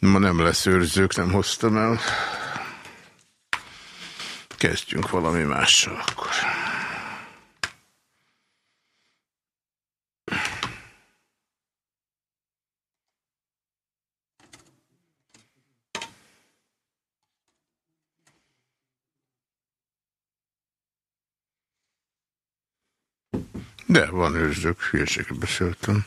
Ma nem lesz őrzők, nem hoztam el. Kezdjünk valami mással akkor. De van őrzők, hülyeségre beszéltem.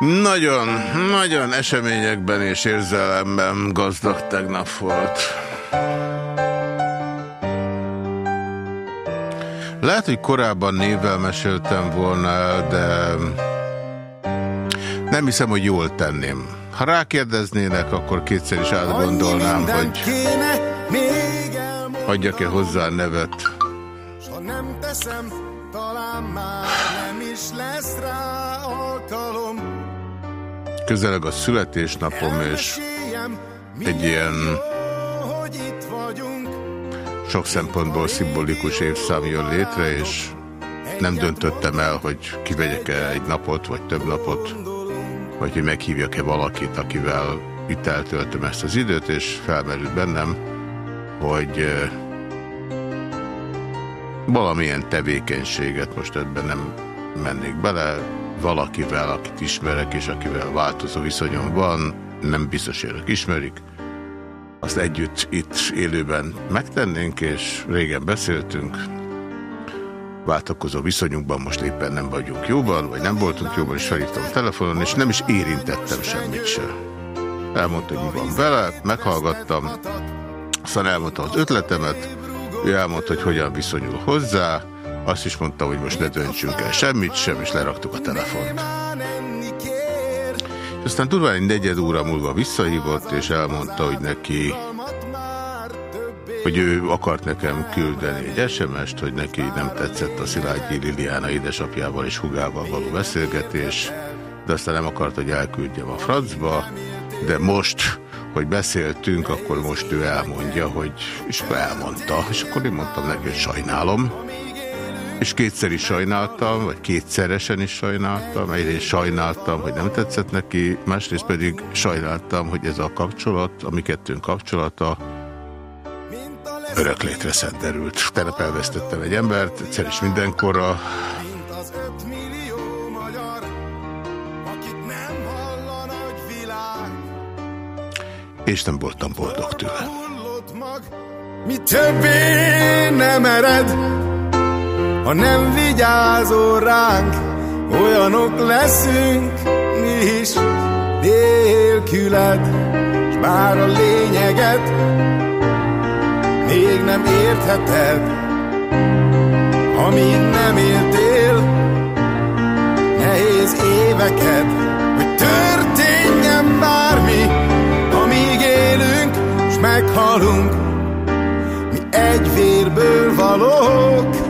Nagyon, nagyon eseményekben és érzelemben gazdag tegnap volt. Lehet, hogy korábban névvel meséltem volna de nem hiszem, hogy jól tenném. Ha rákérdeznének, akkor kétszer is átgondolnám, hogy hagyjak-e hozzá nevet. ha nem teszem, talán már nem is lesz rá alkalom közeleg a születésnapom, és egy ilyen sok szempontból szimbolikus évszám jön létre, és nem döntöttem el, hogy kivegyek-e egy napot, vagy több napot, vagy hogy meghívjak-e valakit, akivel itt eltöltöm ezt az időt, és felmerült bennem, hogy valamilyen tevékenységet, most ebben nem mennék bele, valakivel, akit ismerek, és akivel változó viszonyom van, nem biztos, hogy ismerik, azt együtt itt élőben megtennénk, és régen beszéltünk, váltakozó viszonyunkban most éppen nem vagyunk jóban, vagy nem voltunk jóban, és felhívtam telefonon, és nem is érintettem semmit se. Elmondta, hogy mi van vele, meghallgattam, aztán elmondta az ötletemet, ő elmondta, hogy hogyan viszonyul hozzá, azt is mondta, hogy most ne döntsünk el semmit sem, és leraktuk a telefont. És aztán durván egy negyed óra múlva visszahívott, és elmondta, hogy neki hogy ő akart nekem küldeni egy SMS-t, hogy neki nem tetszett a Szilágyi Liliana édesapjával és hugával való beszélgetés, de aztán nem akart, hogy elküldjem a francba, de most, hogy beszéltünk, akkor most ő elmondja, hogy, és elmondta, és akkor én mondtam neki, hogy sajnálom, és kétszer is sajnáltam, vagy kétszeresen is sajnáltam. Egyrészt sajnáltam, hogy nem tetszett neki, másrészt pedig sajnáltam, hogy ez a kapcsolat, a mi kettőnk kapcsolata örök létre szenderült. Terep elvesztettem egy embert, egyszer is mindenkorra. És nem voltam boldog tőle. Mi többé nem ered ha nem vigyázol ránk, olyanok leszünk mi is nélküled, s bár a lényeget még nem értheted, amíg nem éltél nehéz éveket, hogy történjen bármi, amíg élünk, s meghalunk. Mi egy vérből valók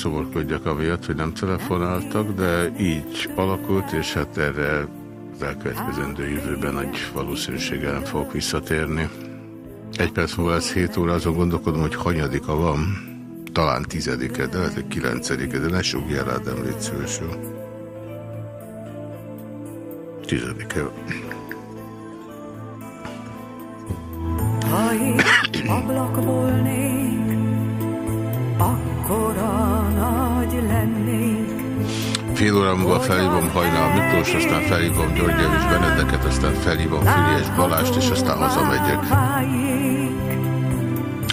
Szoborkodjak amiatt, hogy nem telefonáltak, de így alakult, és hát erre az elkövetkezendő jövőben nagy valószínűséggel nem fogok visszatérni. Egy perc múlva ez 7 óra, azon gondolkodom, hogy hanyadika van. Talán tizedike, de lehet, hogy kilencedike, de ne sugjál rád, említ szívesül. Tizedike. Ha én ablak volnék, nagy lennék. Fél óra múlva felhívom Hajnal Miklós, aztán felhívom György Javis Benedeket, aztán felhívom Füriás Balást, és aztán hazamegyek.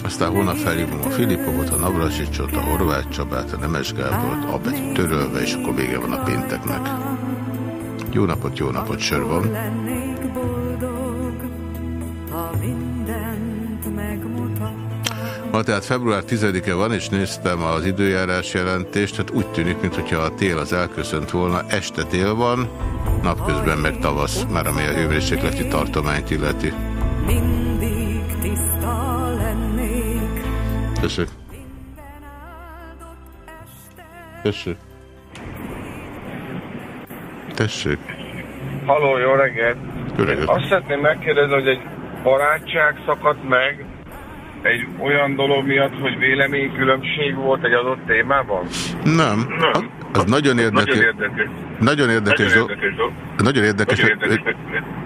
Aztán holnap felhívom a Filipovot, a Navrasicsot, a Horváth Csabát, a Nemes Gábort, a betű törölve, és akkor vége van a pénteknek. Jó napot, jó napot, sör van. Ma tehát február 10-e van, és néztem az időjárás jelentést, hát úgy tűnik, mintha a tél az elköszönt volna, este tél van, napközben meg tavasz, már ami a hőmérsékleti tartományt illeti. Mindig tiszta lennék, este. tessék. Tessék. Haló, jó reggelt! Jó reggelt. Azt szeretném megkérdezni, hogy egy barátság szakadt meg egy olyan dolog miatt, hogy véleménykülönbség volt egy adott témában? Nem, az, az nagyon Nagyon érdekes. Nagyon érdekes. Nagyon dolog. érdekes dolog. Nagyon érdekes, Nagyon érdekes.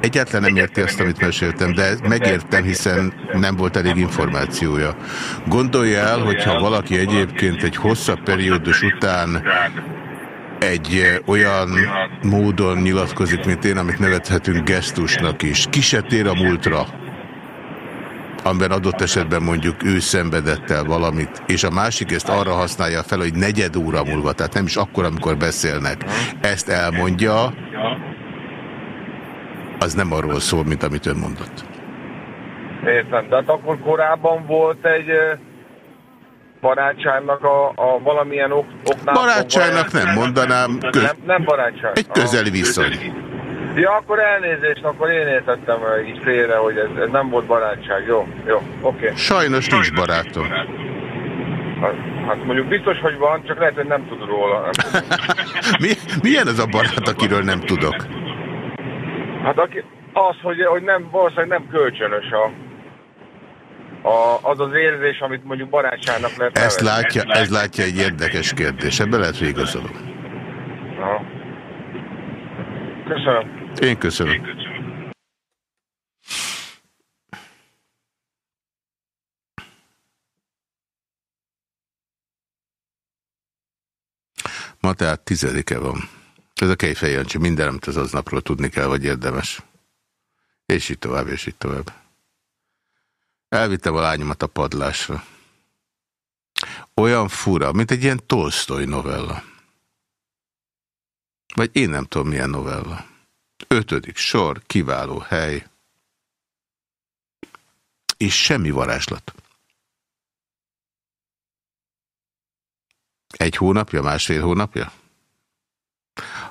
egyáltalán nem érti azt, amit meséltem, de megértem, hiszen nem volt elég információja. Gondolja el, hogyha valaki egyébként egy hosszabb periódus után egy eh, olyan módon nyilatkozik, mint én, amit nevethetünk gesztusnak is. Kisetér a múltra, amiben adott esetben mondjuk ő szenvedett el valamit, és a másik ezt arra használja fel, hogy negyed óra múlva, tehát nem is akkor, amikor beszélnek, ezt elmondja, az nem arról szól, mint amit ön mondott. Értem, de hát akkor korábban volt egy barátságnak a, a valamilyen ok, oknál Barátságnak nem mondanám, köz, Nem, nem barátság. egy közeli viszony. Ja, akkor elnézést, akkor én értettem így félre, hogy ez, ez nem volt barátság. Jó, jó, oké. Okay. Sajnos nincs barátom. Hát, hát mondjuk biztos, hogy van, csak lehet, hogy nem tud róla. Mi, milyen az a barát, akiről nem tudok? Hát aki, az, hogy, hogy nem, valószínűleg nem kölcsönös a, a, az az érzés, amit mondjuk barátságnak lehet Ezt nevezni. látja, ez látja egy érdekes kérdés. Ebben lehet, hogy igazolom. Aha. Köszönöm. Én köszönöm. Ma tehát tizedike van. Ez a Kejfej Jancsi. Minden, amit az aznapról tudni kell, vagy érdemes. És így tovább, és így tovább. Elvittem a lányomat a padlásra. Olyan fura, mint egy ilyen Tolstoy novella. Vagy én nem tudom, milyen novella. Ötödik sor, kiváló hely. És semmi varázslat. Egy hónapja, másfél hónapja?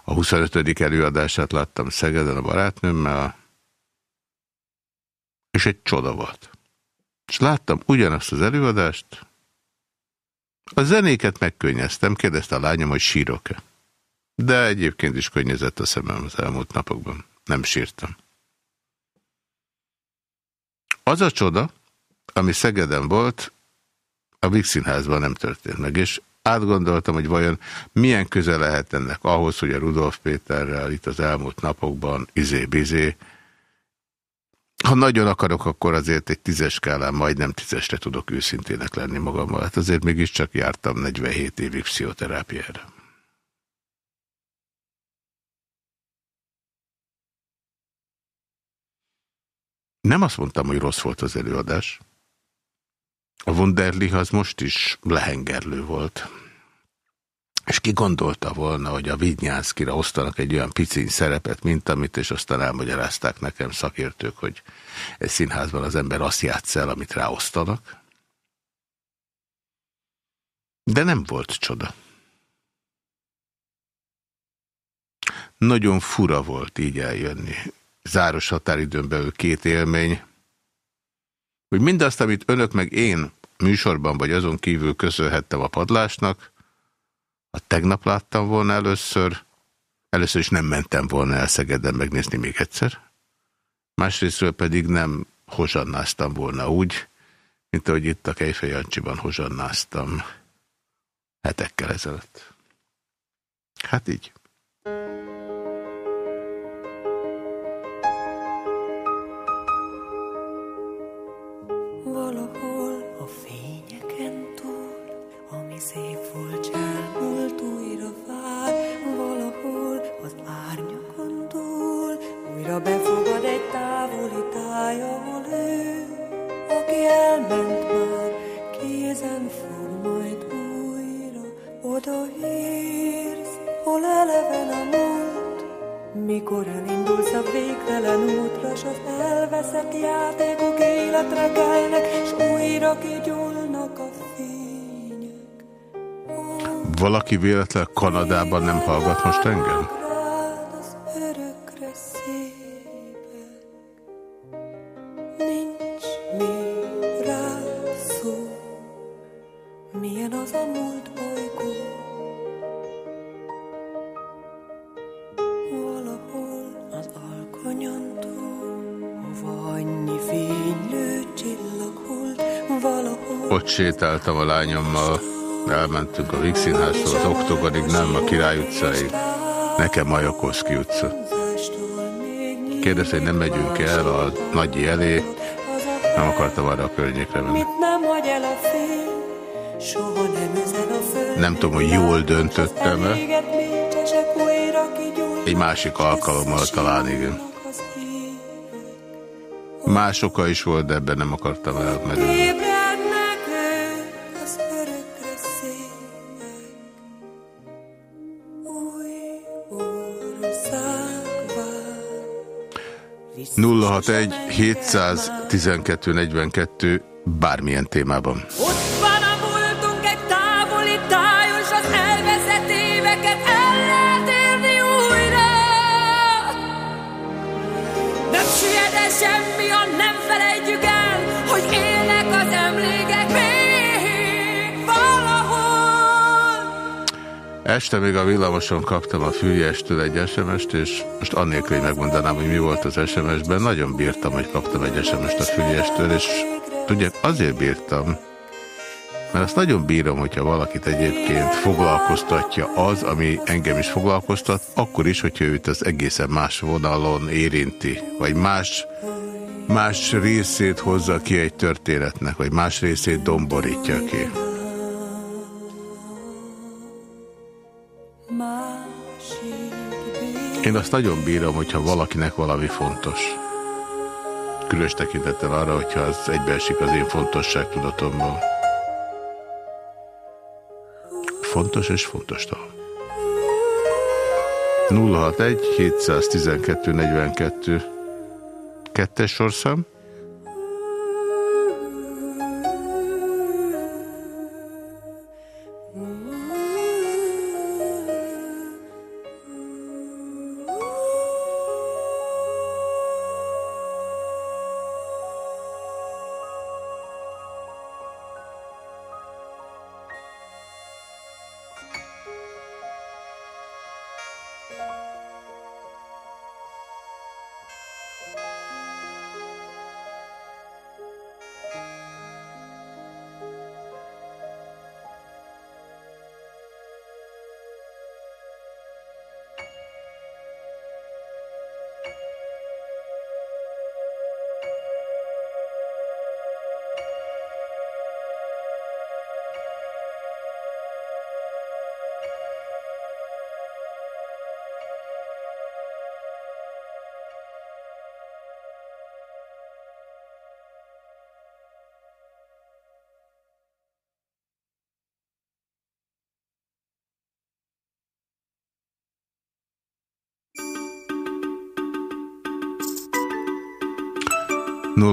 A 25. előadását láttam Szegeden a barátnőmmel, és egy csoda volt. És láttam ugyanazt az előadást, a zenéket megkönnyeztem, kérdezte a lányom, hogy sírok-e. De egyébként is könnyezett a szemem az elmúlt napokban. Nem sírtam. Az a csoda, ami Szegeden volt, a Vix Színházban nem történt meg, és átgondoltam, hogy vajon milyen köze lehet ennek ahhoz, hogy a Rudolf Péterrel itt az elmúlt napokban izé-bizé. Ha nagyon akarok, akkor azért egy tízes skálán majdnem tízesre tudok őszintének lenni magammal. Hát azért mégiscsak jártam 47 évig pszichoterápiára. Nem azt mondtam, hogy rossz volt az előadás. A Wunderlich az most is lehengerlő volt. És ki gondolta volna, hogy a Vidnyánszkira osztanak egy olyan piciny szerepet, mint amit, és aztán elmagyarázták nekem szakértők, hogy egy színházban az ember azt játsz el, amit ráosztanak. De nem volt csoda. Nagyon fura volt így eljönni. Záros határidőn belül két élmény, hogy mindazt, amit önök meg én műsorban vagy azon kívül köszönhettem a padlásnak, a tegnap láttam volna először, először is nem mentem volna el Szegeden megnézni még egyszer, másrésztről pedig nem hozsannáztam volna úgy, mint ahogy itt a Kejfej Jancsiban hozsannáztam hetekkel ezelőtt. Hát így. Végtelen útra, s az elveszett játékok életre kelnek, s újra kigyúlnak a fények. Valaki véletlen Kanadában nem hallgat most engem? Sétáltam a lányommal, elmentünk a Vix Színháztól az Oktogonig, nem a Király utcáig, nekem Majakoszki utca. Kérdezte, hogy nem megyünk el a nagyi elé, nem akartam arra a környékre menni. Nem tudom, hogy jól döntöttem-e. Egy másik alkalommal talán igen. Más oka is volt, de ebben nem akartam elmerülni. Nulla 712 42 bármilyen témában. Este még a villamoson kaptam a Fülyestől egy SMS-t, és most annélkül, hogy megmondanám, hogy mi volt az SMS-ben, nagyon bírtam, hogy kaptam egy SMS-t a Fülyestől, és tudják, azért bírtam, mert azt nagyon bírom, hogyha valakit egyébként foglalkoztatja az, ami engem is foglalkoztat, akkor is, hogyha őt az egészen más vonalon érinti, vagy más, más részét hozza ki egy történetnek, vagy más részét domborítja ki. Én azt nagyon bírom, hogyha valakinek valami fontos. Különös tekintettel arra, hogyha az egybeesik az én fontosságtudatommal. Fontos és fontos talán. 061 712 42 kettes sorszám.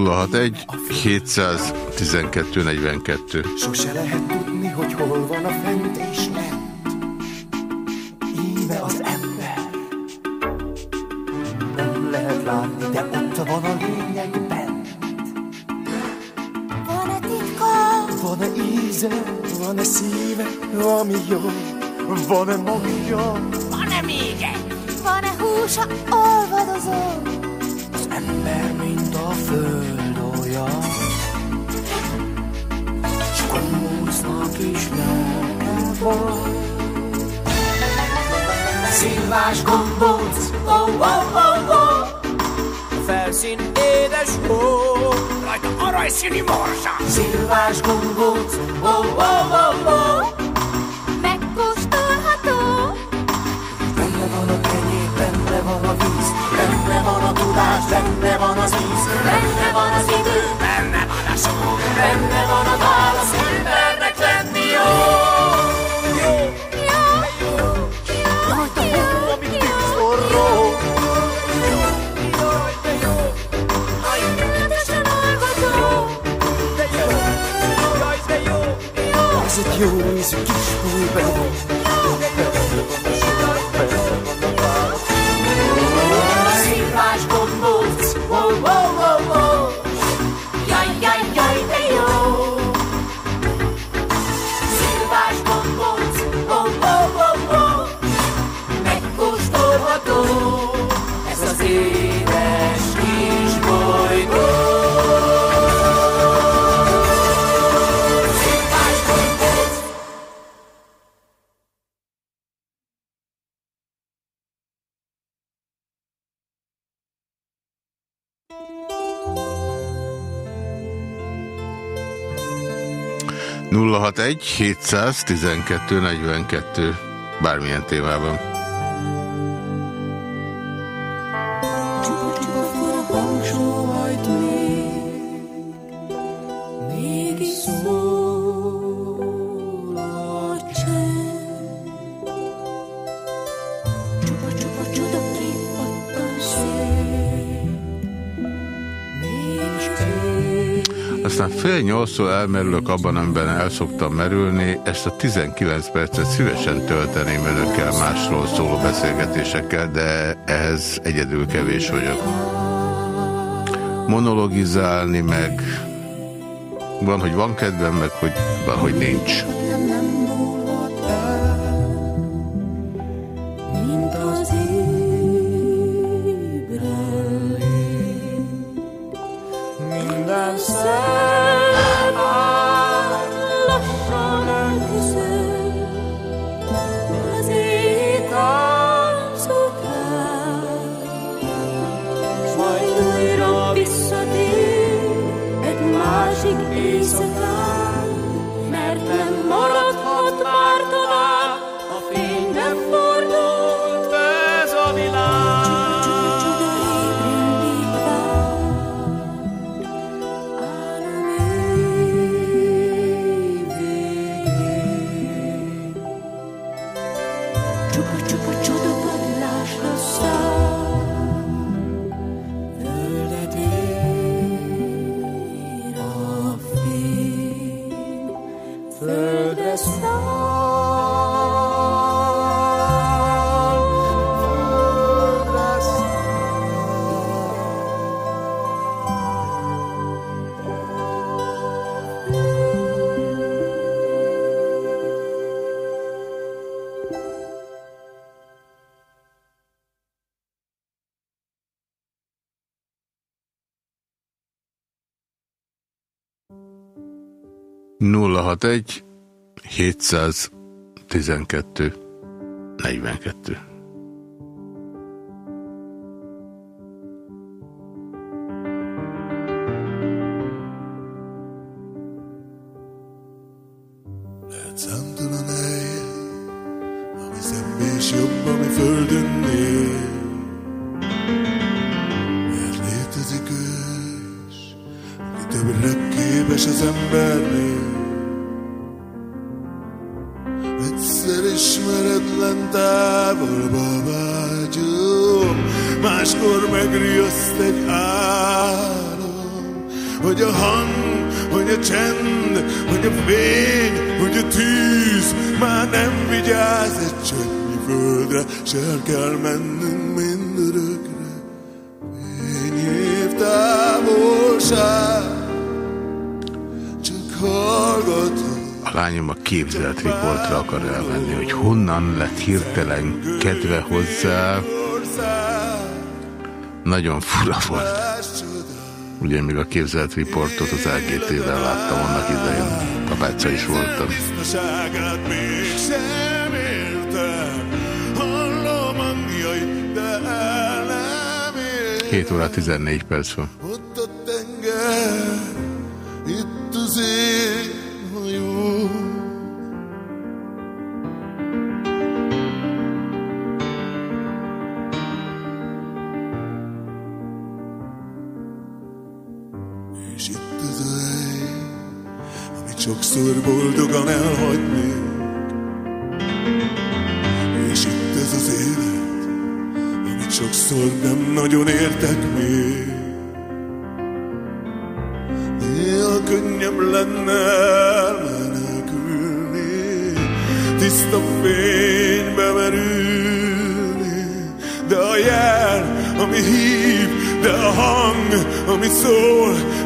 061 712 42. Sose lehet tudni, hogy hol van a fent és lent. Íme az ember. Nem lehet látni, de ott van a lényeg bent. Van-e titka? Van-e íze, van-e szíve, ami jó, van-e magja, Van-e még egy? Van-e húsa, olvadozó? Ember, mint a föld olyan. S kósznak is lelke van. Szilvás gombóc, oh, oh, oh, oh. A felszín édes hó, rajta aranyszínű morsa. Szilvás gombóc, oh, oh, oh, oh. Van az idő, Benne van a só, benne van a válasz, embernek lenni jó. Rajta hó, amit tűz forró, Rendesen olvadó? jaj de jó, ez egy jó ízű kis bújbeló. Szilvás 061 712 42 bármilyen témában. fél nyolcszor elmerülök abban, amiben el szoktam merülni, ezt a 19 percet szívesen tölteném önökkel másról szóló beszélgetésekkel, de ehhez egyedül kevés vagyok. Monologizálni meg van, hogy van kedvem, meg hogy van, hogy nincs. 061 061 712 42 nagyon fura volt. Ugye még a képzelt riportot az AGT-vel láttam annak idején, kapácsa is voltam. 7 óra 14 perc van. Sokszor boldogan elhagyni. És itt ez az élet, amit sokszor nem nagyon értek még.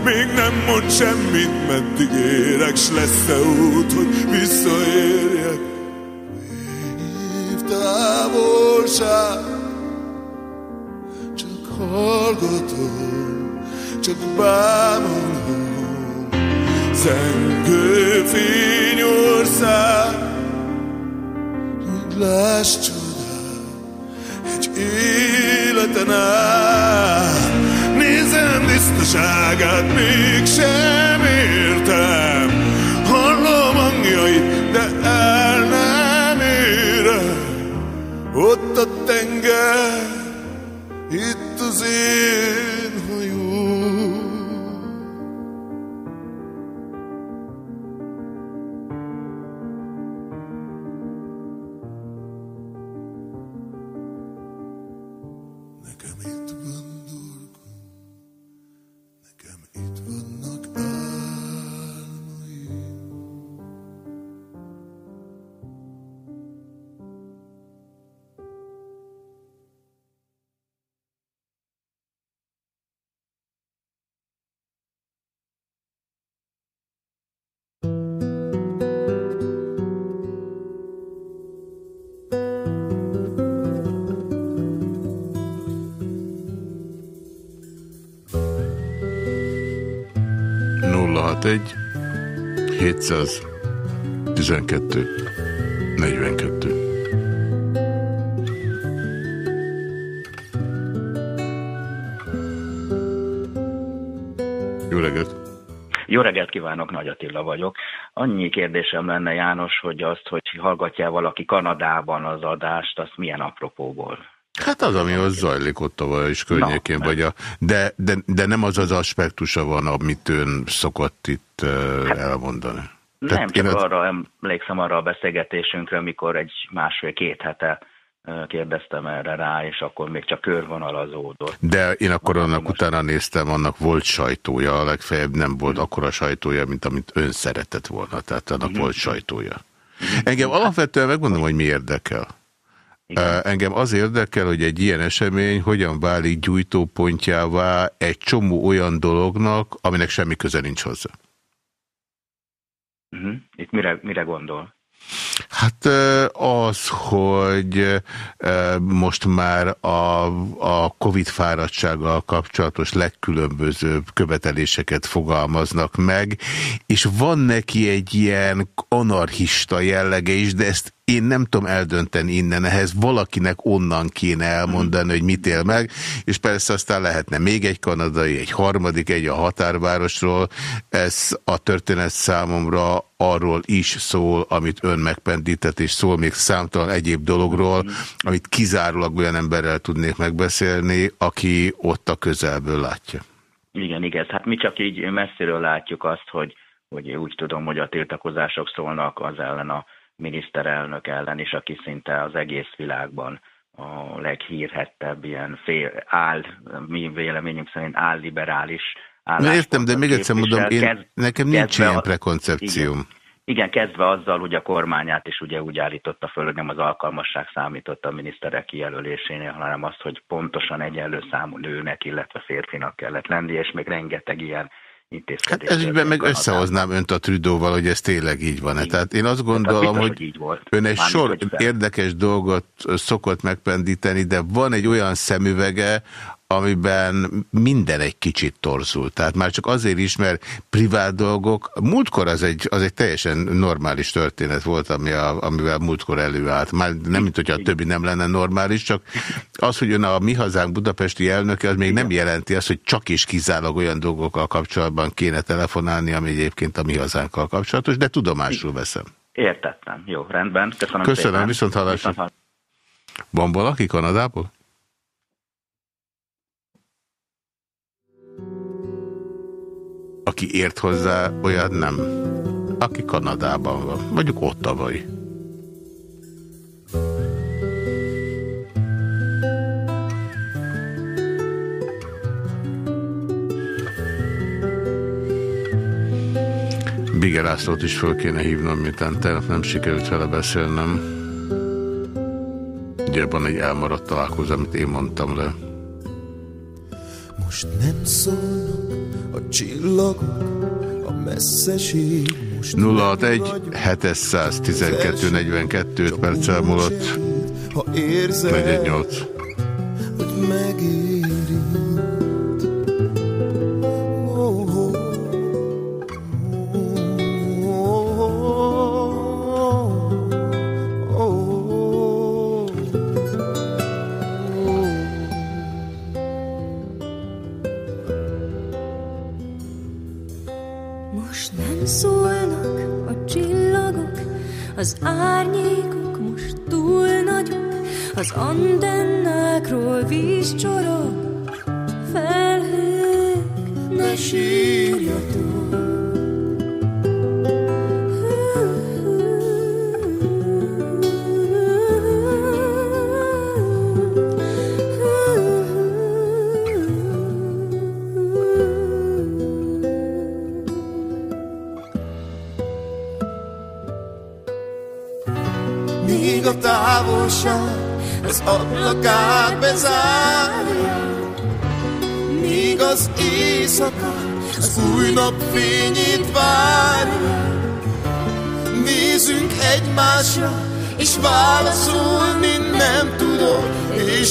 Még nem mond semmit, meddig érek, s lesz-e út, hogy visszaérjek. Hív távolság, csak hallgatom, csak bámulom. Zengő fényország, hogy láss 712 42 Jó reggelt! Jó reggelt kívánok, Nagy Attila vagyok. Annyi kérdésem lenne, János, hogy azt, hogy hallgatja valaki Kanadában az adást, azt milyen apropóból? Hát az, ami az zajlik ott a is környékén, Na, vagy a, de, de, de nem az az aspektusa van, amit ön szokott itt hát, elmondani. Tehát nem, csak én arra emlékszem arra a beszélgetésünkre, amikor egy másfél-két hete kérdeztem erre rá, és akkor még csak körvonalazódott. De én akkor annak most... utána néztem, annak volt sajtója, a legfeljebb nem volt akkora sajtója, mint amit ön szeretett volna, tehát annak hmm. volt sajtója. Hmm. Engem alapvetően megmondom, hogy mi érdekel. Igen. Engem az érdekel, hogy egy ilyen esemény hogyan válik gyújtópontjává egy csomó olyan dolognak, aminek semmi köze nincs hozzá. Mhm. Itt mire, mire gondol? Hát az, hogy most már a, a Covid fáradtsággal kapcsolatos legkülönbözőbb követeléseket fogalmaznak meg, és van neki egy ilyen anarchista jellege is, de ezt én nem tudom eldönteni innen, ehhez valakinek onnan kéne elmondani, hogy mit él meg, és persze aztán lehetne még egy kanadai, egy harmadik, egy a határvárosról, ez a történet számomra arról is szól, amit ön megpendített, és szól még számtalan egyéb dologról, amit kizárólag olyan emberrel tudnék megbeszélni, aki ott a közelből látja. Igen, igen. Hát mi csak így messziről látjuk azt, hogy, hogy úgy tudom, hogy a tiltakozások szólnak az ellen a miniszterelnök ellen is, aki szinte az egész világban a leghírhettebb ilyen fél, áll, mi véleményünk szerint álliberális Na értem, de még egyszer mondom, én, kezd, nekem nincs ilyen prekoncepcióm. Igen, igen, kezdve azzal, hogy a kormányát is ugye úgy állította föl, hogy nem az alkalmasság számított a miniszterek kijelölésénél, hanem azt, hogy pontosan egyenlő számú nőnek, illetve férfinak kellett lenni, és még rengeteg ilyen Hát ez ügyben meg összehoznám önt a Trudóval, hogy ez tényleg így van. -e. Tehát én azt gondolom, biztos, hogy, hogy így volt. ön egy sor érdekes dolgot szokott megpendíteni, de van egy olyan szemüvege, amiben minden egy kicsit torzul. Tehát már csak azért is, mert privát dolgok, múltkor az egy, az egy teljesen normális történet volt, ami a, amivel múltkor előállt. Már nem, mint hogyha a többi nem lenne normális, csak az, hogy ön a Mi Hazánk budapesti elnöke, az még nem jelenti azt, hogy csak is kizárólag olyan dolgokkal kapcsolatban kéne telefonálni, ami egyébként a Mi Hazánkkal kapcsolatos, de tudomásul veszem. Értettem. Jó, rendben. Köszönöm Köszönöm, szépen. viszont hallásra. Van valaki Kanadából? Aki ért hozzá, olyan nem. Aki Kanadában van, mondjuk Ottavai. Bige Lászlót is föl kéne hívnom, miután tegnap nem sikerült vele beszélnem. Ugye van egy elmaradt találkozó, amit én mondtam le. Most nem szólnak a csillagok, a messzeség. 061 712 42 perccel múlott. Ha érzed, 48. hogy megéri. Az antennákról víz csorog,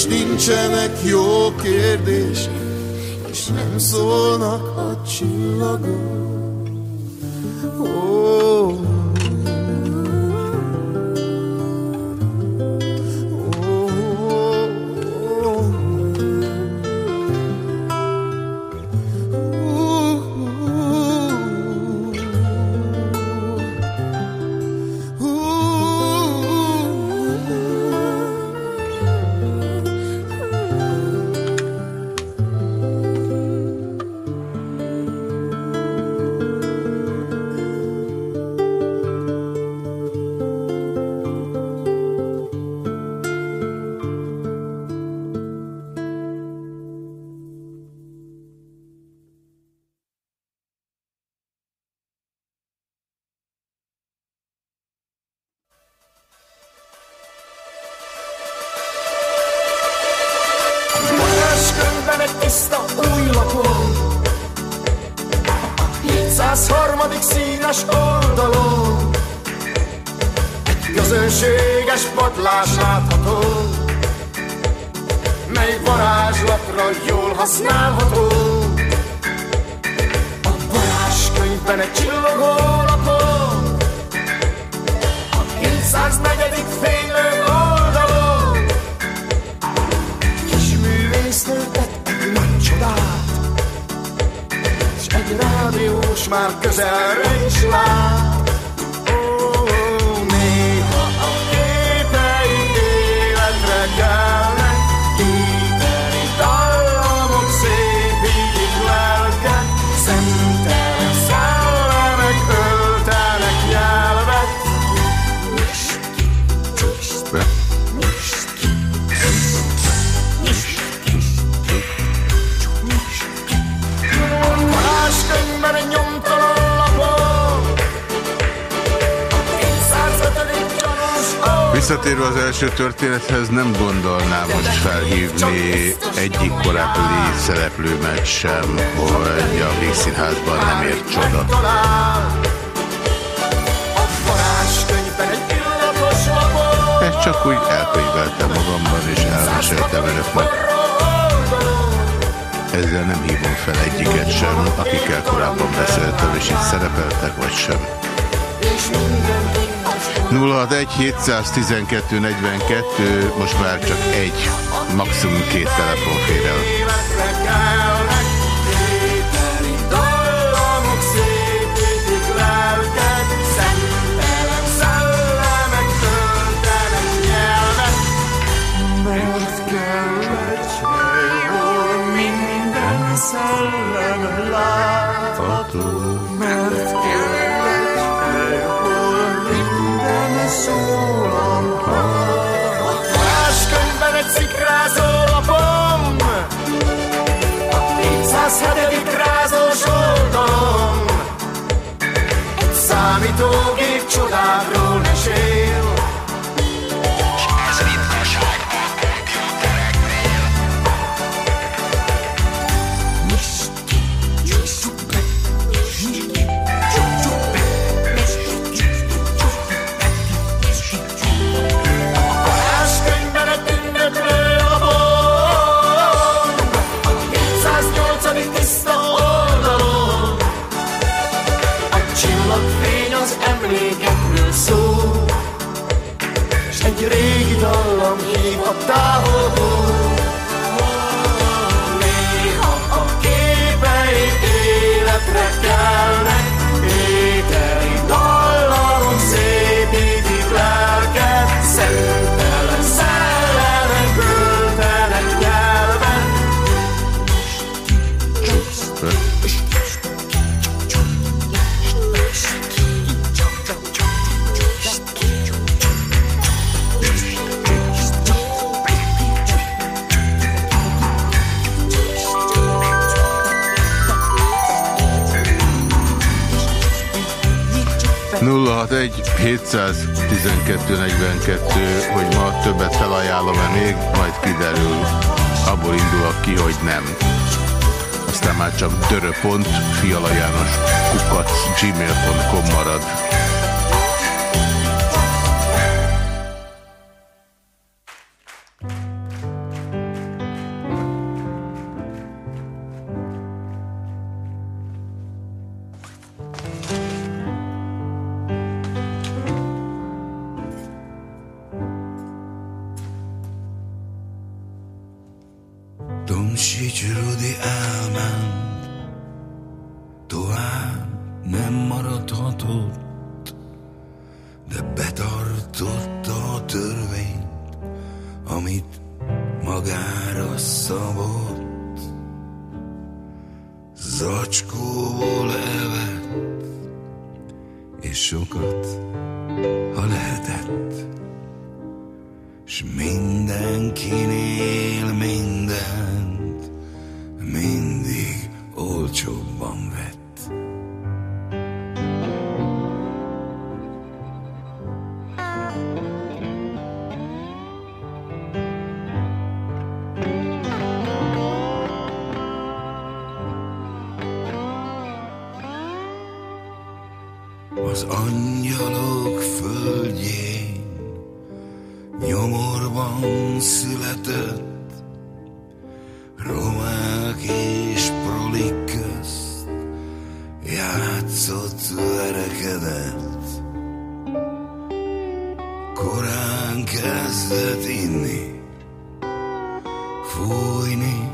és nincsenek jó kérdések, és nem szólnak a csillagok. az első történethez nem gondolnám hogy felhívni egyik korábbi szereplőmet sem, hogy a Végszínházban nem ért csoda. Ezt csak úgy elkönyveltem magamban, és elmeséltem önöknek. Ezzel nem hívom fel egyiket sem, akikkel korábban beszéltem, és itt szerepeltek, vagy sem. És 061-712-42, most már csak egy, maximum két telefon fér. 061 712 42, hogy ma többet felajánlom-e még, majd kiderül. Abból indulok ki, hogy nem. Aztán már csak dörö.fialajános kukac gmail.com marad. Verekedett. Korán kezdett inni, fújni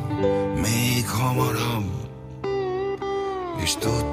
még hamarabb, és tudtam,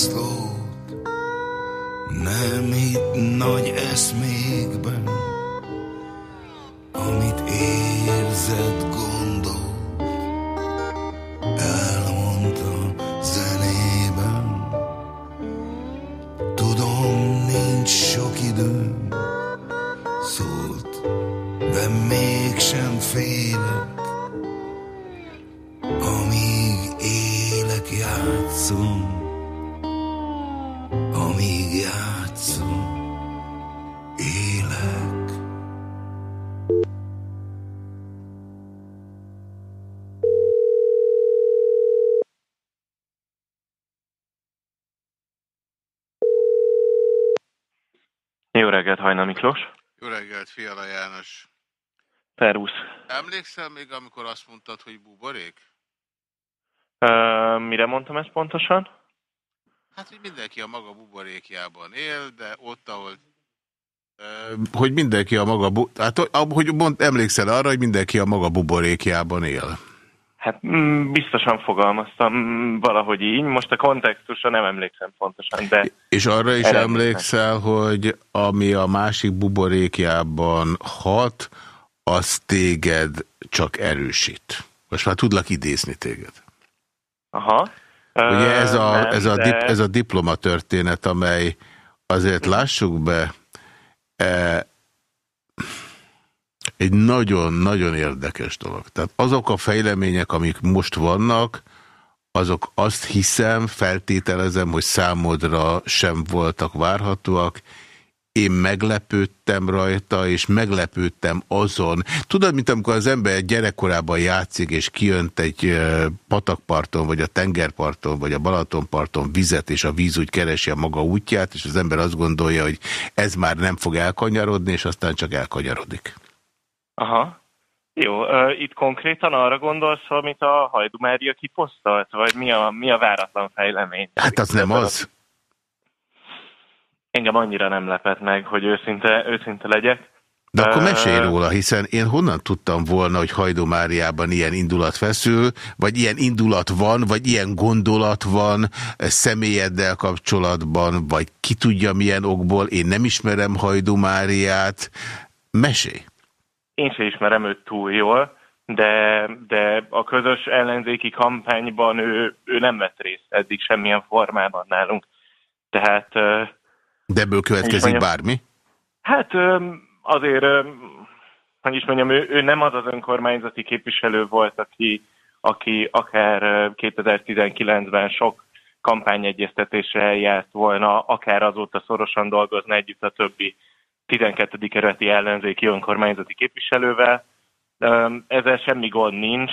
slow Emlékszel még, amikor azt mondtad, hogy buborék? Uh, mire mondtam ezt pontosan? Hát, hogy mindenki a maga buborékjában él, de ott, ahol... Hogy mindenki a maga... Bu hát, hogy mond, emlékszel arra, hogy mindenki a maga buborékjában él? Hát mm, biztosan fogalmaztam mm, valahogy így. Most a kontextusra nem emlékszem pontosan, de... És arra is emlékszel, hogy ami a másik buborékjában hat, az téged csak erősít. Most már tudlak idézni téged. Aha. Ugye ez a, nem, ez a, dip, ez a diplomatörténet, amely azért lássuk be, e, egy nagyon-nagyon érdekes dolog. Tehát azok a fejlemények, amik most vannak, azok azt hiszem, feltételezem, hogy számodra sem voltak várhatóak. Én meglepődtem rajta, és meglepődtem azon. Tudod, mint amikor az ember gyerekkorában játszik, és kijönt egy patakparton, vagy a tengerparton, vagy a Balatonparton vizet, és a víz úgy keresi a maga útját, és az ember azt gondolja, hogy ez már nem fog elkanyarodni, és aztán csak elkanyarodik. Aha. Jó, uh, itt konkrétan arra gondolsz, amit a Hajdú Mária kiposztolt, vagy mi a, mi a váratlan fejlemény? Hát az nem az. Engem annyira nem lepett meg, hogy őszinte, őszinte legyek. De akkor mesélj róla, hiszen én honnan tudtam volna, hogy Hajdú Máriában ilyen indulat feszül, vagy ilyen indulat van, vagy ilyen gondolat van személyeddel kapcsolatban, vagy ki tudja milyen okból, én nem ismerem Hajdú Máriát. Mesélj! Én sem ismerem őt túl jól, de, de a közös ellenzéki kampányban ő, ő nem vett részt eddig semmilyen formában nálunk. Tehát De ebből következik mondjam? bármi? Hát azért, hogy is mondjam, ő, ő nem az az önkormányzati képviselő volt, aki, aki akár ö, 2019-ben sok kampányegyeztetésre eljárt volna, akár azóta szorosan dolgozna együtt a többi 12. kerületi ellenzéki önkormányzati képviselővel. Ezzel semmi gond nincs.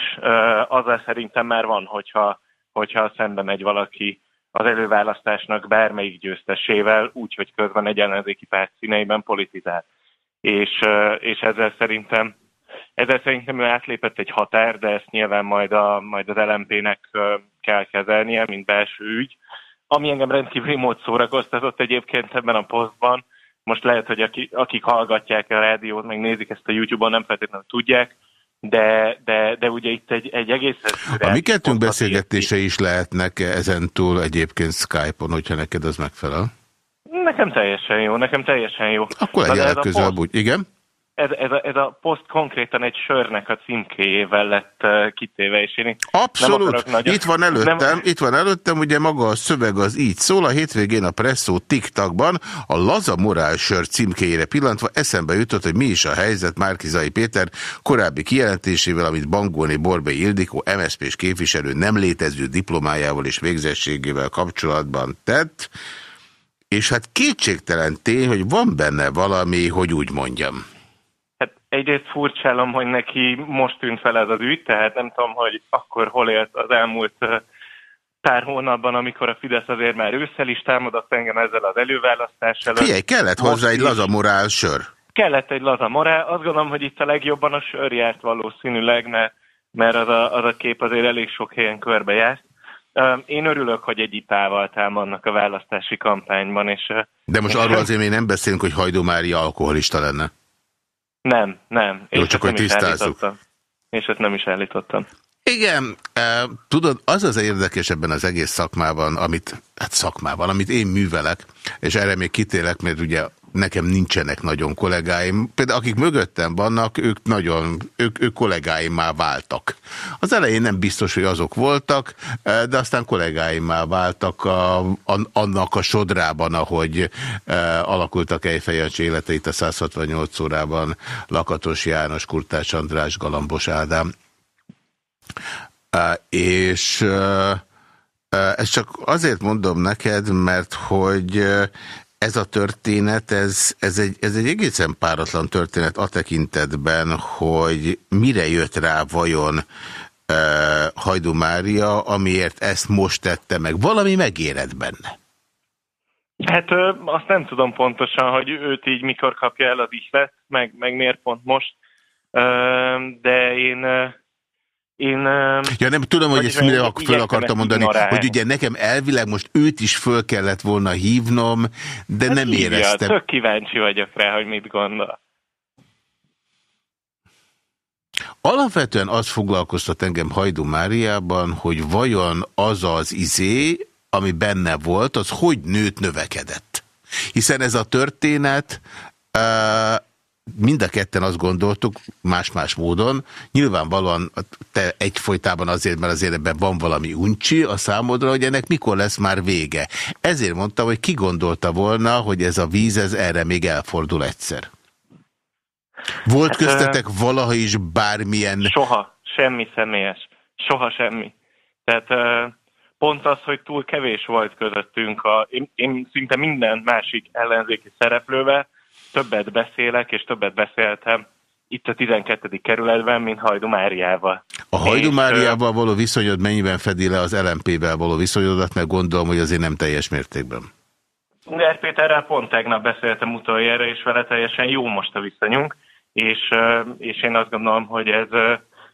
Azzal szerintem már van, hogyha, hogyha szembe megy valaki az előválasztásnak bármelyik győztesével, úgy, hogy közben egy ellenzéki párt színeiben politizál. És, és ezzel szerintem ezzel szerintem ő átlépett egy határ, de ezt nyilván majd, a, majd az LMP-nek kell kezelnie, mint belső ügy. Ami engem rendkívül mód szórakoztatott egyébként ebben a posztban, most lehet, hogy akik, akik hallgatják a rádiót, meg nézik ezt a YouTube-on, nem feltétlenül tudják, de, de, de ugye itt egy, egy egész... A mi kettőnk beszélgetése is lehetnek ezentúl egyébként Skype-on, hogyha neked az megfelel? Nekem teljesen jó, nekem teljesen jó. Akkor egy közelebb úgy, igen? Ez, ez, a, ez a poszt konkrétan egy sörnek a címkéjével lett uh, kitéve, és én Abszolút, nem itt van előttem, nem... itt van előttem, ugye maga a szöveg az így szól, a hétvégén a Presszó TikTokban a Laza Morál sör címkéjére pillantva eszembe jutott, hogy mi is a helyzet Márkizai Péter korábbi kijelentésével, amit Bangolni Borbei Ildikó, MSZP-s képviselő nem létező diplomájával és végzettségével kapcsolatban tett, és hát kétségtelen tény, hogy van benne valami, hogy úgy mondjam egyrészt furcsálom, hogy neki most tűnt fel ez az ügy, tehát nem tudom, hogy akkor hol élt az elmúlt pár hónapban, amikor a Fidesz azért már ősszel is támadott engem ezzel az előválasztással. Figyelj, kellett most hozzá egy laza morál sör. Kellett egy laza morál. Azt gondolom, hogy itt a legjobban a sör járt valószínűleg, mert, mert az, a, az a kép azért elég sok helyen körbe járt. Én örülök, hogy egy ipával támadnak a választási kampányban. És, De most arról azért még nem beszélünk, hogy Hajdó Mária alkoholista lenne. Nem, nem. Jó, csak hogy tisztázzuk. És ezt nem is állítottam. Igen, e, tudod, az az érdekes ebben az egész szakmában, amit, hát szakmában, amit én művelek, és erre még kitélek, mert ugye nekem nincsenek nagyon kollégáim. Például akik mögöttem vannak, ők nagyon, ők, ők kollégáimmá váltak. Az elején nem biztos, hogy azok voltak, eh, de aztán kollégáimmá váltak a, a, annak a sodrában, ahogy e, alakultak Ejfejancsi életeit a 168 órában Lakatos János, Kurtás András, Galambos Ádám. E, és e, ezt csak azért mondom neked, mert hogy ez a történet, ez, ez, egy, ez egy egészen páratlan történet a tekintetben, hogy mire jött rá vajon e, Hajdú Mária, amiért ezt most tette meg. Valami megéred benne. Hát ö, azt nem tudom pontosan, hogy őt így mikor kapja el az ihlet, meg, meg miért pont most, ö, de én... Ö, én, ja, nem tudom, hogy ezt mire föl akartam mondani, ignorál. hogy ugye nekem elvileg most őt is föl kellett volna hívnom, de hát nem hívja, éreztem. Tök kíváncsi vagyok rá, hogy mit gondol. Alapvetően az foglalkoztat engem Hajdú Máriában, hogy vajon az az izé, ami benne volt, az hogy nőtt, növekedett. Hiszen ez a történet mind a ketten azt gondoltuk, más-más módon, nyilvánvalóan te egyfolytában azért, mert azért ebben van valami uncsi a számodra, hogy ennek mikor lesz már vége. Ezért mondtam, hogy ki gondolta volna, hogy ez a víz, ez erre még elfordul egyszer. Volt hát, köztetek valaha is bármilyen... Soha, semmi személyes. Soha semmi. Tehát pont az, hogy túl kevés volt közöttünk. A, én, én szinte minden másik ellenzéki szereplővel, többet beszélek, és többet beszéltem itt a 12. kerületben, mint Hajdu Máriával. A Hajdu Máriával való viszonyod mennyiben fedi le az LMP-vel való viszonyodat, mert gondolom, hogy azért nem teljes mértékben. Gert Péterrel pont tegnap beszéltem utoljára, és vele teljesen jó most a viszonyunk, és, és én azt gondolom, hogy ez,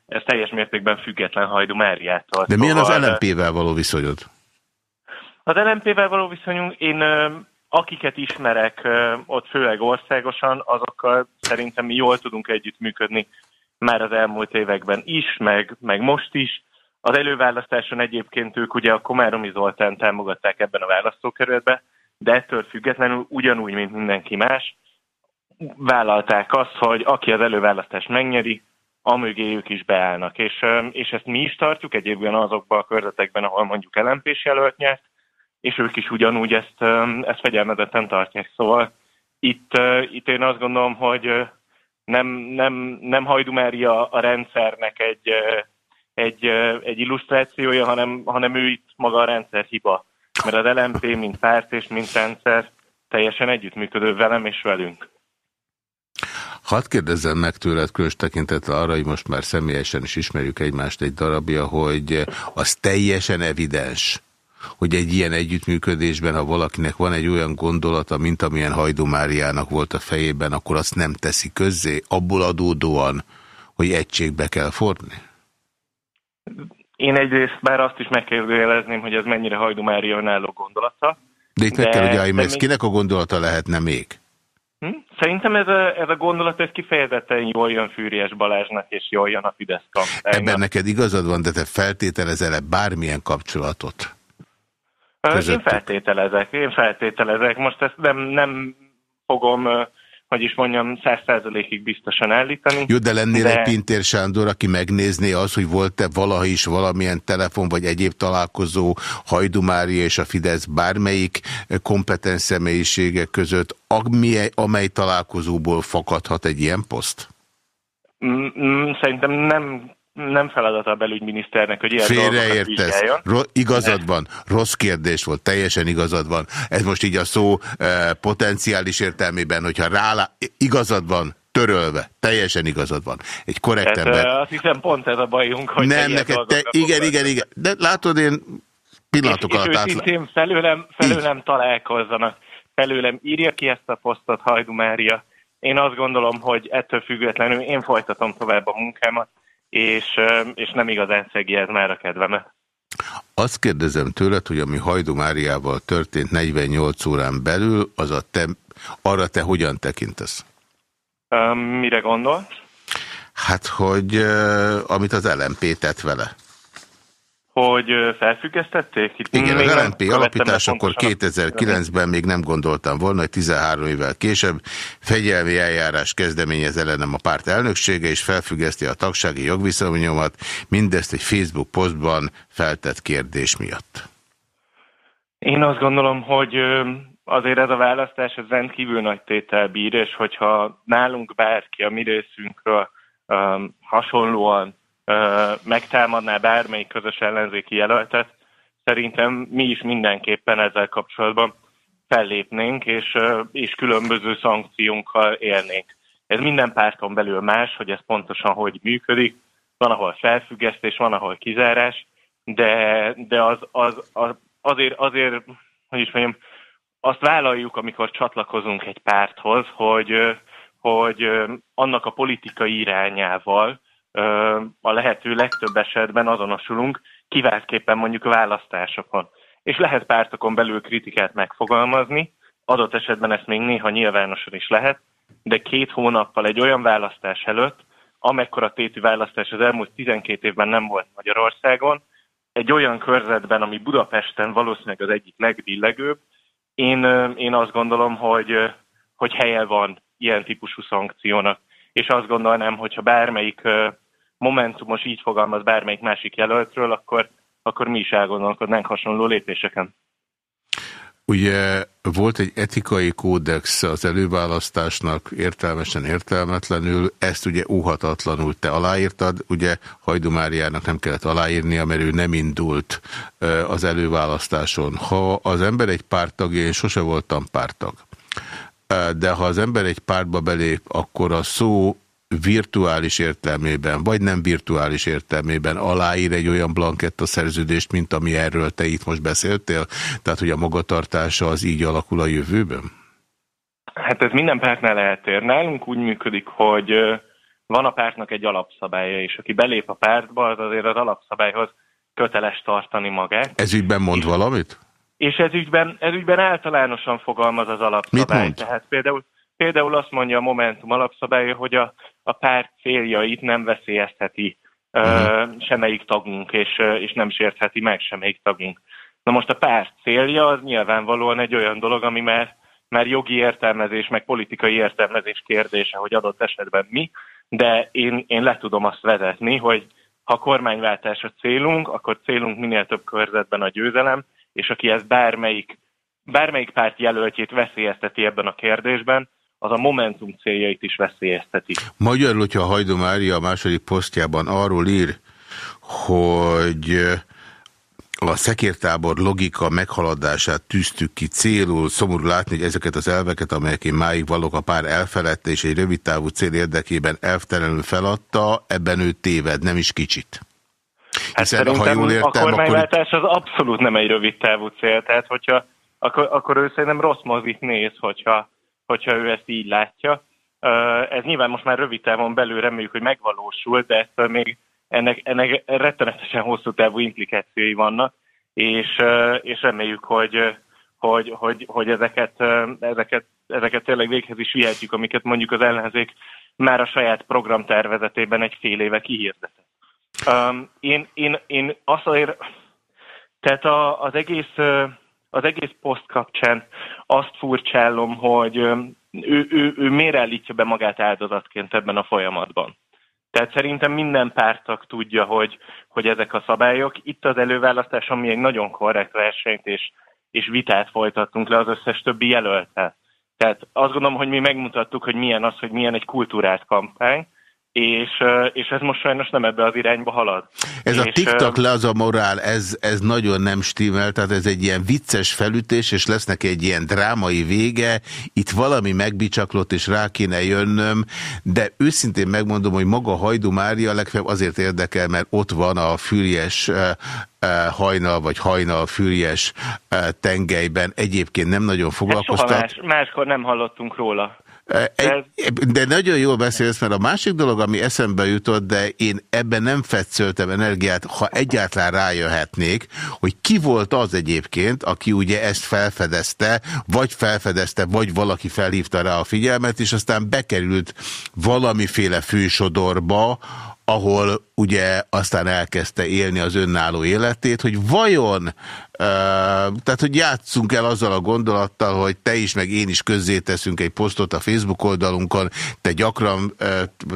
ez teljes mértékben független Hajdu Máriától. De milyen az szóval, LMP-vel való viszonyod? Az LMP-vel való viszonyunk, én akiket ismerek ott főleg országosan, azokkal szerintem mi jól tudunk együttműködni már az elmúlt években is, meg, meg most is. Az előválasztáson egyébként ők ugye a Komáromi Zoltán támogatták ebben a választókerületben, de ettől függetlenül ugyanúgy, mint mindenki más, vállalták azt, hogy aki az előválasztást megnyeri, amögé ők is beállnak. És, és ezt mi is tartjuk egyébként azokban a körzetekben, ahol mondjuk lmp jelölt nyert, és ők is ugyanúgy ezt, ezt fegyelmezetten tartják. Szóval itt, itt én azt gondolom, hogy nem, nem, nem Hajdumária a rendszernek egy, egy, egy illusztrációja, hanem, hanem ő itt maga a rendszer hiba. Mert az LMP, mint párt és mint rendszer teljesen együttműködő velem és velünk. Hadd kérdezzem meg tőled különös tekintettel arra, hogy most már személyesen is ismerjük egymást egy darabja, hogy az teljesen evidens, hogy egy ilyen együttműködésben, ha valakinek van egy olyan gondolata, mint amilyen Hajdú Máriának volt a fejében, akkor azt nem teszi közzé, abból adódóan, hogy egységbe kell forni? Én egyrészt bár azt is megkérdőjelezném, hogy ez mennyire Hajdú Mária önálló gondolata. De itt meg kell, hogy de ez kinek a gondolata lehetne még? Hm? Szerintem ez a, ez a gondolat ez kifejezetten jól jön Fűries Balázsnak, és jól jön a Fidesz kampánynak. Ebben neked igazad van, de te feltételezel-e bármilyen kapcsolatot? Ö, Én közöttük. feltételezek, én feltételezek. Most ezt nem, nem fogom, hogy is mondjam, száz százalékig biztosan állítani. Jó, de lennél De- egy Pintér Sándor, aki megnézné az, hogy volt-e valaha is valamilyen telefon vagy egyéb találkozó Hajdú Mária és a Fidesz bármelyik kompetens személyisége között, amely, amely találkozóból fakadhat egy ilyen poszt? Mm, mm, Szerintem nem, nem feladata a belügyminiszternek, hogy ilyen Félreértesz. Ro- igazad van. Rossz kérdés volt. Teljesen igazad van. Ez most így a szó eh, potenciális értelmében, hogyha rálá... Igazad van. Törölve. Teljesen igazad van. Egy korrekt Tehát, ember. ö, azt hiszem pont ez a bajunk, hogy nem, neked te, igen, igen, igen. De látod, én pillanatok és, és alatt átla... őszintén felőlem, felőlem találkozzanak. Felőlem írja ki ezt a posztot Hajdú Mária. Én azt gondolom, hogy ettől függetlenül én folytatom tovább a munkámat, és, és nem igazán szegi ez már a kedvemet. Azt kérdezem tőled, hogy ami Hajdú Máriával történt 48 órán belül, az a te, arra te hogyan tekintesz? Ö, Mire gondolsz? Hát, hogy uh, amit az LMP tett vele. Hogy felfüggesztették? Itt Igen, még az be alapításakor pontosan a- 2009-ben még nem gondoltam volna, hogy 13 évvel később fegyelmi eljárás kezdeményez ellenem a párt elnöksége, és felfüggeszti a tagsági jogviszonyomat, mindezt egy Facebook posztban feltett kérdés miatt. Én azt gondolom, hogy azért ez a választás ez rendkívül nagy tétel bír, és hogyha nálunk bárki a mi részünkről ö, hasonlóan megtámadná bármelyik közös ellenzéki jelöltet, szerintem mi is mindenképpen ezzel kapcsolatban fellépnénk, és, és különböző szankciónkkal élnénk. Ez minden párton belül más, hogy ez pontosan hogy működik. Van, ahol felfüggesztés, van, ahol kizárás, de, de az, az, az, azért, azért, hogy is mondjam, azt vállaljuk, amikor csatlakozunk egy párthoz, hogy, hogy annak a politikai irányával a lehető legtöbb esetben azonosulunk, kiváltképpen mondjuk választásokon. És lehet pártokon belül kritikát megfogalmazni, adott esetben ezt még néha nyilvánosan is lehet, de két hónappal egy olyan választás előtt, amekkora tétű választás az elmúlt 12 évben nem volt Magyarországon, egy olyan körzetben, ami Budapesten valószínűleg az egyik legbillegőbb, én, én azt gondolom, hogy, hogy helye van ilyen típusú szankciónak. És azt gondolnám, hogyha bármelyik momentumos így fogalmaz bármelyik másik jelöltről, akkor, akkor mi is elgondolkodnánk hasonló lépéseken. Ugye volt egy etikai kódex az előválasztásnak értelmesen értelmetlenül, ezt ugye óhatatlanul te aláírtad, ugye Hajdú Máriának nem kellett aláírnia, mert ő nem indult az előválasztáson. Ha az ember egy pártagja, én sose voltam pártag, de ha az ember egy pártba belép, akkor a szó virtuális értelmében, vagy nem virtuális értelmében aláír egy olyan blanketta szerződést, mint ami erről te itt most beszéltél? Tehát, hogy a magatartása az így alakul a jövőben? Hát ez minden pártnál eltér. Nálunk úgy működik, hogy van a pártnak egy alapszabálya, és aki belép a pártba, az azért az alapszabályhoz köteles tartani magát. Ez ügyben mond valamit? És ez ügyben, ez ügyben általánosan fogalmaz az alapszabály. Mit mond? Tehát például, például azt mondja a Momentum alapszabálya, hogy a, a párt céljait nem veszélyezteti uh Mhm. semmelyik tagunk, és, és nem sértheti meg semmelyik tagunk. Na most a párt célja az nyilvánvalóan egy olyan dolog, ami már, már jogi értelmezés, meg politikai értelmezés kérdése, hogy adott esetben mi, de én, én le tudom azt vezetni, hogy ha kormányváltás a célunk, akkor célunk minél több körzetben a győzelem, és aki ezt bármelyik, bármelyik párt jelöltjét veszélyezteti ebben a kérdésben, az a Momentum céljait is veszélyezteti. Magyarul, hogyha a Hajdú Mária a második posztjában arról ír, hogy a szekértábor logika meghaladását tűztük ki célul, szomorú látni, hogy ezeket az elveket, amelyek én máig valok a pár elfeledte, és egy rövid távú cél érdekében elvtelenül feladta, ebben ő téved, nem is kicsit. Hiszen, ha szerintem jól értem, a akkor kormányváltás az abszolút nem egy rövid távú cél, tehát hogyha, akkor, akkor ő szerintem rossz mozit néz, hogyha, hogyha ő ezt így látja. Ez nyilván most már rövid távon belül reméljük, hogy megvalósul, de ettől még ennek, ennek rettenetesen hosszú távú implikációi vannak, és, és reméljük, hogy, hogy, hogy, hogy ezeket, ezeket, ezeket tényleg véghez is vihetjük, amiket mondjuk az ellenzék már a saját programtervezetében egy fél éve kihirdetett. Um, én, én, én azt azért, tehát a, az egész az egész poszt kapcsán azt furcsálom, hogy ő, ő, ő miért állítja be magát áldozatként ebben a folyamatban. Tehát szerintem minden pártag tudja, hogy, hogy ezek a szabályok. Itt az előválasztáson mi egy nagyon korrekt versenyt és, és vitát folytattunk le az összes többi jelöltel. Tehát azt gondolom, hogy mi megmutattuk, hogy milyen az, hogy milyen egy kultúrált kampány, és, és ez most sajnos nem ebbe az irányba halad. Ez a és, TikTok ö, le az a morál, ez, ez nagyon nem stimmel, tehát ez egy ilyen vicces felütés, és lesz neki egy ilyen drámai vége, itt valami megbicsaklott, és rá kéne jönnöm, de őszintén megmondom, hogy maga Hajdú Mária legfeljebb azért érdekel, mert ott van a fürjes eh, hajnal, vagy hajnal fürjes eh, tengelyben. Egyébként nem nagyon hát soha más, máskor nem hallottunk róla. De nagyon jól beszélsz, mert a másik dolog, ami eszembe jutott, de én ebben nem fetszöltem energiát, ha egyáltalán rájöhetnék, hogy ki volt az egyébként, aki ugye ezt felfedezte, vagy felfedezte, vagy valaki felhívta rá a figyelmet, és aztán bekerült valamiféle fősodorba, ahol ugye aztán elkezdte élni az önálló életét, hogy vajon, tehát hogy játszunk el azzal a gondolattal, hogy te is, meg én is közzéteszünk egy posztot a Facebook oldalunkon, te gyakran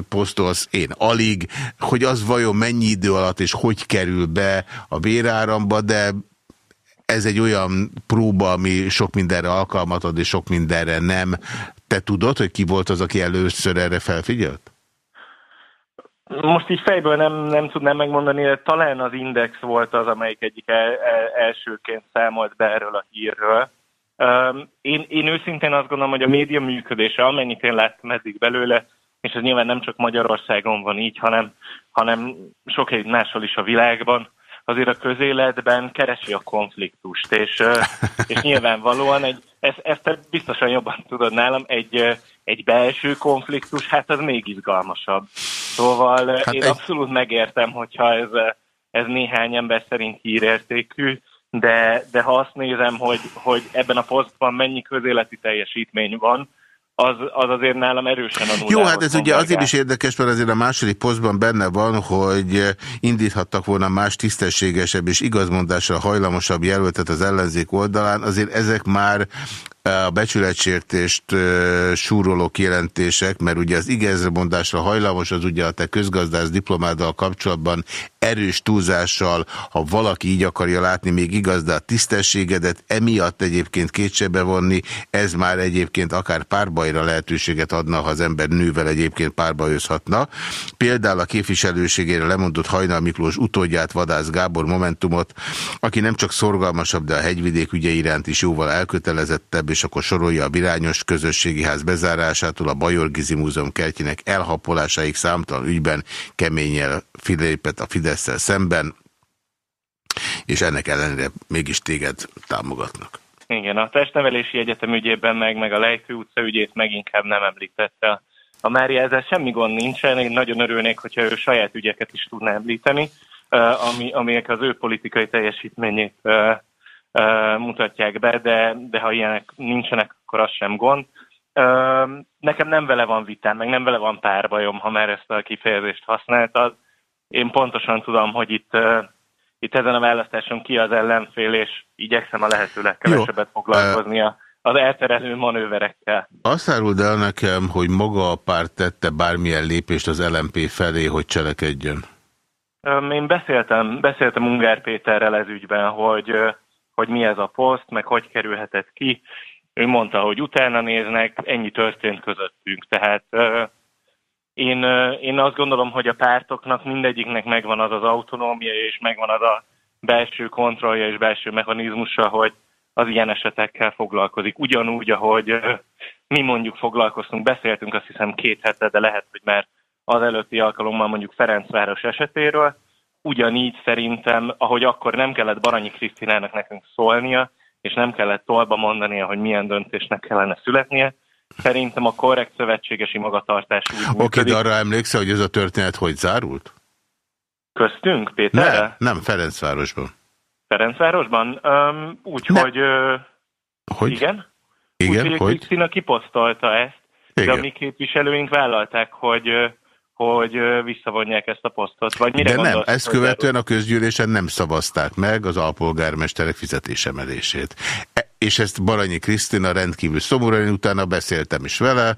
posztolsz, én alig, hogy az vajon mennyi idő alatt és hogy kerül be a béráramba, de ez egy olyan próba, ami sok mindenre alkalmat ad, és sok mindenre nem. Te tudod, hogy ki volt az, aki először erre felfigyelt? Most így fejből nem, nem tudnám megmondani, de talán az Index volt az, amelyik egyik el, el, elsőként számolt be erről a hírről. Um, én, én őszintén azt gondolom, hogy a média működése, amennyit én láttam eddig belőle, és ez nyilván nem csak Magyarországon van így, hanem, hanem sok egy máshol is a világban, azért a közéletben keresi a konfliktust, és, és nyilvánvalóan egy, ezt, ezt te biztosan jobban tudod nálam, egy, egy belső konfliktus, hát az még izgalmasabb. Szóval hát én egy- abszolút megértem, hogyha ez, ez néhány ember szerint hírértékű, de, de ha azt nézem, hogy, hogy ebben a posztban mennyi közéleti teljesítmény van, az, az azért nálam erősen a Jó, hát ez ugye konvergál. azért is érdekes, mert azért a második posztban benne van, hogy indíthattak volna más tisztességesebb és igazmondásra hajlamosabb jelöltet az ellenzék oldalán. Azért ezek már a becsületsértést súroló kijelentések, mert ugye az igazmondásra hajlamos, az ugye a te közgazdász diplomáddal kapcsolatban erős túlzással, ha valaki így akarja látni, még igaz, de a tisztességedet emiatt egyébként kétségbe vonni, ez már egyébként akár párbajra lehetőséget adna, ha az ember nővel egyébként párbajozhatna. Például a képviselőségére lemondott Hajnal Miklós utódját, Vadász Gábor Momentumot, aki nem csak szorgalmasabb, de a hegyvidék ügye iránt is jóval elkötelezettebb, és akkor sorolja a Birányos Közösségi Ház bezárásától a Bajor Gizi Múzeum kertjének elhapolásáig számtalan ügyben keményel filépet a fidesz szemben, és ennek ellenére mégis téged támogatnak. Igen, a testnevelési egyetem ügyében meg, meg a Lejtő utca ügyét meg inkább nem említette. A- Mária ezzel semmi gond nincsen, én nagyon örülnék, hogyha ő saját ügyeket is tudná említeni, eh, ami, amelyek az ő politikai teljesítményét eh, mutatják be, de, de ha ilyenek nincsenek, akkor az sem gond. Nekem nem vele van vitám, meg nem vele van párbajom, ha már ezt a kifejezést használtad. Én pontosan tudom, hogy itt itt ezen a választáson ki az ellenfél, és igyekszem a lehető legkevesebbet foglalkozni a- az elterelő manőverekkel. Azt áruld el nekem, hogy maga a párt tette bármilyen lépést az LMP felé, hogy cselekedjön. Én beszéltem, beszéltem Ungár Péterrel ez ügyben, hogy, hogy mi ez a poszt, meg hogy kerülhetett ki. Ő mondta, hogy utána néznek, ennyi történt közöttünk. Tehát én, én azt gondolom, hogy a pártoknak mindegyiknek megvan az az autonómia, és megvan az a belső kontrollja és belső mechanizmusa, hogy az ilyen esetekkel foglalkozik. Ugyanúgy, ahogy mi mondjuk foglalkoztunk, beszéltünk azt hiszem két hete, de lehet, hogy már az előtti alkalommal mondjuk Ferencváros esetéről, ugyanígy szerintem, ahogy akkor nem kellett Baranyi Krisztinának nekünk szólnia, és nem kellett tolba mondania, hogy milyen döntésnek kellene születnie, szerintem a korrekt szövetségesi magatartás úgy Oké, működik. de arra emlékszel, hogy ez a történet hogy zárult? Köztünk, Péterre? Nem, nem, Ferencvárosban. Ferencvárosban? Um, úgy, Ne. hogy... Igen? Igen, Úgy, hogy? Krisztina kiposztolta ezt, de Igen. a mi képviselőink vállalták, hogy, ö, hogy visszavonják ezt a posztot. Vagy mire De nem, gondolsz, ezt követően a közgyűlésen nem szavazták meg az alpolgármesterek fizetésemelését. E- És ezt Baranyi Krisztina rendkívül szomorúan, utána beszéltem is vele,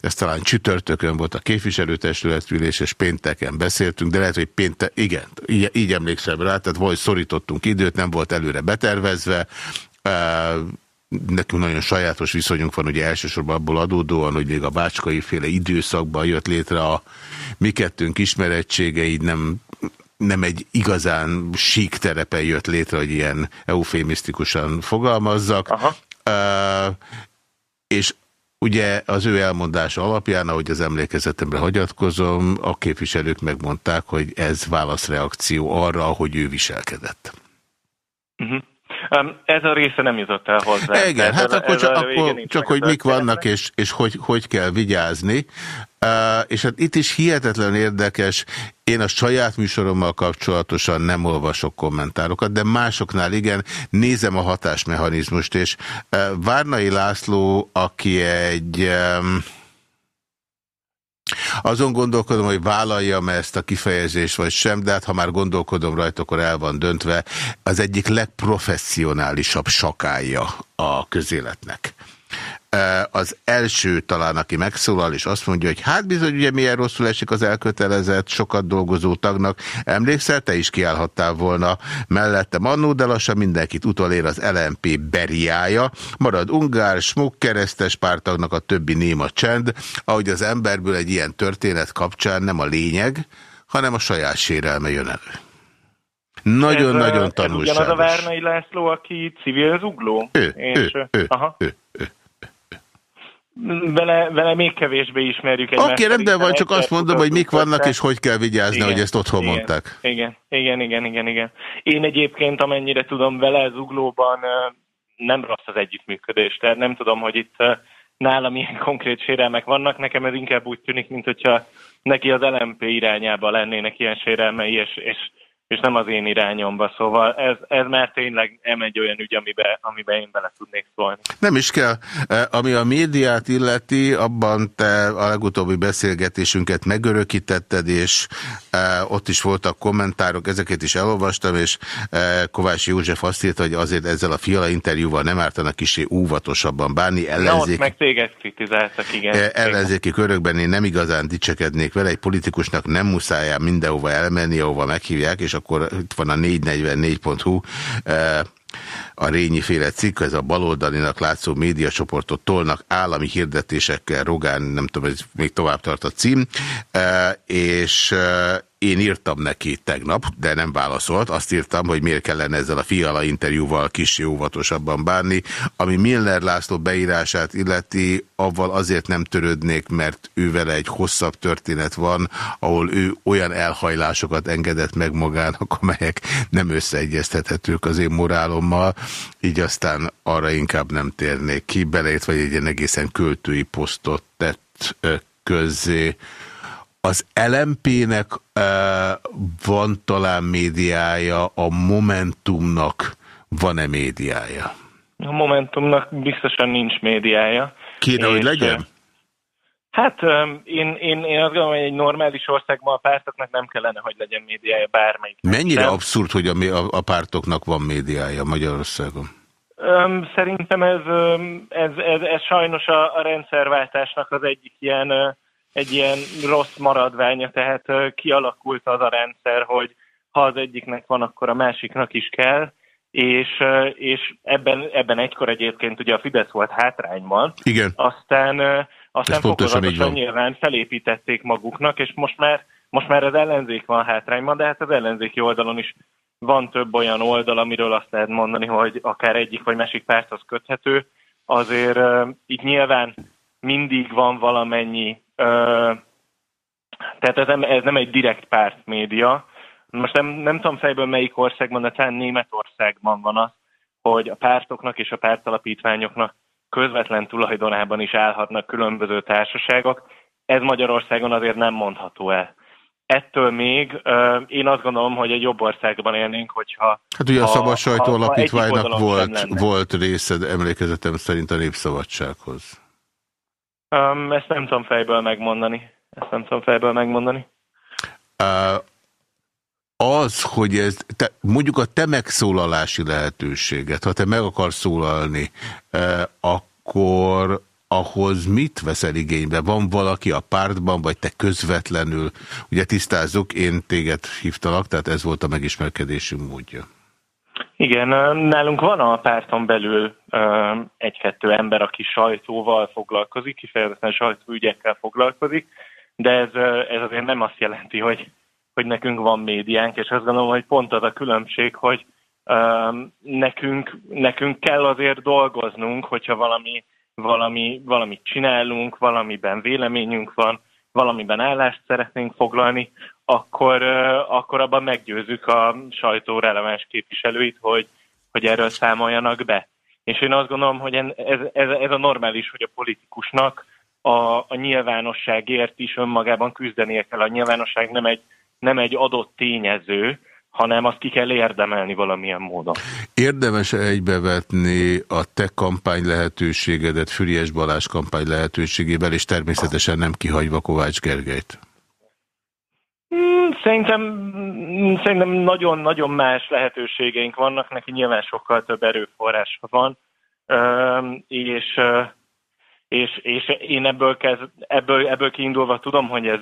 ez talán csütörtökön volt a képviselőtestületülés, és pénteken beszéltünk, de lehet, hogy péntek, igen, így, így emlékszem rá, tehát vagy szorítottunk időt, nem volt előre betervezve, Uh, nekünk nagyon sajátos viszonyunk van, ugye elsősorban abból adódóan, hogy még a bácskai féle időszakban jött létre a mi kettőnk ismerettsége, így nem, nem egy igazán sík terepen jött létre, hogy ilyen eufémisztikusan fogalmazzak. Aha. Uh, és Ugye az ő elmondása alapján, ahogy az emlékezetemre hagyatkozom, a képviselők megmondták, hogy ez válaszreakció arra, hogy ő viselkedett. Uh-huh. Um, ez a része nem jutott el hozzá. Igen, hát a- akkor csak, akkor, csak hogy mik vannak, és, és hogy, hogy kell vigyázni. Uh, és hát itt is hihetetlen érdekes, én a saját műsorommal kapcsolatosan nem olvasok kommentárokat, de másoknál igen, nézem a hatásmechanizmust, és uh, Várnai László, aki egy... Um, azon gondolkodom, hogy vállaljam -e ezt a kifejezést, vagy sem, de hát ha már gondolkodom rajta, akkor el van döntve. Az egyik legprofessionálisabb sakája a közéletnek. Az első talán, aki megszólal, és azt mondja, hogy hát bizony, ugye milyen rosszul esik az elkötelezett, sokat dolgozó tagnak. Emlékszel, te is kiállhattál volna mellettem annó, de lassan mindenkit utolér az LMP beriája. Marad ungár, smuk, keresztes pártagnak a többi néma csend, ahogy az emberből egy ilyen történet kapcsán nem a lényeg, hanem a saját sérelme jön elő. Nagyon-nagyon Ez, ö, Ez ugyanaz a tanulságos. Várnai László, aki civil zugló? Ő, és, ő, ő, aha. ő, ő. Vele, vele még kevésbé ismerjük egymást. Oké, rendben van, csak azt mondom, hogy mik vannak, és hogy kell vigyázni, Igen, hogy ezt otthon igen, mondták. Igen, igen, igen, igen, igen. Én egyébként, amennyire tudom, vele zuglóban nem rossz az együttműködés, tehát nem tudom, hogy itt nálam ilyen konkrét sérelmek vannak, nekem ez inkább úgy tűnik, mint hogyha neki az LMP irányába lennének ilyen sérelmei, és, és, és nem az én irányomba, szóval ez, ez már tényleg nem egy olyan ügy, amiben, amiben én bele tudnék szólni. Nem is kell. Eh, Ami a médiát illeti, abban te a legutóbbi beszélgetésünket megörökítetted, és eh, ott is voltak kommentárok, ezeket is elolvastam, és eh, Kovács József azt írta, hogy azért ezzel a fiala interjúval nem ártana kisé óvatosabban bánni. Na, ott meg téged kritizáltak, igen. Ellenzéki körökben én nem igazán dicsekednék vele, egy politikusnak nem muszáj mindenhova elmenni, ahova meghívják, és akkor itt van a 444.hu, eh, a Rényi féle cikk, ez a baloldalinak látszó médiacsoportot tolnak állami hirdetésekkel, Rogán, nem tudom, ez még tovább tart a cím, eh, és eh, én írtam neki tegnap, de nem válaszolt. Azt írtam, hogy miért kellene ezzel a fiala interjúval kis óvatosabban bánni. Ami Milner László beírását illeti, avval azért nem törődnék, mert ő vele egy hosszabb történet van, ahol ő olyan elhajlásokat engedett meg magának, amelyek nem összeegyeztethetők az én morálommal, így aztán arra inkább nem térnék ki, beleértve vagy egy ilyen egészen költői posztot tett közzé. Az LMP-nek van talán médiája, a Momentumnak van-e médiája? A Momentumnak biztosan nincs médiája. Kéne, hogy És, legyen? ö, Hát én, én, én azt gondolom, hogy egy normális országban a pártoknak nem kellene, hogy legyen médiája bármelyik. Mennyire abszurd, hogy a, a, a pártoknak van médiája Magyarországon? Öm, szerintem ez, ez, ez, ez sajnos a, a rendszerváltásnak az egyik ilyen, egy ilyen rossz maradványa, tehát kialakult az a rendszer, hogy ha az egyiknek van, akkor a másiknak is kell, és, és ebben, ebben egykor egyébként ugye a Fidesz volt hátrányban, Igen. aztán, aztán fokozatosan nyilván felépítették maguknak, és most már, most már az ellenzék van hátrányban, de hát az ellenzéki oldalon is van több olyan oldal, amiről azt lehet mondani, hogy akár egyik vagy másik párthoz köthető, azért uh, itt nyilván mindig van valamennyi, tehát ez nem, ez nem egy direkt párt média, most nem, nem tudom fejből melyik országban, de talán Németországban van az, hogy a pártoknak és a pártalapítványoknak közvetlen tulajdonában is állhatnak különböző társaságok. Ez Magyarországon azért nem mondható el. Ettől még uh, én azt gondolom, hogy egy jobb országban élnénk, hogyha... Hát ugye a ha- Szabad Sajtó Alapítványnak volt, volt részed emlékezetem szerint a Népszabadsághoz. Um, ezt nem tudom fejből megmondani. Ezt nem tudom fejből megmondani. Uh, az, hogy ez, te, mondjuk a te megszólalási lehetőséget, ha te meg akarsz szólalni, uh, akkor ahhoz mit veszel igénybe? Van valaki a pártban, vagy te közvetlenül? Ugye tisztázzuk, én téged hívtalak, tehát ez volt a megismerkedésünk módja. Igen, nálunk van a párton belül egy-kettő ember, aki sajtóval foglalkozik, kifejezetten sajtóügyekkel foglalkozik, de ez, ez azért nem azt jelenti, hogy, hogy nekünk van médiánk, és azt gondolom, hogy pont az a különbség, hogy nekünk, nekünk kell azért dolgoznunk, hogyha valami, valami, valamit csinálunk, valamiben véleményünk van, valamiben állást szeretnénk foglalni, akkor, akkor abban meggyőzzük a sajtó releváns képviselőit, hogy, hogy erről számoljanak be. És én azt gondolom, hogy ez, ez, ez a normális, hogy a politikusnak a, a nyilvánosságért is önmagában küzdenie kell. A nyilvánosság nem egy, nem egy adott tényező, hanem azt ki kell érdemelni valamilyen módon. Érdemes egybevetni a te kampány lehetőségedet Füriás Balázs kampány lehetőségével, és természetesen nem kihagyva Kovács Gergelyt? Hmm, Szerintem, mm, szerintem nagyon-nagyon más lehetőségeink vannak, neki nyilván sokkal több erőforrása van, és, és, és én ebből, kezd, ebből, ebből kiindulva tudom, hogy ez,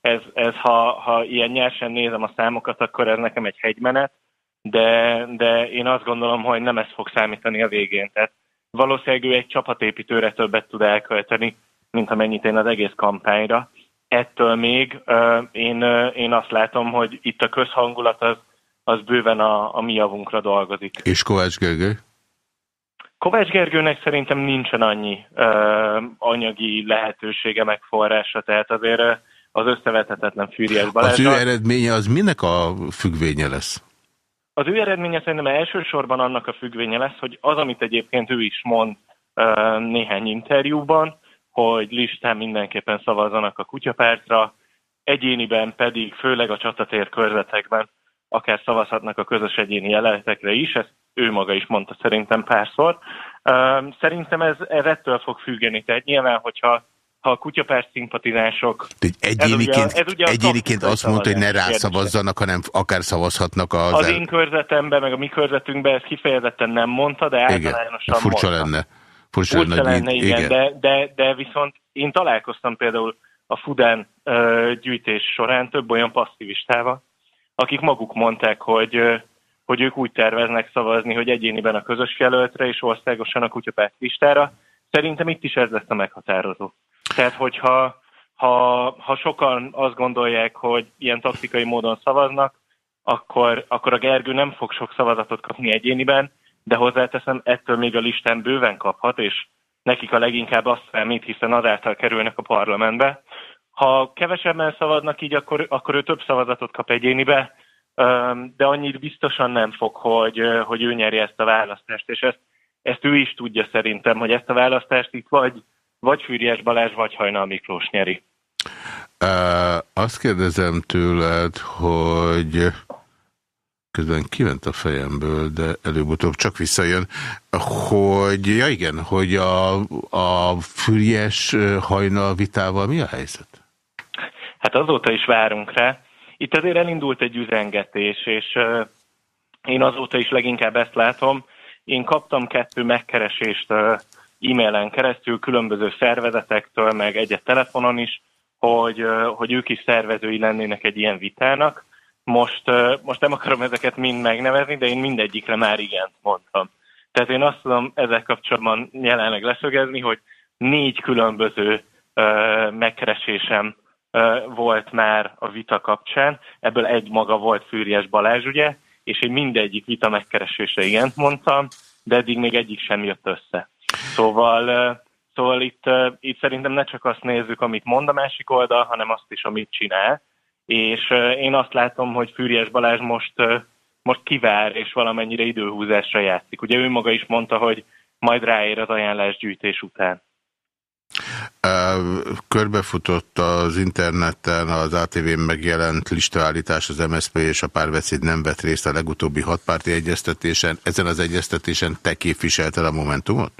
ez, ez ha, ha ilyen nyersen nézem a számokat, akkor ez nekem egy hegymenet, de, de én azt gondolom, hogy nem ez fog számítani a végén. Tehát valószínűleg ő egy csapatépítőre többet tud elkölteni, mint amennyit én az egész kampányra. Ettől még én, én azt látom, hogy itt a közhangulat az, az bőven a, a mi javunkra dolgozik. És Kovács Gergely? Kovács Gergőnek szerintem nincsen annyi ö, anyagi lehetősége, meg forrása, tehát azért az összevethetetlen Fűriás Az ő eredménye az minek a függvénye lesz? Az ő eredménye szerintem elsősorban annak a függvénye lesz, hogy az, amit egyébként ő is mond ö, néhány interjúban, hogy listán mindenképpen szavazzanak a kutyapártra, egyéniben pedig, főleg a csatatér körzetekben, akár szavazhatnak a közös egyéni jelenetekre is, ezt ő maga is mondta szerintem párszor. Szerintem ez, ez ettől fog függeni, tehát nyilván, hogyha ha a kutyapárt szimpatizánsok Egy egyéniként, Ez ugye- ez ugye egyéniként azt mondta, hogy ne rászavazzanak, hanem akár szavazhatnak az... Az el- én körzetemben, meg a mi körzetünkben ezt kifejezetten nem mondta, de igen, általánosan furcsa mondta. lenne. Furcsa lenne, így- igen, De, de, de viszont én találkoztam például a Fudán ö, gyűjtés során több olyan passzivistával, akik maguk mondták, hogy, ö, hogy ők úgy terveznek szavazni, hogy egyéniben a közös jelöltre és országosan a kutyapárt listára. Szerintem itt is ez lesz a meghatározó. Tehát, hogyha ha, ha sokan azt gondolják, hogy ilyen taktikai módon szavaznak, akkor, akkor a Gergő nem fog sok szavazatot kapni egyéniben, de hozzáteszem, ettől még a listán bőven kaphat, és nekik a leginkább azt számít, hiszen azáltal kerülnek a parlamentbe. Ha kevesebben szavaznak így, akkor, akkor ő több szavazatot kap egyénibe, de annyit biztosan nem fog, hogy, hogy ő nyeri ezt a választást, és ezt, ezt ő is tudja szerintem, hogy ezt a választást itt vagy, vagy Fűriás Balázs, vagy Hajnal Miklós nyeri. Uh, azt kérdezem tőled, hogy közben kiment a fejemből, de előbb-utóbb csak visszajön, hogy, ja igen, hogy a, a Füriás hajnal vitával mi a helyzet? Hát azóta is várunk rá. Itt azért elindult egy üzengetés, és én azóta is leginkább ezt látom. Én kaptam kettő megkeresést e-mailen keresztül különböző szervezetektől, meg egyet telefonon is, hogy, hogy ők is szervezői lennének egy ilyen vitának. Most, most nem akarom ezeket mind megnevezni, de én mindegyikre már igent mondtam. Tehát én azt tudom ezzel kapcsolatban jelenleg leszögezni, hogy négy különböző uh, megkeresésem uh, volt már a vita kapcsán, ebből egy maga volt Fűriás Balázs, ugye, és én mindegyik vita megkeresésre igent mondtam, de eddig még egyik sem jött össze. Szóval, uh, szóval itt, uh, itt szerintem ne csak azt nézzük, amit mond a másik oldal, hanem azt is, amit csinál, és én azt látom, hogy Fűries Balázs most, most kivár, és valamennyire időhúzásra játszik. Ugye ő maga is mondta, hogy majd ráér az ajánlásgyűjtés után. Körbefutott az interneten az ATV-n megjelent listaállítás az MSZP és a párbeszéd nem vett részt a legutóbbi hatpárti egyeztetésen. Ezen az egyeztetésen te képviselted a Momentumot?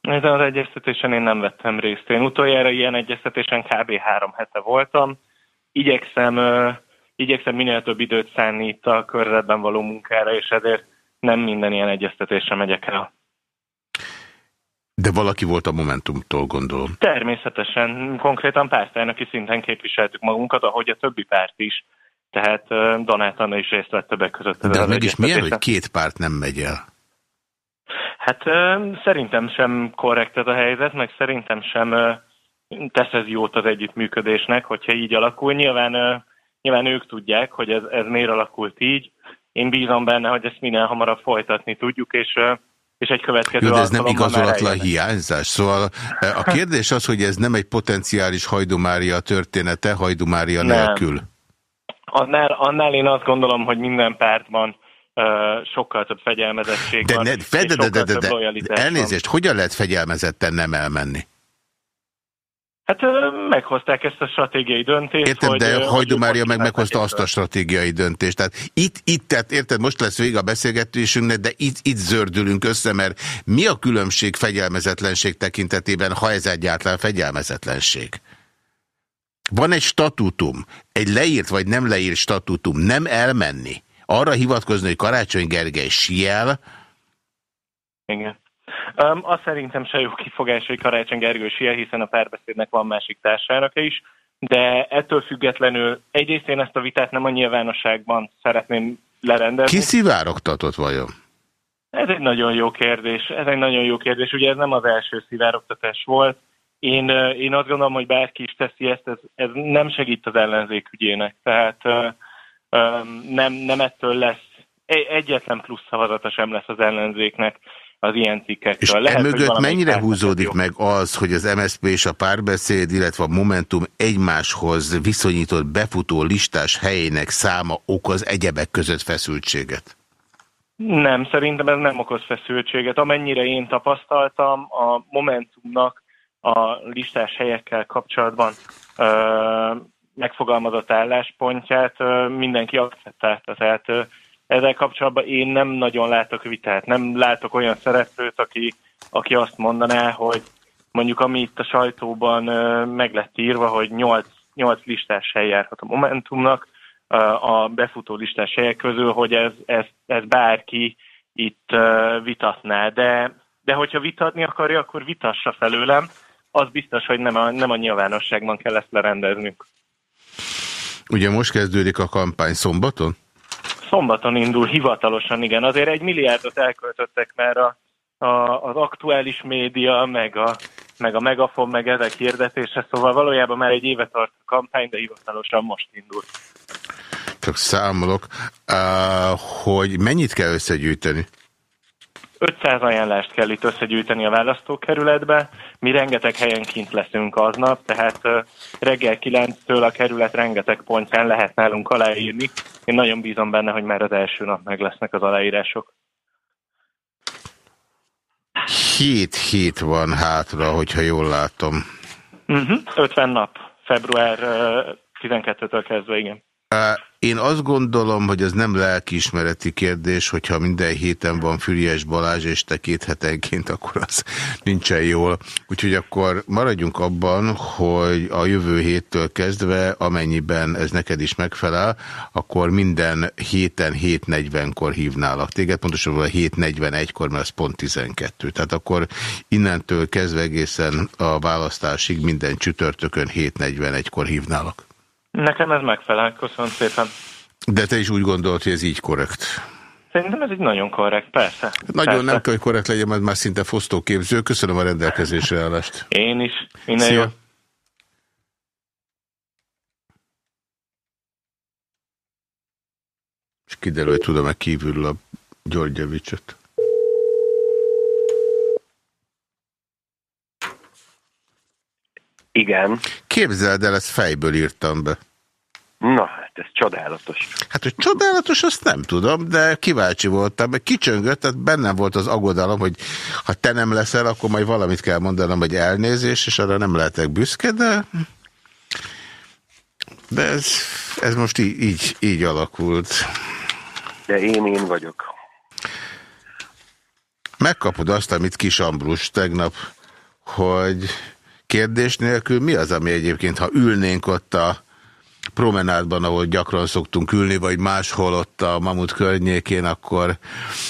Ezen az egyeztetésen én nem vettem részt. Én utoljára ilyen egyeztetésen kb. három hete voltam. Igyekszem, igyekszem minél több időt szánni itt a körzetben való munkára, és ezért nem minden ilyen egyeztetésre megyek el. De valaki volt a Momentumtól, gondolom. Természetesen, konkrétan pártelnöki szinten képviseltük magunkat, ahogy a többi párt is. Tehát Donát Anna is részt vett többek között. De mégis milyen, hogy két párt nem megy el? Hát szerintem sem korrekt ez a helyzet, meg szerintem sem tesz ez jót az együttműködésnek, hogyha így alakul. Nyilván, nyilván ők tudják, hogy ez, ez miért alakult így. Én bízom benne, hogy ezt minél hamarabb folytatni tudjuk, és és egy következő Jó, de ez nem igazolatlan hiányzás. Szóval a kérdés az, hogy ez nem egy potenciális Hajdumária története, Hajdumária nem. nélkül. Annál, annál én azt gondolom, hogy minden pártban uh, sokkal több fegyelmezettség de van, ne, fe, de, de, de, de, de, de, elnézést, van. hogyan lehet fegyelmezetten nem elmenni? Hát meghozták ezt a stratégiai döntést. Értem, hogy, de Hajdú Mária meg meghozta azt a stratégiai döntést. Tehát itt, itt, tehát érted, most lesz vége a beszélgetésünknek, de itt, itt zördülünk össze, mert mi a különbség fegyelmezetlenség tekintetében, ha ez egyáltalán fegyelmezetlenség? Van egy statútum, egy leírt vagy nem leírt statútum, nem elmenni, arra hivatkozni, hogy Karácsony Gergely siel. Igen. Um, azt szerintem se jó kifogás, hogy Karácsony Gergő sia, hiszen a párbeszédnek van másik társának is, de ettől függetlenül egyrészt én ezt a vitát nem a nyilvánosságban szeretném lerendezni. Ki szivárogtatott vajon? Ez egy nagyon jó kérdés. Ez egy nagyon jó kérdés. Ugye ez nem az első szivárogtatás volt. Én, én azt gondolom, hogy bárki is teszi ezt, ez, ez nem segít az ellenzék ügyének. Tehát nem, nem ettől lesz, egyetlen plusz szavazata sem lesz az ellenzéknek az ilyen cikkektől. És Lehet, emögött mennyire húzódik meg az, hogy az MSZP és a párbeszéd, illetve a Momentum egymáshoz viszonyított befutó listás helyének száma okoz egyebek között feszültséget? Nem, szerintem ez nem okoz feszültséget. Amennyire én tapasztaltam, a Momentumnak a listás helyekkel kapcsolatban ö, megfogalmazott álláspontját ö, mindenki akceptálta. Tehát ö, ezzel kapcsolatban én nem nagyon látok vitát, nem látok olyan szereplőt, aki, aki azt mondaná, hogy mondjuk ami itt a sajtóban meg lett írva, hogy 8, 8 listás hely járhat a Momentumnak, a befutó listás helyek közül, hogy ez, ez, ez bárki itt vitatná. De, de hogyha vitatni akarja, akkor vitassa felőlem. Az biztos, hogy nem a, nem a nyilvánosságban kell ezt lerendeznünk. Ugye most kezdődik a kampány szombaton? Szombaton indul hivatalosan, igen. Azért egy milliárdot elköltöttek már a, a, az aktuális média, meg a, meg a megafon, meg ezek hirdetése, szóval valójában már egy éve tart a kampány, de hivatalosan most indul. Csak számolok, uh, hogy mennyit kell összegyűjteni? 500 ajánlást kell itt összegyűjteni a választókerületbe. Mi rengeteg helyen kint leszünk aznap, tehát reggel 9-től a kerület rengeteg pontján lehet nálunk aláírni. Én nagyon bízom benne, hogy már az első nap meg lesznek az aláírások. 7 hét van hátra, hogyha jól látom. Uh -huh. 50 nap, február 12-től kezdve, igen. Én azt gondolom, hogy ez nem lelkiismereti kérdés, hogyha minden héten van Füriás Balázs, és te két hetenként, akkor az nincsen jól. Úgyhogy akkor maradjunk abban, hogy a jövő héttől kezdve, amennyiben ez neked is megfelel, akkor minden héten 7.40-kor hívnálak téged, pontosabban a 7.41-kor, mert az pont 12. Tehát akkor innentől kezdve egészen a választásig minden csütörtökön 7.41-kor hívnálak. Nekem ez megfelel, köszönöm szépen. De te is úgy gondolod, hogy ez így korrekt? Szerintem ez egy nagyon korrekt, persze. Nagyon persze. nem kell, hogy korrekt legyen, mert már szinte fosztóképző. Köszönöm a rendelkezésre állást. Én is. Minden Szia. jó. És kiderül, hogy tudom-e kívül a Györgyevicsot. Igen. Képzeld el, ezt fejből írtam be. Na hát. ez csodálatos. Hát, hogy csodálatos, azt nem tudom, de kíváncsi voltam, mert kicsöngött, tehát bennem volt az aggodalom, hogy ha te nem leszel, akkor majd valamit kell mondanom, hogy elnézés, és arra nem lehetek büszke, de de ez, ez most így, így, így alakult. De én én vagyok. Megkapod azt, amit Kis Ambrus tegnap, hogy kérdés nélkül mi az, ami egyébként, ha ülnénk ott a promenádban, ahol gyakran szoktunk ülni, vagy máshol ott a Mamut környékén, akkor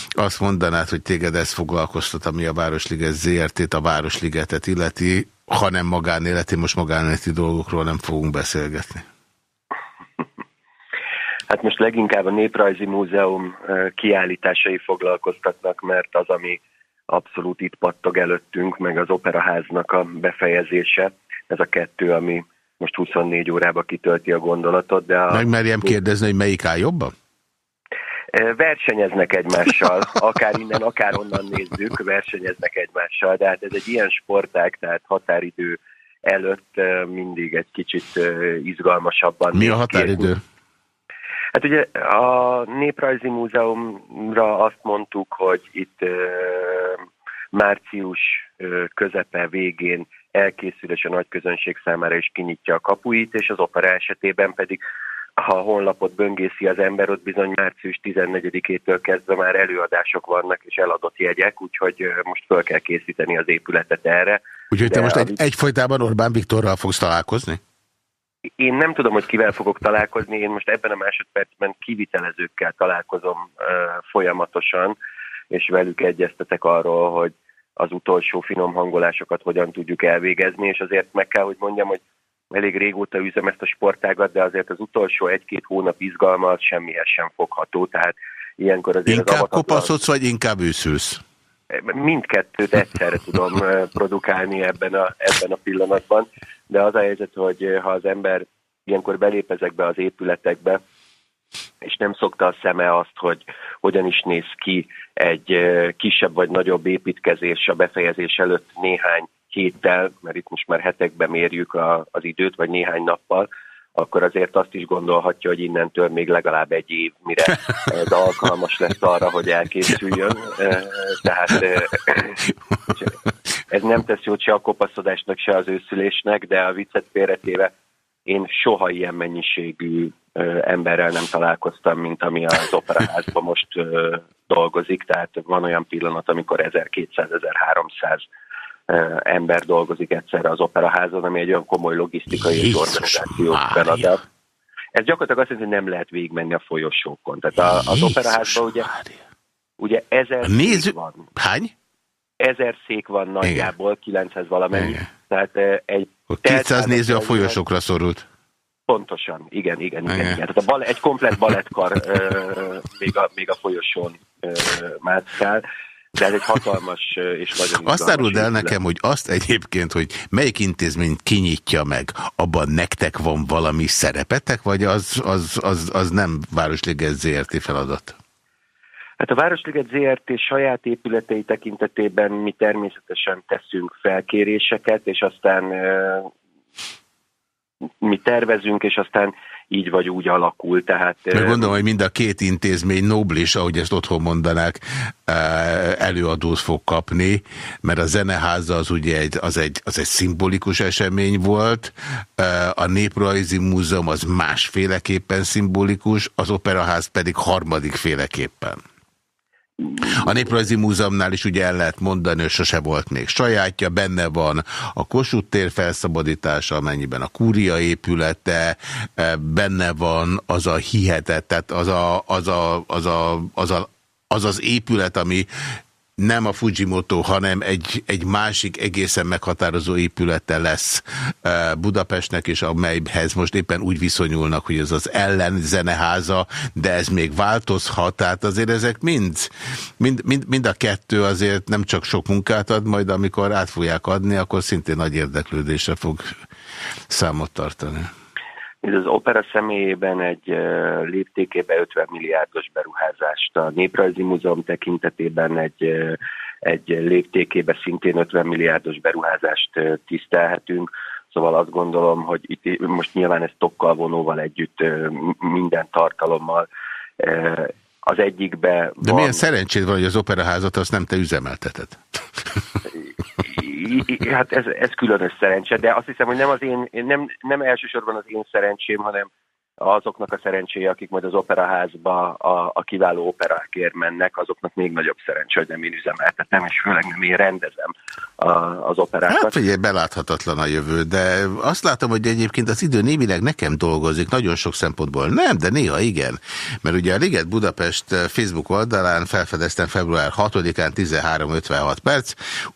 azt mondanád, hogy téged ez foglalkoztat, ami a Városliget ZRT-t, a Városligetet illeti, ha nem magánéleti, most magánéleti dolgokról nem fogunk beszélgetni. Hát most leginkább a Néprajzi Múzeum eh, kiállításai foglalkoztatnak, mert az, ami abszolút itt pattog előttünk, meg az operaháznak a befejezése, ez a kettő, ami most 24 órába kitölti a gondolatot. De a... Megmerjem kérdezni, hogy melyik áll jobban? Eh, versenyeznek egymással, akár innen, akár onnan nézzük, versenyeznek egymással, de hát ez egy ilyen sportág, tehát határidő előtt eh, mindig egy kicsit izgalmasabban. Mi a határidő? Készül. Hát ugye a Néprajzi Múzeumra azt mondtuk, hogy itt március közepe végén elkészül, és a nagy közönség számára is kinyitja a kapuit, és az opera esetében pedig ha a honlapot böngészi az ember, ott bizony március 14-től kezdve már előadások vannak, és eladott jegyek, úgyhogy most föl kell készíteni az épületet erre. Úgyhogy te most egy, egyfolytában Orbán Viktorral fogsz találkozni? Én nem tudom, hogy kivel fogok találkozni, én most ebben a másodpercben kivitelezőkkel találkozom uh, folyamatosan, és velük egyeztetek arról, hogy az utolsó finom hangolásokat hogyan tudjuk elvégezni, és azért meg kell, hogy mondjam, hogy elég régóta üzem ezt a sportágat, de azért az utolsó egy-két hónap izgalma az semmihez sem fogható, tehát ilyenkor azért Inkább az kopaszodsz, vagy inkább őszülsz? Mindkettőt egyszerre tudom produkálni ebben a, ebben a pillanatban de az a helyzet, hogy eh, ha az ember ilyenkor belép ezekbe az épületekbe, és nem szokta a szeme azt, hogy hogyan is néz ki egy kisebb vagy nagyobb építkezés a befejezés előtt néhány héttel, mert itt most már hetekben mérjük a, az időt, vagy néhány nappal, akkor azért azt is gondolhatja, hogy innentől még legalább egy év, mire ez alkalmas lesz arra, hogy elkészüljön. Eh, tehát ez nem tesz jót se a kopaszodásnak, se az őszülésnek, de a viccet félretéve én soha ilyen mennyiségű emberrel nem találkoztam, mint ami az operaházban most dolgozik, tehát van olyan pillanat, amikor 1200-1300 ember dolgozik egyszerre az operaházon, ami egy olyan komoly logisztikai és organizáció feladat. Ez gyakorlatilag azt jelenti, hogy nem lehet végigmenni a folyosókon. Tehát a, az operaházban ugye, ugye ezer Néző... van. Hány? ezer szék van nagyjából, Igen. 900 valamennyi. Igen. Tehát egy... 200 néző a folyosókra szorult. Pontosan, igen, igen, igen. igen. Tehát a bal, egy komplet balettkar ö, még, a, még a folyosón ö, mászkál. De ez egy hatalmas és nagyon Azt áruld el nekem, hogy azt egyébként, hogy melyik intézményt kinyitja meg, abban nektek van valami szerepetek, vagy az, az, az, az nem Városliget ZRT feladat? Hát a Városliget ZRT saját épületei tekintetében mi természetesen teszünk felkéréseket, és aztán mi tervezünk, és aztán így vagy úgy alakul. Tehát, Mert gondolom, hogy mind a két intézmény noblis, ahogy ezt otthon mondanák, előadót fog kapni, mert a zeneháza az ugye egy, az egy, az egy szimbolikus esemény volt, a Néprajzi Múzeum az másféleképpen szimbolikus, az Operaház pedig harmadik féleképpen. A Néprajzi Múzeumnál is ugye el lehet mondani, hogy sose volt még sajátja, benne van a Kossuth tér felszabadítása, amennyiben a kúria épülete, e, benne van az a hihetet, tehát az a, az, a, az, a, az, a, az az épület, ami nem a Fujimoto, hanem egy, egy másik egészen meghatározó épülete lesz e, Budapestnek, és amelyhez most éppen úgy viszonyulnak, hogy ez az ellen zeneháza, de ez még változhat, tehát azért ezek mind, mind, mind, mind a kettő azért nem csak sok munkát ad, majd amikor át fogják adni, akkor szintén nagy érdeklődésre fog számot tartani. Ez az opera személyében egy léptékében 50 milliárdos beruházást, a Néprajzi Múzeum tekintetében egy, egy léptékében szintén 50 milliárdos beruházást tisztelhetünk. Szóval azt gondolom, hogy itt most nyilván ez tokkal vonóval együtt minden tartalommal az egyikbe De van, milyen szerencséd van, hogy az operaházat azt nem te üzemelteted? Hát ez, ez különös szerencse, de azt hiszem, hogy nem az én, nem, nem elsősorban az én szerencsém, hanem azoknak a szerencséje, akik majd az operaházba a, a kiváló operákért mennek, azoknak még nagyobb szerencse, hogy nem én üzemeltetem, és főleg nem én rendezem a, az operákat. Hát figyelj, beláthatatlan a jövő, de azt látom, hogy egyébként az idő némileg nekem dolgozik, nagyon sok szempontból nem, de néha igen. Mert ugye a Liget Budapest Facebook oldalán felfedeztem február 6-án 13.56 perc,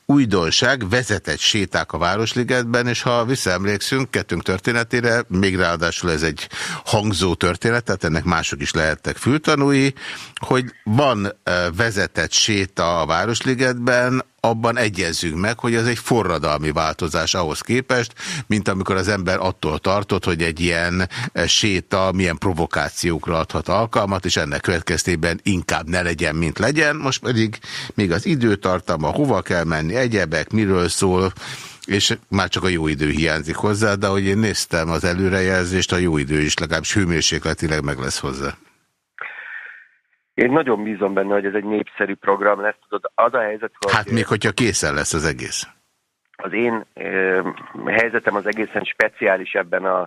újdonság, vezetett séták a Városligetben, és ha visszaemlékszünk kettőnk történetére, még ráadásul ez egy hangzó történet, tehát ennek mások is lehettek fültanúi, hogy van vezetett séta a Városligetben, abban egyezzünk meg, hogy ez egy forradalmi változás ahhoz képest, mint amikor az ember attól tartott, hogy egy ilyen séta milyen provokációkra adhat alkalmat, és ennek következtében inkább ne legyen, mint legyen. Most pedig még az időtartama, hova kell menni, egyebek, miről szól, és már csak a jó idő hiányzik hozzá, de ahogy én néztem az előrejelzést, a jó idő is legalábbis hőmérsékletileg meg lesz hozzá. Én nagyon bízom benne, hogy ez egy népszerű program lesz. Tudod, az a helyzet, hogy Hát még hogyha készen lesz az egész. az én ö, helyzetem az egészen speciális ebben a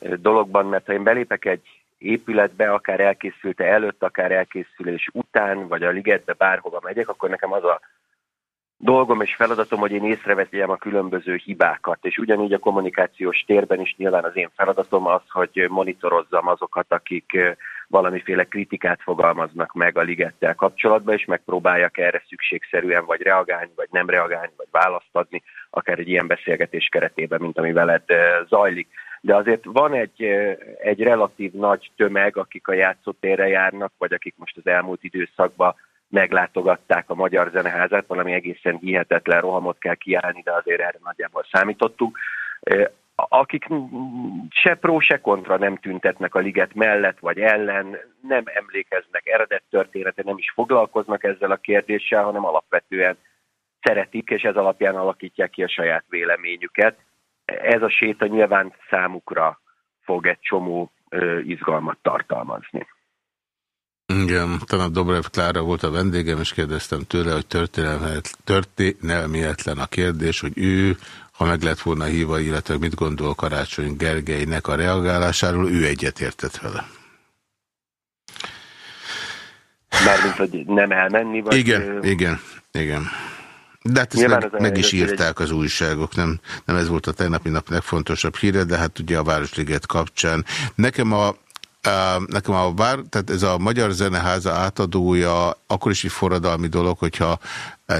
dologban, mert ha én belépek egy épületbe, akár elkészülte előtt, akár elkészülés után, vagy a ligetbe bárhova megyek, akkor nekem az a dolgom és feladatom, hogy én észrevegyem a különböző hibákat, és ugyanígy a kommunikációs térben is nyilván az én feladatom az, hogy monitorozzam azokat, akik valamiféle kritikát fogalmaznak meg a ligettel kapcsolatban, és megpróbáljak erre szükségszerűen vagy reagálni, vagy nem reagálni, vagy választ adni, akár egy ilyen beszélgetés keretében, mint ami veled zajlik. De azért van egy, egy relatív nagy tömeg, akik a játszótérre járnak, vagy akik most az elmúlt időszakban meglátogatták a Magyar Zeneházát, valami egészen hihetetlen rohamot kell kiállni, de azért erre nagyjából számítottunk. Akik se pró, se kontra nem tüntetnek a liget mellett vagy ellen, nem emlékeznek eredet története, nem is foglalkoznak ezzel a kérdéssel, hanem alapvetően szeretik, és ez alapján alakítják ki a saját véleményüket. Ez a séta nyilván számukra fog egy csomó izgalmat tartalmazni. Igen, talán Dobrev Klára volt a vendégem, és kérdeztem tőle, hogy történelmietlen a kérdés, hogy ő, ha meg lett volna hívva, illetve mit gondol Karácsony Gergelynek a reagálásáról, ő egyetértett vele. Mármint, hogy nem elmenni, vagy... Igen, ö, igen, igen. De hát ezt meg, meg is írták az újságok, nem, nem ez volt a tegnapi nap legfontosabb híre, de hát ugye a Városliget kapcsán. Nekem a, nekem a vár, tehát ez a Magyar Zeneháza átadója akkor is egy forradalmi dolog, hogyha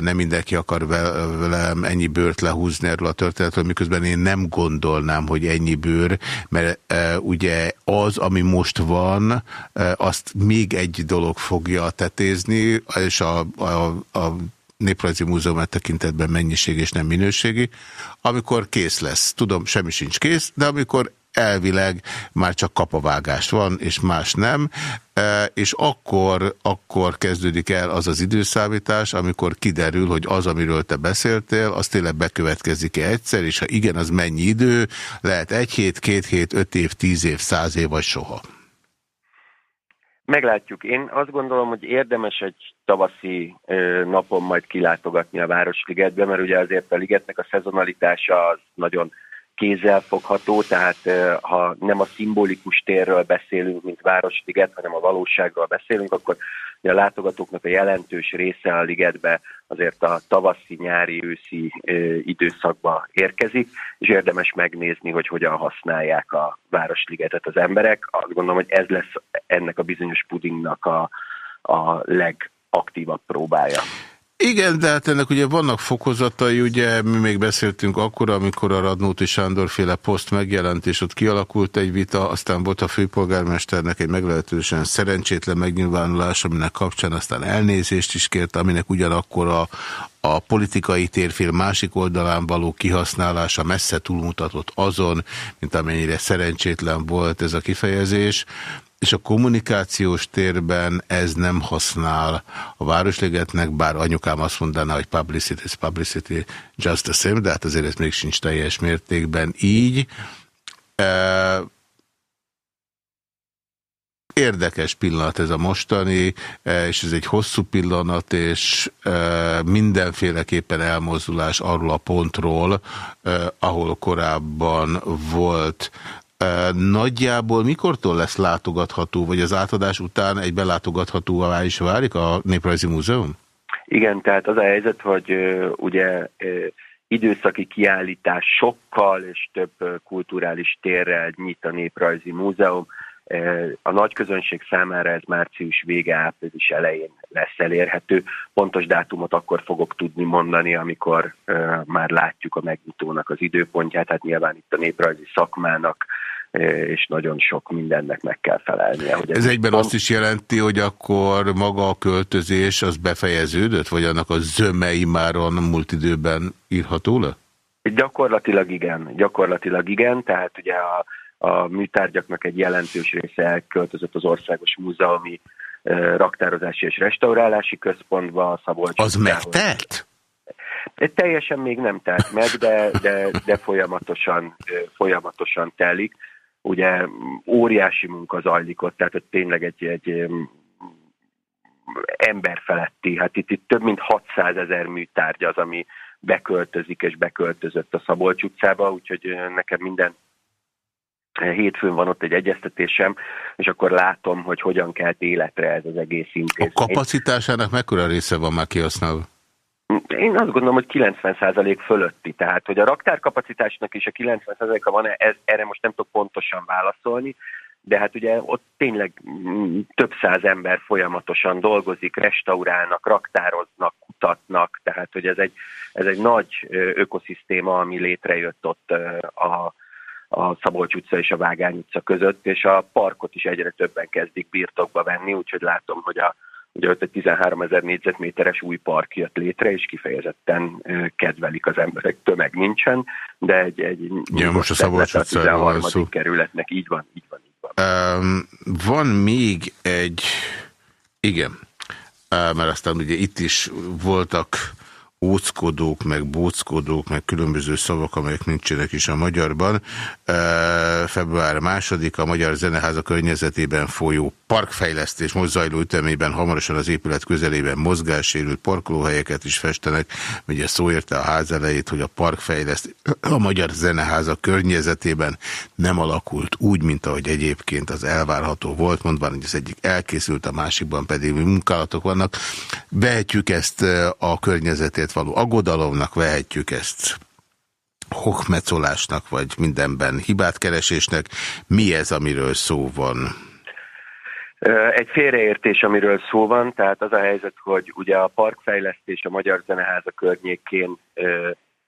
nem mindenki akar vel- velem ennyi bőrt lehúzni erről a történetről, miközben én nem gondolnám, hogy ennyi bőr, mert uh, ugye az, ami most van, uh, azt még egy dolog fogja tetézni, és a, a, a Néprajzi Múzeum e tekintetben mennyiség és nem minőségi, amikor kész lesz. Tudom, semmi sincs kész, de amikor elvileg már csak kapavágás van, és más nem, e, és akkor, akkor kezdődik el az az időszámítás, amikor kiderül, hogy az, amiről te beszéltél, az tényleg bekövetkezik-e egyszer, és ha igen, az mennyi idő, lehet egy hét, két hét, öt év, tíz év, száz év, vagy soha. Meglátjuk. Én azt gondolom, hogy érdemes egy tavaszi napon majd kilátogatni a Városligetbe, mert ugye azért a ligetnek a szezonalitása az nagyon kézzelfogható, tehát ha nem a szimbolikus térről beszélünk, mint Városliget, hanem a valóságról beszélünk, akkor a látogatóknak a jelentős része a ligetbe azért a tavaszi, nyári, őszi időszakba érkezik, és érdemes megnézni, hogy hogyan használják a Városligetet az emberek. Azt gondolom, hogy ez lesz ennek a bizonyos pudingnak a, a legaktívabb próbája. Igen, de hát ennek ugye vannak fokozatai, ugye mi még beszéltünk akkor, amikor a Radnóti Sándor féle poszt megjelent, és ott kialakult egy vita, aztán volt a főpolgármesternek egy meglehetősen szerencsétlen megnyilvánulás, aminek kapcsán aztán elnézést is kért, aminek ugyanakkor a, a politikai térfél másik oldalán való kihasználása messze túlmutatott azon, mint amennyire szerencsétlen volt ez a kifejezés. És a kommunikációs térben ez nem használ a Városligetnek, bár anyukám azt mondaná, hogy publicity is publicity, just the same, de hát azért ez még sincs teljes mértékben így. Érdekes pillanat ez a mostani, és ez egy hosszú pillanat, és mindenféleképpen elmozdulás arról a pontról, ahol korábban volt. Nagyjából mikortól lesz látogatható, vagy az átadás után egy belátogathatóvá is válik a Néprajzi Múzeum? Igen, tehát az a helyzet, hogy ugye időszaki kiállítás sokkal és több kulturális térrel nyit a Néprajzi Múzeum. A nagy közönség számára ez március vége, április elején lesz elérhető. Pontos dátumot akkor fogok tudni mondani, amikor már látjuk a megnyitónak az időpontját. Hát nyilván itt a néprajzi szakmának és nagyon sok mindennek meg kell felelnie. Hogy ez, ez egyben pont... azt is jelenti, hogy akkor maga a költözés az befejeződött, vagy annak a zömei már a múlt időben írható le? Gyakorlatilag igen, gyakorlatilag igen, tehát ugye a, a műtárgyaknak egy jelentős része elköltözött az Országos Múzeumi Raktározási és Restaurálási Központba, a Szabolcs. Az megtelt? Teljesen még nem telt meg, de, de, de folyamatosan, folyamatosan telik ugye óriási munka zajlik ott, tehát hogy tényleg egy, egy ember feletti, hát itt, itt több mint 600 ezer műtárgy az, ami beköltözik és beköltözött a Szabolcs utcába, úgyhogy nekem minden hétfőn van ott egy egyeztetésem, és akkor látom, hogy hogyan kelt életre ez az egész intézmény. A kapacitásának mekkora része van már kihasználva? Én azt gondolom, hogy 90% fölötti. Tehát, hogy a raktárkapacitásnak is a 90%-a van, ez, erre most nem tudok pontosan válaszolni, de hát ugye ott tényleg mm, több száz ember folyamatosan dolgozik, restaurálnak, raktároznak, kutatnak, tehát hogy ez egy, ez egy nagy ökoszisztéma, ami létrejött ott a, a Szabolcs utca és a Vágány utca között, és a parkot is egyre többen kezdik birtokba venni, úgyhogy látom, hogy a Ugye ott egy 13 ezer négyzetméteres új park jött létre, és kifejezetten kedvelik az emberek, tömeg nincsen, de egy, egy ja, most a Szabolcs a 13. kerületnek, így van, így van, így van. Um, van még egy, igen, mert aztán ugye itt is voltak óckodók, meg bóckodók, meg különböző szavak, amelyek nincsenek is a magyarban. Február második a Magyar Zeneháza környezetében folyó parkfejlesztés most zajló ütemében hamarosan az épület közelében mozgássérült parkolóhelyeket is festenek. Ugye szó érte a ház elejét, hogy a parkfejlesztés a Magyar Zeneháza környezetében nem alakult úgy, mint ahogy egyébként az elvárható volt, mondván, hogy az egyik elkészült, a másikban pedig munkálatok vannak. Vehetjük ezt a környezetét való aggodalomnak, vehetjük ezt hokmecolásnak, vagy mindenben hibátkeresésnek. Mi ez, amiről szó van? Egy félreértés, amiről szó van, tehát az a helyzet, hogy ugye a parkfejlesztés a Magyar Zeneháza környékén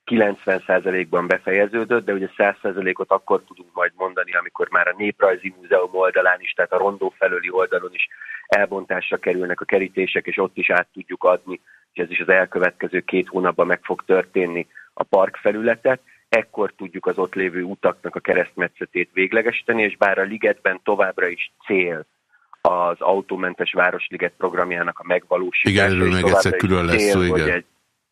90%-ban befejeződött, de ugye 100%-ot akkor tudunk majd mondani, amikor már a Néprajzi Múzeum oldalán is, tehát a rondó felőli oldalon is elbontásra kerülnek a kerítések, és ott is át tudjuk adni és ez is az elkövetkező két hónapban meg fog történni a parkfelületet, ekkor tudjuk az ott lévő utaknak a keresztmetszetét véglegesíteni, és bár a ligetben továbbra is cél az autómentes Városliget programjának a megvalósítása. Igen, erről még egyszer külön lesz szó, igen. Hogy egy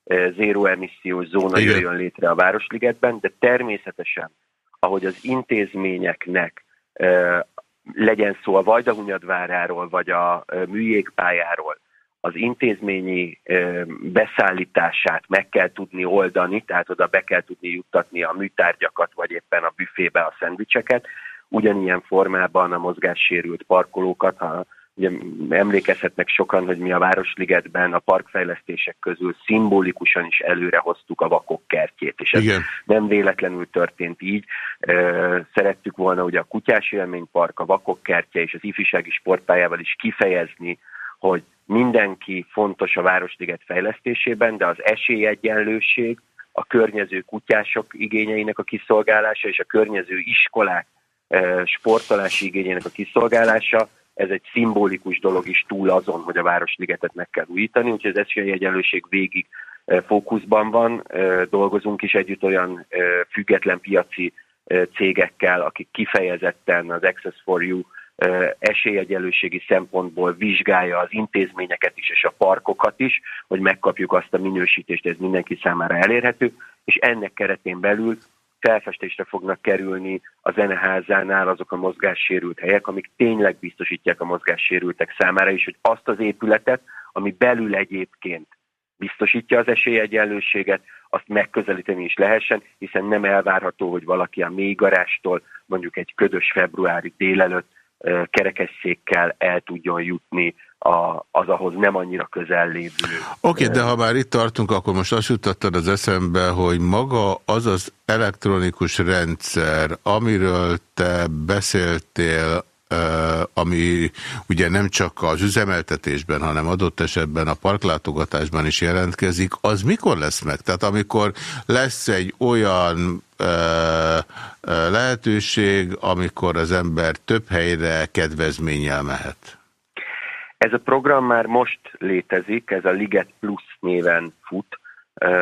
e, zéró emissziós zóna igen. jöjjön létre a Városligetben, de természetesen, ahogy az intézményeknek e, legyen szó a Vajdahunyadváráról, vagy a e, műjégpályáról, az intézményi beszállítását meg kell tudni oldani, tehát oda be kell tudni juttatni a műtárgyakat, vagy éppen a büfébe a szendvicseket. Ugyanilyen formában a mozgássérült parkolókat, ha ugye emlékezhetnek sokan, hogy mi a Városligetben a parkfejlesztések közül szimbolikusan is előre hoztuk a vakok kertjét, és ez Igen. nem véletlenül történt így. Szerettük volna ugye a Kutyás Élménypark, a vakok kertje és az ifjúsági sportpályával is kifejezni, hogy mindenki fontos a Városliget fejlesztésében, de az esélyegyenlőség, a környező kutyások igényeinek a kiszolgálása és a környező iskolák e, sportolási igényének a kiszolgálása, ez egy szimbolikus dolog is túl azon, hogy a Városligetet meg kell újítani, úgyhogy az esélyegyenlőség végig e, fókuszban van, e, dolgozunk is együtt olyan független piaci cégekkel, akik kifejezetten az Access for You esélyegyelőségi szempontból vizsgálja az intézményeket is és a parkokat is, hogy megkapjuk azt a minősítést, ez mindenki számára elérhető, és ennek keretén belül felfestésre fognak kerülni a zeneházánál azok a mozgássérült helyek, amik tényleg biztosítják a mozgássérültek számára is, hogy azt az épületet, ami belül egyébként biztosítja az esélyegyenlőséget, azt megközelíteni is lehessen, hiszen nem elvárható, hogy valaki a mélygarástól mondjuk egy ködös februári délelőtt kerekesszékkel el tudjon jutni a, az ahhoz nem annyira közel lévő. Oké, de ha már itt tartunk, akkor most azt jutottad az eszembe, hogy maga az az elektronikus rendszer, amiről te beszéltél, ami ugye nem csak az üzemeltetésben, hanem adott esetben a parklátogatásban is jelentkezik, az mikor lesz meg? Tehát amikor lesz egy olyan lehetőség, amikor az ember több helyre kedvezménnyel mehet? Ez a program már most létezik, ez a Liget Plus néven fut.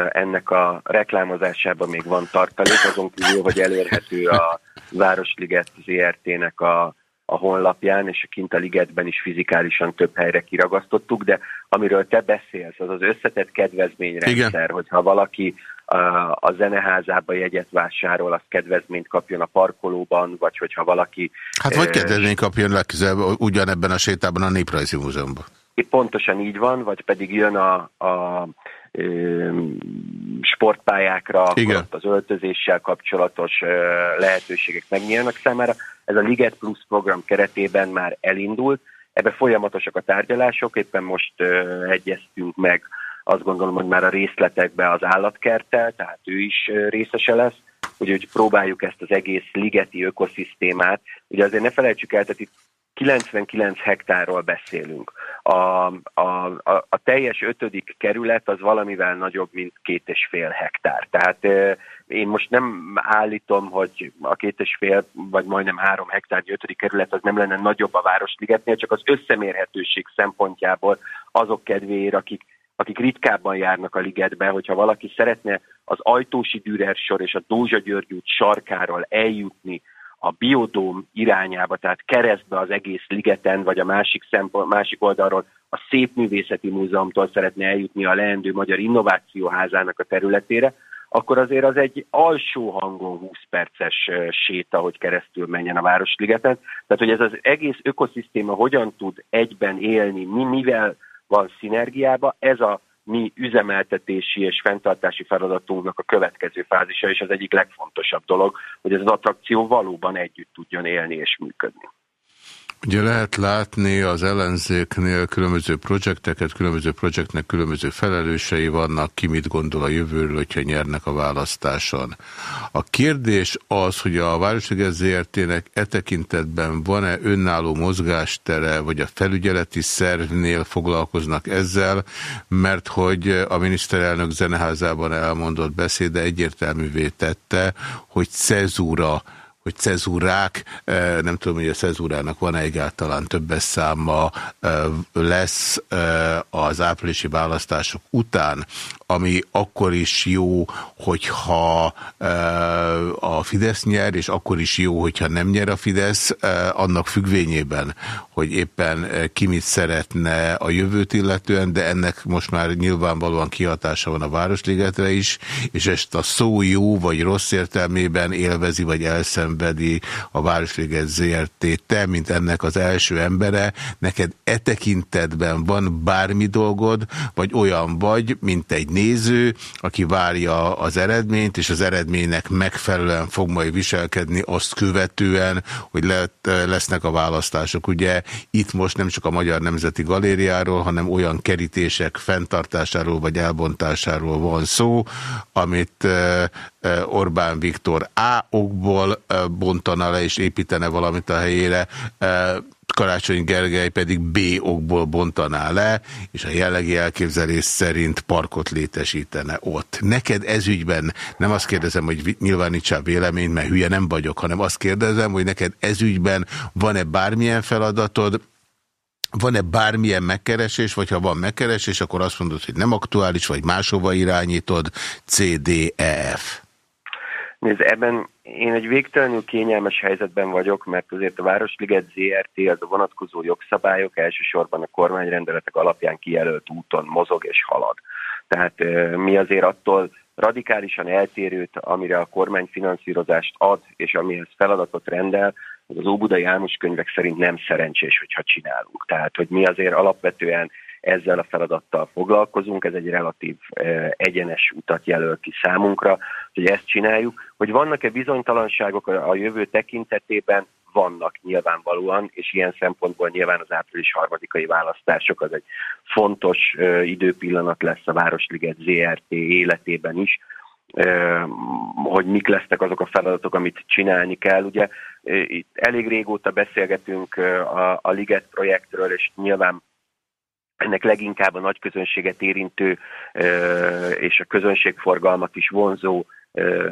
Ennek a reklámozásában még van tartalék, azon kívül, hogy elérhető a Városliget ZRT-nek a, a honlapján, és kint a ligetben is fizikálisan több helyre kiragasztottuk, de amiről te beszélsz, az az összetett kedvezményrendszer, Igen. hogyha valaki a, zeneházába jegyet vásárol, az kedvezményt kapjon a parkolóban, vagy hogyha valaki Hát vagy ö, kedvezmény kapjon legközelebb ugyanebben a sétában a Néprajzi Múzeumban. Pontosan így van, vagy pedig jön a, a sportpályákra, Igen. az öltözéssel kapcsolatos lehetőségek megnyílnak számára. Ez a Liget Plus program keretében már elindult, ebbe folyamatosak a tárgyalások, éppen most egyeztünk meg, azt gondolom, hogy már a részletekbe az állatkerttel, tehát ő is részese lesz, úgyhogy próbáljuk ezt az egész ligeti ökoszisztémát. Ugye azért ne felejtsük el, tehát itt 99 hektárról beszélünk. A, a, a, a teljes ötödik kerület az valamivel nagyobb, mint két és fél hektár. Tehát eh, én most nem állítom, hogy a két és fél, vagy majdnem három hektár ötödik kerület az nem lenne nagyobb a Városligetnél, csak az összemérhetőség szempontjából azok kedvéért, akik akik ritkábban járnak a ligetbe, hogyha valaki szeretne az Ajtósi Dürer sor és a Dózsa György út sarkáról eljutni a biodóm irányába, tehát keresztbe az egész ligeten, vagy a másik, szempont, másik oldalról a Szépművészeti Múzeumtól szeretne eljutni a leendő Magyar Innovációházának a területére, akkor azért az egy alsó hangon 20 perces séta, hogy keresztül menjen a Városligeten. Tehát, hogy ez az egész ökoszisztéma hogyan tud egyben élni, mi mivel van szinergiába, ez a mi üzemeltetési és fenntartási feladatunknak a következő fázisa, és az egyik legfontosabb dolog, hogy ez az attrakció valóban együtt tudjon élni és működni. Ugye lehet látni az ellenzéknél különböző projekteket, különböző projektnek különböző felelősei vannak, ki mit gondol a jövőről, hogyha nyernek a választáson. A kérdés az, hogy a Városliget ZRT-nek e tekintetben van-e önálló mozgástere, vagy a felügyeleti szervnél foglalkoznak ezzel, mert hogy a miniszterelnök zeneházában elmondott beszéde egyértelművé tette, hogy cezúra hogy cezúrák, nem tudom, hogy a cezúrának van-e egyáltalán többes száma, lesz az áprilisi választások után, ami akkor is jó, hogyha a Fidesz nyer, és akkor is jó, hogyha nem nyer a Fidesz, annak függvényében, hogy éppen ki mit szeretne a jövőt illetően, de ennek most már nyilvánvalóan kihatása van a Városligetre is, és ezt a szó jó vagy rossz értelmében élvezi vagy elszenvedi a Városliget ZRT. Te, mint ennek az első embere, neked e tekintetben van bármi dolgod, vagy olyan vagy, mint egy néző, aki várja az eredményt, és az eredménynek megfelelően fog majd viselkedni azt követően, hogy lesznek a választások. Ugye itt most nem csak a Magyar Nemzeti Galériáról, hanem olyan kerítések fenntartásáról vagy elbontásáról van szó, amit Orbán Viktor A okból bontana le és építene valamit a helyére, Karácsony Gergely pedig B okból bontaná le, és a jellegi elképzelés szerint parkot létesítene ott. Neked ezügyben nem azt kérdezem, hogy nyilvánítsál véleményt, mert hülye nem vagyok, hanem azt kérdezem, hogy neked ezügyben van-e bármilyen feladatod, van-e bármilyen megkeresés, vagy ha van megkeresés, akkor azt mondod, hogy nem aktuális, vagy máshova irányítod, C, D, E, F. Nézd, ebben én egy végtelenül kényelmes helyzetben vagyok, mert azért a Városliget ZRT az a vonatkozó jogszabályok elsősorban a kormányrendeletek alapján kijelölt úton mozog és halad. Tehát mi azért attól radikálisan eltérőt, amire a kormány finanszírozást ad, és amihez feladatot rendel, az az Óbudai Álmos könyvek szerint nem szerencsés, hogyha csinálunk. Tehát, hogy mi azért alapvetően ezzel a feladattal foglalkozunk, ez egy relatív egyenes utat jelöl ki számunkra, hogy ezt csináljuk. Hogy vannak-e bizonytalanságok a jövő tekintetében, vannak nyilvánvalóan, és ilyen szempontból nyilván az április harmadikai választások az egy fontos időpillanat lesz a Városliget ZRT életében is, hogy mik lesznek azok a feladatok, amit csinálni kell. Ugye itt elég régóta beszélgetünk a, a Liget projektről, és nyilván ennek leginkább a nagy közönséget érintő és a közönségforgalmat is vonzó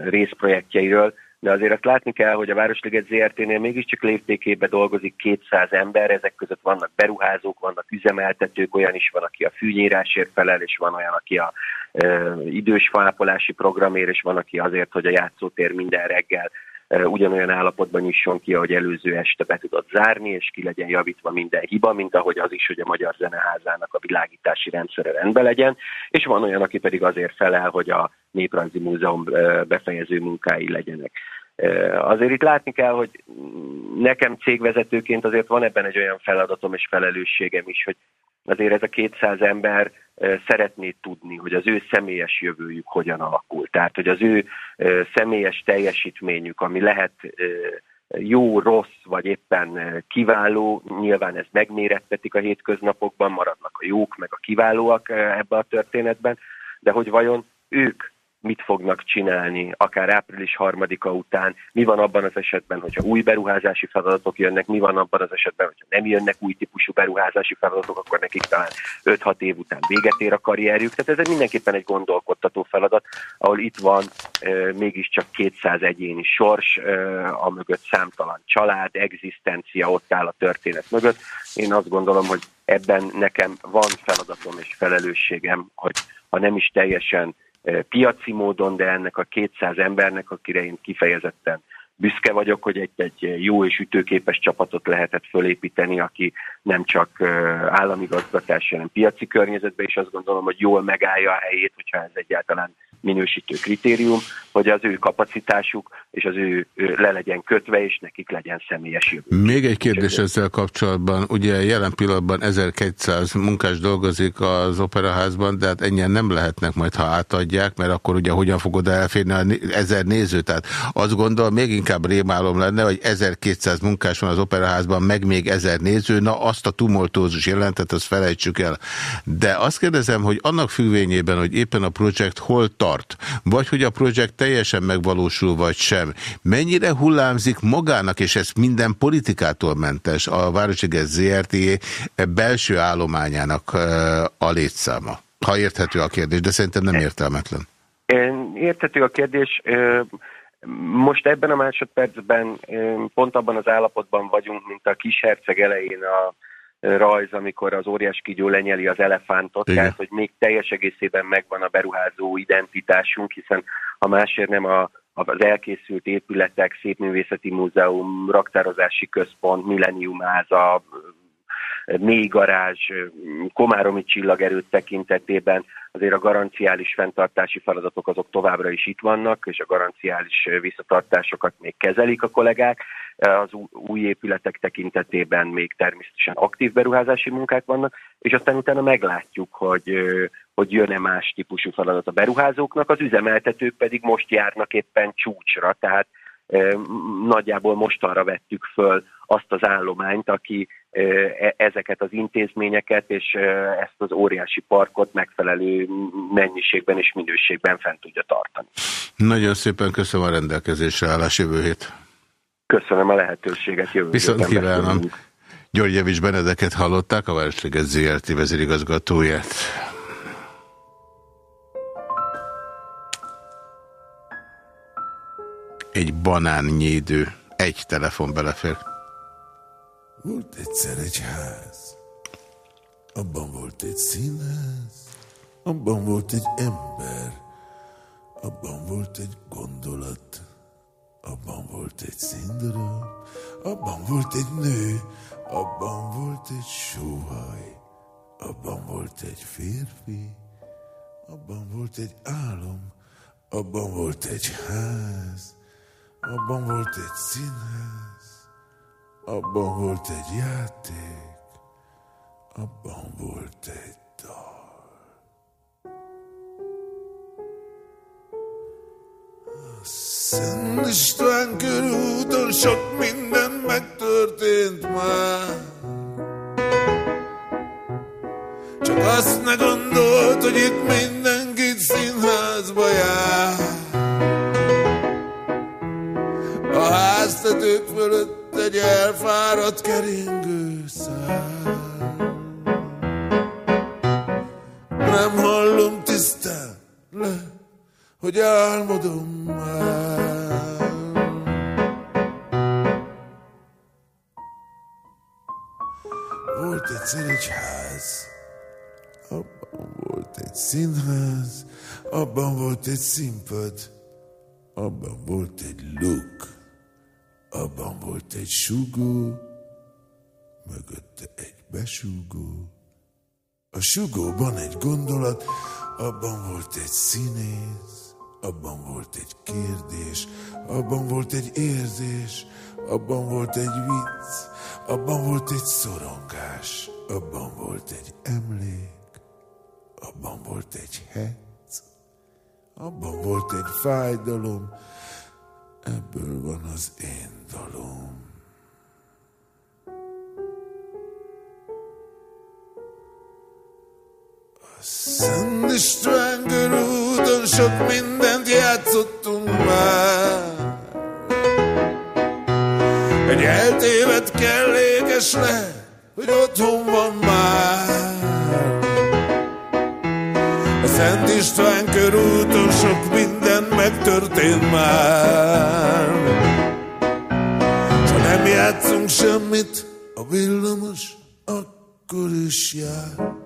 részprojektjeiről, de azért azt látni kell, hogy a Városliget ZRT-nél mégiscsak léptékébe dolgozik 200 ember, ezek között vannak beruházók, vannak üzemeltetők, olyan is van, aki a fűnyírásért felel, és van olyan, aki a e, idős faápolási programért, és van, aki azért, hogy a játszótér minden reggel ugyanolyan állapotban nyisson ki, ahogy előző este be tudott zárni, és ki legyen javítva minden hiba, mint ahogy az is, hogy a Magyar Zeneházának a világítási rendszere rendben legyen, és van olyan, aki pedig azért felel, hogy a Néprajzi Múzeum befejező munkái legyenek. Azért itt látni kell, hogy nekem cégvezetőként azért van ebben egy olyan feladatom és felelősségem is, hogy azért ez a 200 ember szeretné tudni, hogy az ő személyes jövőjük hogyan alakul. Tehát, hogy az ő személyes teljesítményük, ami lehet jó, rossz, vagy éppen kiváló, nyilván ez megmérettetik a hétköznapokban, maradnak a jók, meg a kiválóak ebbe a történetben, de hogy vajon ők mit fognak csinálni, akár április harmadika után, mi van abban az esetben, hogyha új beruházási feladatok jönnek, mi van abban az esetben, hogyha nem jönnek új típusú beruházási feladatok, akkor nekik talán 5-6 év után véget ér a karrierjük. Tehát ez mindenképpen egy gondolkodtató feladat, ahol itt van e, mégiscsak 200 egyéni sors, e, a mögött számtalan család, egzisztencia ott áll a történet mögött. Én azt gondolom, hogy ebben nekem van feladatom és felelősségem, hogy ha nem is teljesen piaci módon, de ennek a 200 embernek, akire én kifejezetten büszke vagyok, hogy egy, egy jó és ütőképes csapatot lehetett fölépíteni, aki nem csak állami gazgatás, hanem piaci környezetben, és azt gondolom, hogy jól megállja a helyét, hogyha ez egyáltalán minősítő kritérium, hogy az ő kapacitásuk és az ő, ő le legyen kötve, és nekik legyen személyes jövő. Még egy kérdés ezzel kapcsolatban. Ugye jelen pillanatban 1200 munkás dolgozik az operaházban, de hát ennyien nem lehetnek majd, ha átadják, mert akkor ugye hogyan fogod elférni a ezer nézőt? Tehát azt gondolom, még inkább rémálom lenne, hogy 1200 munkás van az operaházban, meg még ezer néző, na azt a tumultózus jelentet, azt felejtsük el. De azt kérdezem, hogy annak függvényében, hogy éppen a projekt hol tart, tart, vagy hogy a projekt teljesen megvalósul, vagy sem. Mennyire hullámzik magának, és ez minden politikától mentes, a Városiges ZRT belső állományának a létszáma? Ha érthető a kérdés, de szerintem nem értelmetlen. Érthető a kérdés. Most ebben a másodpercben pont abban az állapotban vagyunk, mint a kis herceg elején a rajz, amikor az óriás kígyó lenyeli az elefántot, Igen. tehát hogy még teljes egészében megvan a beruházó identitásunk, hiszen ha másért nem a, az elkészült épületek, Szépművészeti Múzeum, Raktározási Központ, Millenniumháza, mély garázs, komáromi csillagerőt tekintetében azért a garanciális fenntartási feladatok azok továbbra is itt vannak, és a garanciális visszatartásokat még kezelik a kollégák. Az új épületek tekintetében még természetesen aktív beruházási munkák vannak, és aztán utána meglátjuk, hogy, hogy jön-e más típusú feladat a beruházóknak, az üzemeltetők pedig most járnak éppen csúcsra, tehát nagyjából mostanra vettük föl azt az állományt, aki ezeket az intézményeket és ezt az óriási parkot megfelelő mennyiségben és minőségben fent tudja tartani. Nagyon szépen köszönöm a rendelkezésre állás jövő hét. Köszönöm a lehetőséget. Jövő Viszont kívánom. György Javis Benedeket hallották, a Városliget ZRT vezérigazgatóját. egy banánnyédő. Egy telefon belefér. Volt egyszer egy ház, abban volt egy színház, abban volt egy ember, abban volt egy gondolat, abban volt egy színdarab, abban volt egy nő, abban volt egy sóhaj, abban volt egy férfi, abban volt egy álom, abban volt egy ház, abban volt egy színház, abban volt egy játék, abban volt egy dal. A Szent István körúton sok minden megtörtént már. Csak azt ne gondolt, hogy itt mindenkit színházba jár. A háztetők fölött egy elfáradt keringő szár. Nem hallom tisztán le, hogy álmodom már. Volt egyszer egy ház, abban volt egy színház, abban volt egy színpad, abban volt egy luk, abban volt egy sugó, mögötte egy besugó. A sugóban egy gondolat, abban volt egy színész, abban volt egy kérdés, abban volt egy érzés, abban volt egy vicc, abban volt egy szorongás, abban volt egy emlék, abban volt egy hec, abban volt egy fájdalom, ebből van az én dalom. Szent István körúton sok mindent játszottunk már. Egy eltévedt kellékes le, hogy otthon van már. A Szent István körúton sok minden megtörtént már. Nem játszunk semmit, a villamos akkor is jár.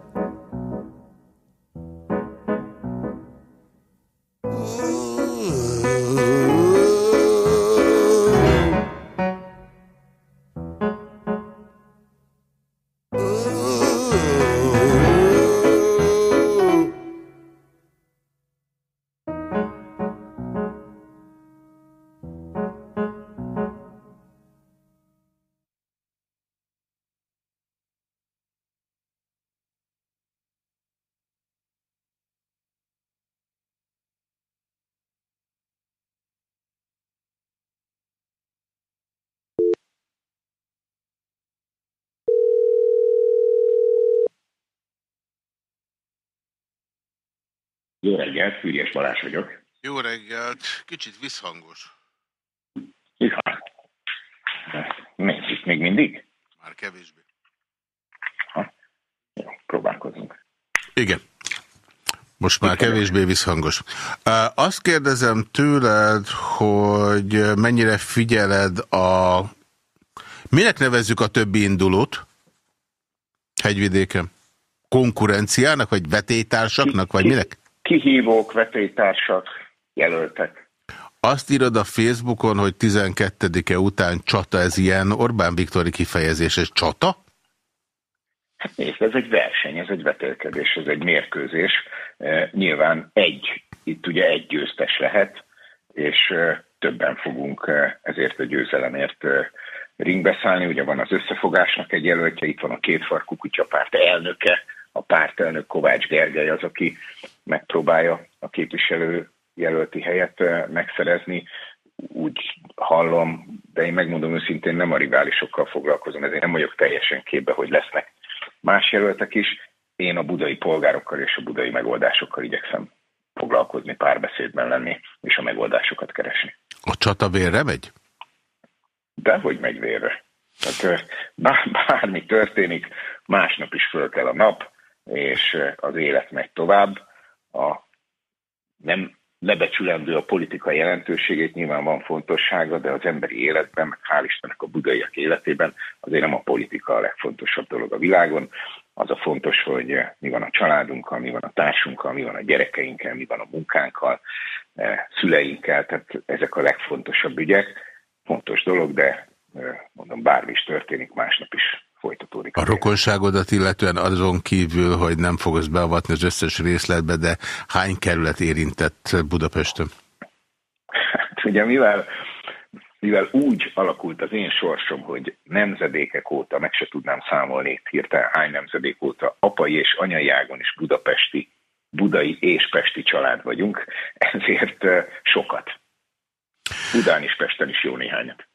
Jó reggelt, Fűrjes Balázs vagyok. Jó reggelt, kicsit visszhangos. Ja. Még, még mindig? Már kevésbé. Jó, próbálkozunk. Igen. Most már kevésbé visszhangos. Azt kérdezem tőled, hogy mennyire figyeled a... Minek nevezzük a többi indulót? Hegyvidéken? Konkurenciának, vagy vetélytársaknak, vagy minek? Kihívók, vetélytársak, jelöltek. Azt írod a Facebookon, hogy 12-e után csata, ez ilyen Orbán Viktori kifejezés, ez csata? Hát nézd, ez egy verseny, ez egy vetélkedés, ez egy mérkőzés. E, nyilván egy, itt ugye egy győztes lehet, és e, többen fogunk e, ezért a győzelemért e, ringbe szállni. Ugye van az összefogásnak egy jelöltje, itt van a kétfarkú kutyapárt elnöke, a pártelnök Kovács Gergely az, aki megpróbálja a képviselő jelölti helyet megszerezni. Úgy hallom, de én megmondom őszintén, nem a riválisokkal foglalkozom, ezért nem vagyok teljesen képbe, hogy lesznek más jelöltek is. Én a budai polgárokkal és a budai megoldásokkal igyekszem foglalkozni, párbeszédben lenni, és a megoldásokat keresni. A csata vérre megy? Dehogy megy vérre. Tehát eh, bár, bármi történik, másnap is föl kell a nap, és az élet megy tovább. A nem lebecsülendő a politika jelentőségét, nyilván van fontossága, de az emberi életben, meg hál' Istennek a budaiak életében azért nem a politika a legfontosabb dolog a világon. Az a fontos, hogy mi van a családunkkal, mi van a társunkkal, mi van a gyerekeinkkel, mi van a munkánkkal, eh, szüleinkkel, tehát ezek a legfontosabb ügyek. Fontos dolog, de eh, mondom, bármi is történik, másnap is folytatódik. A rokonságodat illetően azon kívül, hogy nem fogsz beavatni az összes részletbe, de hány kerület érintett Budapesten? Hát ugye mivel, mivel úgy alakult az én sorsom, hogy nemzedékek óta, meg se tudnám számolni itt hirtelen hány nemzedék óta, apai és anyai ágon is budapesti, budai és pesti család vagyunk, ezért eh, sokat. Budán is, Pesten is jó néhányat.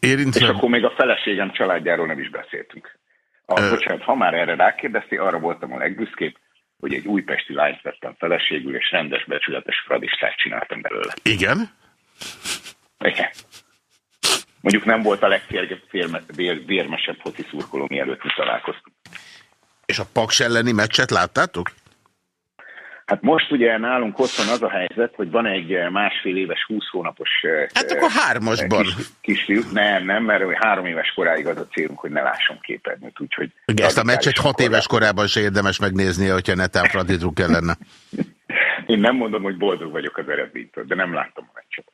Érintve... És akkor még a feleségem családjáról nem is beszéltünk. A, Ö- bocsánat, ha már erre rákérdezti, arra voltam a legbüszkébb, hogy egy újpesti lányt vettem feleségül, és rendes, becsületes fradistát csináltam belőle. Igen? Igen. Mondjuk nem volt a legvérmesebb foci szurkoló, mielőtt mi találkoztunk. És a Paks elleni meccset láttátok? Hát most ugye nálunk otthon az a helyzet, hogy van egy eh, másfél éves, 20 hónapos eh, Hát akkor hármasban. kis, kisfiú. Nem, nem, mert három éves koráig az a célunk, hogy ne lásson képernyőt, úgyhogy... Ugye ezt a meccset hat éves korában se érdemes megnéznie, hogyha netán Fradi Drucker lenne. Én nem mondom, hogy boldog vagyok az eredménytől, de nem láttam a meccset.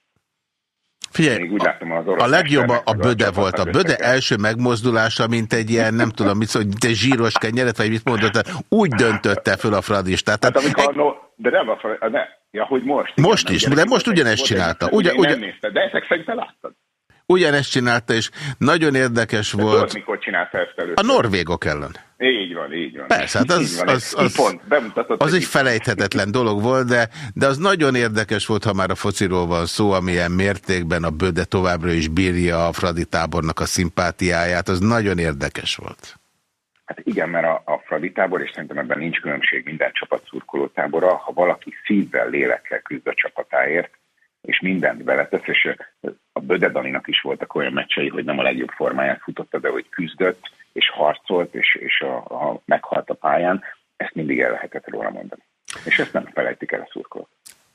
Figyelj, Még úgy láttam az orosz a legjobb a, a böde volt. A böde első megmozdulása, mint egy ilyen, nem tudom, mit szól, mint egy zsíros kenyeret, vagy mit mondott, úgy döntötte föl a fradistát. Hát Tehát amikor, no, de nem a fel, ne, ja, hogy most. igen, Most is, de most egy- ugyanezt egy- csinálta. Ugyan- ugyan- nem nézted, de ezek szerint te láttad. ugyanezt csinálta, és nagyon érdekes De tudod, volt mikor csinálta ezt a először? norvégok ellen. Így van, így van. Persze, hát az, van, az, egy az, pont, az egy felejthetetlen dolog volt, de, de az nagyon érdekes volt, ha már a fociról van szó, amilyen mértékben a Böde továbbra is bírja a Fradi tábornak a szimpátiáját, az nagyon érdekes volt. Hát igen, mert a, a Fradi tábor, és szerintem ebben nincs különbség minden csapat szurkoló tábora, ha valaki szívvel, lélekkel küzd a csapatáért, és mindent beletesz, és a Böde Daninak is voltak olyan meccsei, hogy nem a legjobb formáját futotta, de hogy küzdött, és harcolt, és, és a, a, meghalt a pályán, ezt mindig el lehetett róla mondani. És ezt nem felejtik el a szurkolók.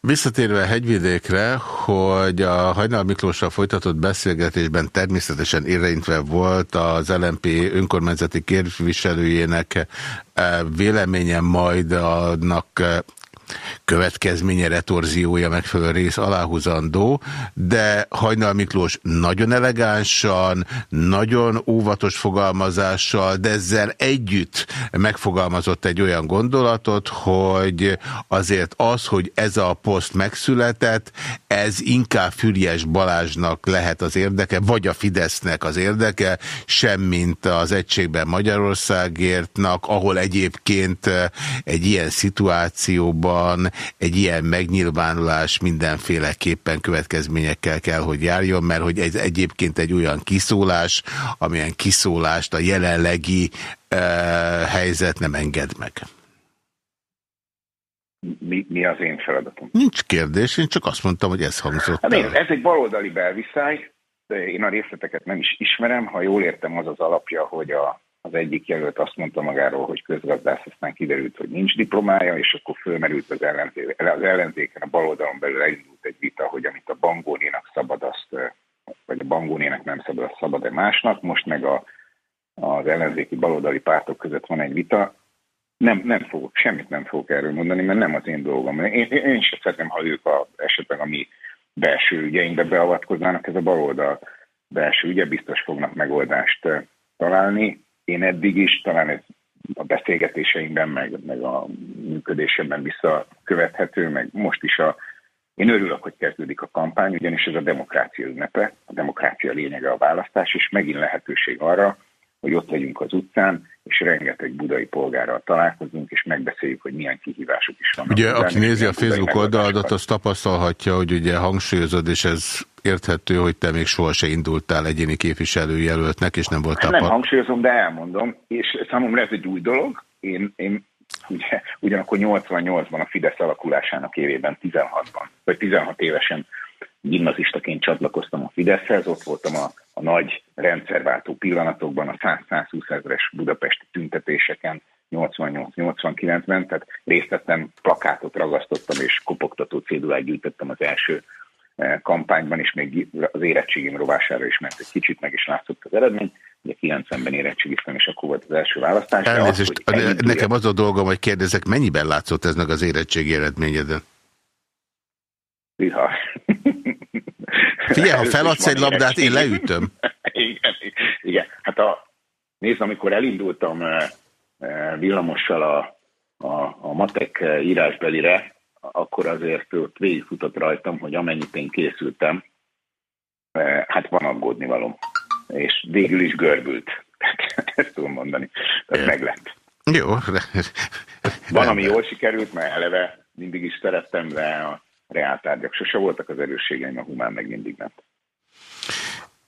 Visszatérve a hegyvidékre, hogy a Hajnal Miklóssal folytatott beszélgetésben természetesen érintve volt az LMP önkormányzati képviselőjének eh, véleménye majd annak eh, következménye, retorziója megfelelő rész aláhúzandó, de Hajnal Miklós nagyon elegánsan, nagyon óvatos fogalmazással, de ezzel együtt megfogalmazott egy olyan gondolatot, hogy azért az, hogy ez a poszt megszületett, ez inkább Füriás Balázsnak lehet az érdeke, vagy a Fidesznek az érdeke, semmint az Egységben Magyarországértnak, ahol egyébként egy ilyen szituációban egy ilyen megnyilvánulás mindenféleképpen következményekkel kell, hogy járjon, mert hogy ez egyébként egy olyan kiszólás, amilyen kiszólást a jelenlegi uh, helyzet nem enged meg. Mi, mi az én feladatom? Nincs kérdés, én csak azt mondtam, hogy ez hangzott Hát el. ez egy baloldali belviszály, én a részleteket nem is ismerem. Ha jól értem, az az alapja, hogy a, az egyik jelölt azt mondta magáról, hogy közgazdász, aztán kiderült, hogy nincs diplomája, és akkor fölmerült az, ellenzé, az ellenzéken, a baloldalon belül elindult egy vita, hogy amit a bangónénak szabad, azt, vagy a bangónének nem szabad, azt szabad-e másnak. Most meg a, az ellenzéki baloldali pártok között van egy vita. Nem, nem fogok, semmit nem fogok erről mondani, mert nem az én dolgom. Én, én, én sem szeretném, ha ők a, esetleg a mi belső ügyeinkbe beavatkoznának, ez a baloldal belső ügye, biztos fognak megoldást találni. Én eddig is, talán ez a beszélgetéseinkben, meg, meg a működésemben visszakövethető, meg most is a én örülök, hogy kezdődik a kampány, ugyanis ez a demokrácia ünnepe, a demokrácia lényege a választás, és megint lehetőség arra, hogy ott legyünk az utcán, és rengeteg budai polgárral találkozunk, és megbeszéljük, hogy milyen kihívások is vannak. Ugye, Budán, aki nézi a Facebook oldaladat, az tapasztalhatja, hogy ugye hangsúlyozod, és ez érthető, hogy te még soha se indultál egyéni képviselőjelöltnek, és nem voltál... Nem hangsúlyozom, de elmondom, és számomra ez egy új dolog. Én, én ugye, ugyanakkor 88-ban a Fidesz alakulásának évében, 16-ban, vagy 16 évesen gimnazistaként csatlakoztam a Fideszhez, ott voltam a, a nagy rendszerváltó pillanatokban, a 100-120 ezeres budapesti tüntetéseken, 88-89-ben, tehát részt vettem, plakátot ragasztottam, és kopogtató cédulát gyűjtöttem az első kampányban, és még az érettségim rovására is ment egy kicsit, meg is látszott az eredmény. Ugye 90-ben érettségiztem, és akkor volt az első választás. az, Elnézést, hogy elindulja- nekem az a dolgom, hogy kérdezek, mennyiben látszott ez meg az érettségi eredményeden? Viha. Figyelj, ha feladsz is egy labdát, én leütöm. igen, igen. Hát a, nézd, amikor elindultam eh, eh, villamossal a, a, a matek írásbelire, akkor azért ott végigfutott rajtam, hogy amennyit én készültem, eh, hát van aggódni valom. És végül is görbült. Ezt tudom mondani. Tehát meg lett. Jó. Van, ami jól sikerült, mert eleve mindig is szerettem, de a reáltárgyak sose voltak az erősségeim, a humán meg mindig nem.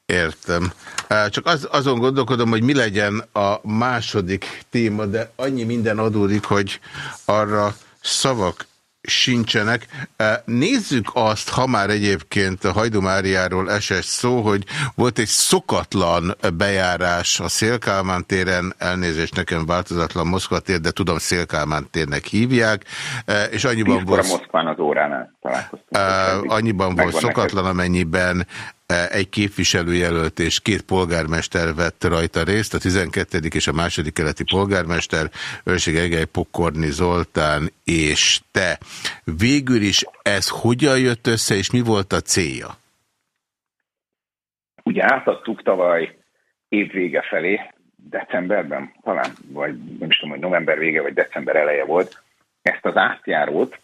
Értem. Csak az, azon gondolkodom, hogy mi legyen a második téma, de annyi minden adódik, hogy arra szavak sincsenek. Nézzük azt, ha már egyébként a Máriáról esett szó, hogy volt egy szokatlan bejárás a Szélkálmán téren, elnézést nekem változatlan Moszkva tér, de tudom Szélkálmán térnek hívják, és annyiban volt... Moszkván az óránál találkoztunk. Annyiban volt szokatlan, amennyiben egy képviselőjelölt és két polgármester vett rajta részt, a 12. és a második keleti polgármester, Őrség Egely Pokorni Zoltán és te. Végül is ez hogyan jött össze, és mi volt a célja? Ugye átadtuk tavaly év vége felé, decemberben talán, vagy nem is tudom, hogy november vége, vagy december eleje volt, ezt az átjárót,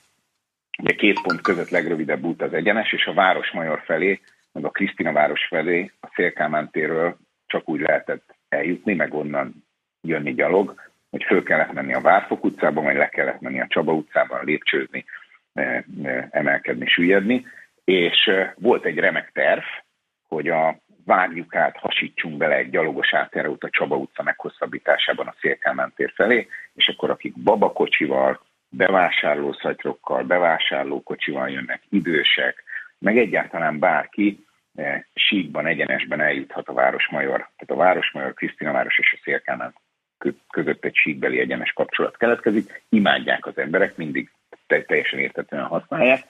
ugye két pont között legrövidebb út az egyenes, és a Városmajor felé, meg a Krisztina város felé a Szélkámán térről csak úgy lehetett eljutni, meg onnan jönni gyalog, hogy föl kellett menni a Várfok utcába, majd le kellett menni a Csaba utcában, lépcsőzni, eh, eh, emelkedni, süllyedni, és eh, volt egy remek terv, hogy a vágjuk át, hasítsunk bele egy gyalogos átjárót a Csaba utca meghosszabbításában a Szélkámán tér felé, és akkor akik babakocsival, bevásárlószatyrokkal, bevásárlókocsival jönnek, idősek, meg egyáltalán bárki síkban, egyenesben eljuthat a Városmajor, tehát a Városmajor, Krisztina város és a Szélkámán kö- között egy síkbeli egyenes kapcsolat keletkezik, imádják az emberek, mindig te- teljesen értetően használják,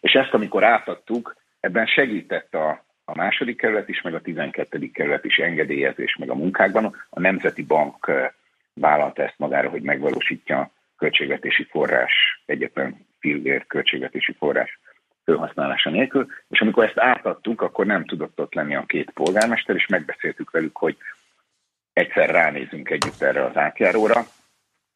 és ezt amikor átadtuk, ebben segített a, a második kerület is, meg a 12. kerület is engedélyezés, meg a munkákban. A Nemzeti Bank eh, vállalta ezt magára, hogy megvalósítja költségvetési forrás, egyetlen fillér költségvetési forrás felhasználása nélkül, és amikor ezt átadtuk, akkor nem tudott ott lenni a két polgármester, és megbeszéltük velük, hogy egyszer ránézünk együtt erre az átjáróra,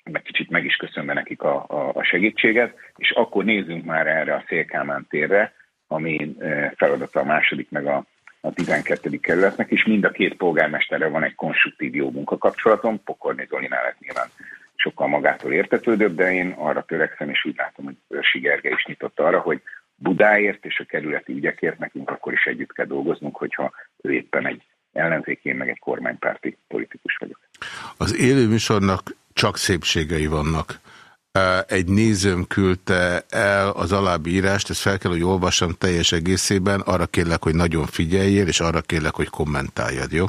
meg kicsit meg is köszönve nekik a, a, a segítséget, és akkor nézzünk már erre a Szélkámán térre, ami eh, feladata a második, meg a, a 12. kerületnek, és mind a két polgármesterrel van egy konstruktív jó munkakapcsolatom, Pokorni Zolinál ez nyilván sokkal magától értetődőbb, de én arra törekszem, és úgy látom, hogy Őrsi Gergely is nyitott arra, hogy Budáért és a kerületi ügyekért nekünk akkor is együtt kell dolgoznunk, hogyha ő éppen egy ellenzékén, meg egy kormánypárti politikus vagyok. Az élő műsornak csak szépségei vannak. Egy nézőm küldte el az alábbi írást, ezt fel kell, hogy olvassam teljes egészében, arra kérlek, hogy nagyon figyeljél, és arra kérlek, hogy kommentáljad, jó?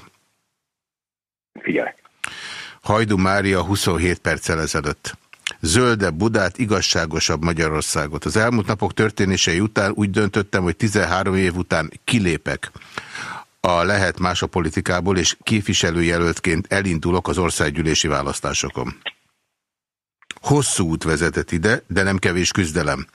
Figyelek. Hajdú Mária 27 perccel ezelőtt. Zöldebb Budát, igazságosabb Magyarországot. Az elmúlt napok történései után úgy döntöttem, hogy 13 év után kilépek a lehet más a politikából, és képviselőjelöltként elindulok az országgyűlési választásokon. Hosszú út vezetett ide, de nem kevés küzdelem.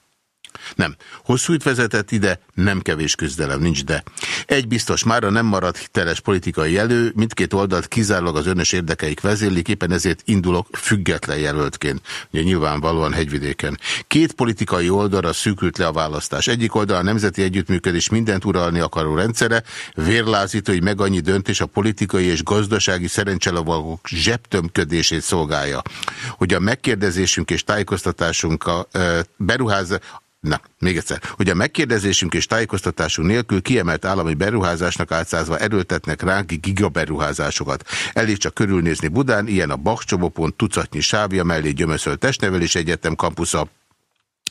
Nem. Hosszú út vezetett ide, nem kevés küzdelem, nincs de. Egy biztos, mára nem marad hiteles politikai elő, mindkét oldalt kizárólag az önös érdekeik vezérlik, éppen ezért indulok független jelöltként. Ugye nyilvánvalóan hegyvidéken. Két politikai oldalra szűkült le a választás. Egyik oldal a nemzeti együttműködés mindent uralni akaró rendszere, vérlázító, hogy meg annyi döntés a politikai és gazdasági szerencselovagok zsebtömködését szolgálja. Hogy a megkérdezésünk és tájékoztatásunk a beruház Na, még egyszer, hogy a megkérdezésünk és tájékoztatásunk nélkül kiemelt állami beruházásnak átszázva erőltetnek ránk gigaberuházásokat. Elég csak körülnézni Budán, ilyen a Bakcsobopont tucatnyi sávja mellé gyömöszölt testnevelés egyetem kampusza,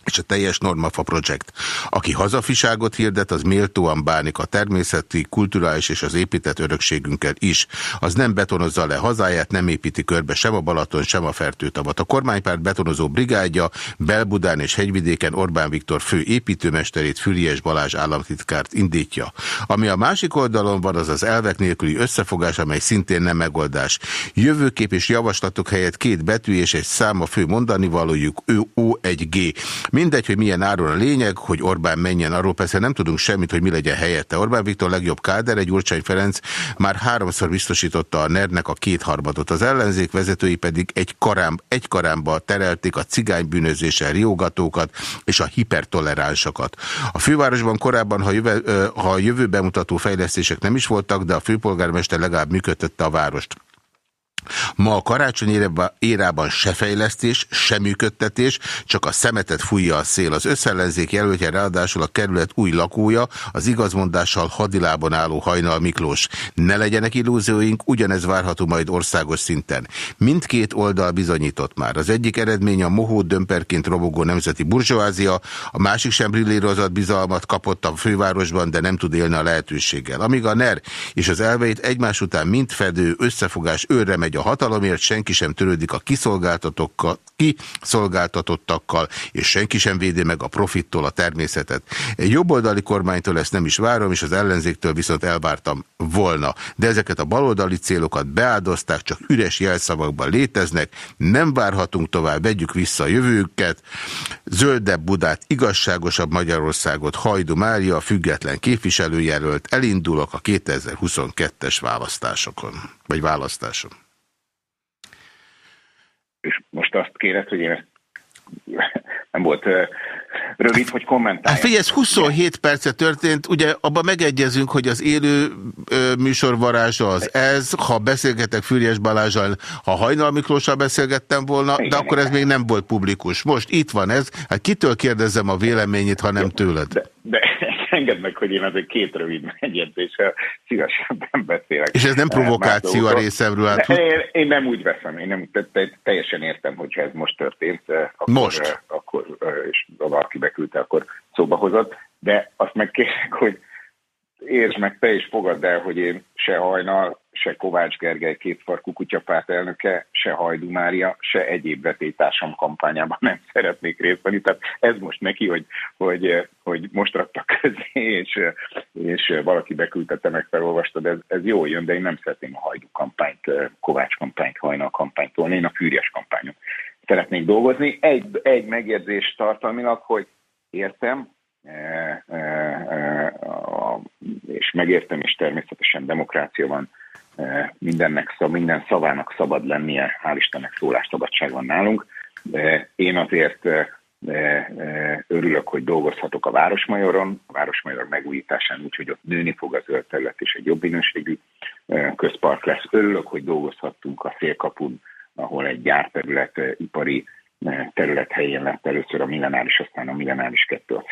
és a teljes Normafa Project. Aki hazafiságot hirdet, az méltóan bánik a természeti, kulturális és az épített örökségünkkel is. Az nem betonozza le hazáját, nem építi körbe sem a Balaton, sem a Fertőtavat. A kormánypárt betonozó brigádja Belbudán és Hegyvidéken Orbán Viktor fő építőmesterét, Füriás Balázs államtitkárt indítja. Ami a másik oldalon van, az az elvek nélküli összefogás, amely szintén nem megoldás. Jövőkép és javaslatok helyett két betű és egy szám a fő mondani valójuk, ő O1G. Mindegy, hogy milyen áron a lényeg, hogy Orbán menjen, arról persze nem tudunk semmit, hogy mi legyen helyette. Orbán Viktor legjobb káder, egy Gyurcsány Ferenc már háromszor biztosította a NER-nek a kétharmadot. Az ellenzék vezetői pedig egy, karám, egy karámba terelték a cigánybűnözéssel riogatókat és a hipertoleránsokat. A fővárosban korábban, ha, jöve, ha a jövő bemutató fejlesztések nem is voltak, de a főpolgármester legalább működtette a várost. Ma a karácsony érában se fejlesztés, se működtetés, csak a szemetet fújja a szél. Az összellenzék jelöltje ráadásul a kerület új lakója, az igazmondással hadilában álló Hajnal Miklós. Ne legyenek illúzióink, ugyanez várható majd országos szinten. Mindkét oldal bizonyított már. Az egyik eredmény a mohó dömperként robogó nemzeti burzsóázia, a másik sem brillírozott bizalmat kapott a fővárosban, de nem tud élni a lehetőséggel. Amíg a NER és az elveit egymás után mind fedő összefogás őre megy a hatalomért, senki sem törődik a kiszolgáltatókkal, kiszolgáltatottakkal, és senki sem védi meg a profittól a természetet. Egy jobboldali kormánytól ezt nem is várom, és az ellenzéktől viszont elvártam volna. De ezeket a baloldali célokat beáldozták, csak üres jelszavakban léteznek, nem várhatunk tovább, vegyük vissza a jövőket. Zöldebb Budát, igazságosabb Magyarországot, Hajdu Mária, független képviselőjelölt, elindulok a 2022-es választásokon, vagy választáson és most azt kéred, hogy én ezt nem volt rövid, hogy kommentáljam. Hát figyelj, ez 27 perce történt, ugye abban megegyezünk, hogy az élő műsor varázsa az ez, ha beszélgetek Füriyes Balázsal, ha Hajnal Miklóssal beszélgettem volna, igen, de akkor ez igen. még nem volt publikus. Most itt van ez, hát kitől kérdezem a véleményét, ha nem tőled? De, de engedd meg, hogy én azért két rövid megjegyzéssel szívesebben beszélek. És ez nem provokáció a részemről? Hát... Én, én nem úgy veszem, én nem, teljesen értem, hogyha ez most történt. Akkor, most? Akkor, és valaki beküldte, akkor szóba hozott, de azt megkérek, hogy értsd meg te is fogad el, hogy én se hajnal, se Kovács Gergely kétfarkú kutyapárt elnöke, se Hajdú Mária, se egyéb vetétársam kampányában nem szeretnék részt venni. Tehát ez most neki, hogy, hogy, hogy most raktak közé, és, és valaki beküldte, meg felolvastad, ez, ez jó jön, de én nem szeretném a Hajdú kampányt, Kovács kampányt, Hajnal kampányt tolni, én a Fűrjes kampányon szeretnék dolgozni. Egy, egy megjegyzés tartalmilag, hogy értem, és megértem, és természetesen demokrácia van, mindennek, minden szavának szabad lennie, hál' Istennek szólásszabadság van nálunk, de én azért örülök, hogy dolgozhatok a Városmajoron, a Városmajor megújításán úgy, hogy ott nőni fog a zöld terület és egy jobb minőségű közpark lesz. Örülök, hogy dolgozhattunk a szélkapun, ahol egy gyárterület, ipari terület helyén lett először a millenáris, aztán a millenáris kettő a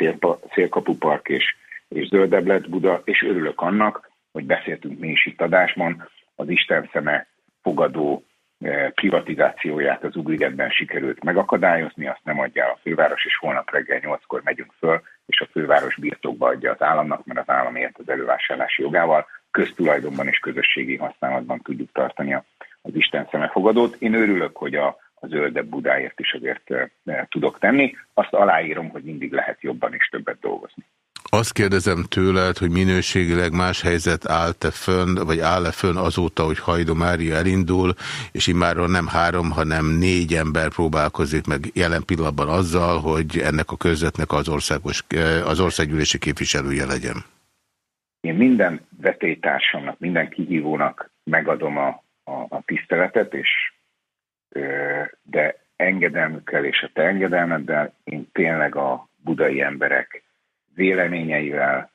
szélkapupark, és, és zöldebb lett Buda, és örülök annak, hogy beszéltünk mi is itt adásban, az Isten szeme fogadó eh, privatizációját az Ugrigetben sikerült megakadályozni, azt nem adja a főváros, és holnap reggel 8-kor megyünk föl, és a főváros birtokba adja az államnak, mert az állam élt az elővásárlási jogával, köztulajdonban és közösségi használatban tudjuk tartani az Isten szeme fogadót. Én örülök, hogy a, a zöldebb Budáért is azért e, tudok tenni. Azt aláírom, hogy mindig lehet jobban és többet dolgozni. Azt kérdezem tőled, hogy minőségileg más helyzet állt-e fönn, vagy áll-e fönn azóta, hogy Hajdó Mária elindul, és immáron nem három, hanem négy ember próbálkozik meg jelen pillanatban azzal, hogy ennek a közvetnek az, országos, az országgyűlési képviselője legyen. Én minden vetétársamnak, minden kihívónak megadom a, a, a tiszteletet, és de engedelmükkel és a te engedelmeddel én tényleg a budai emberek véleményeivel,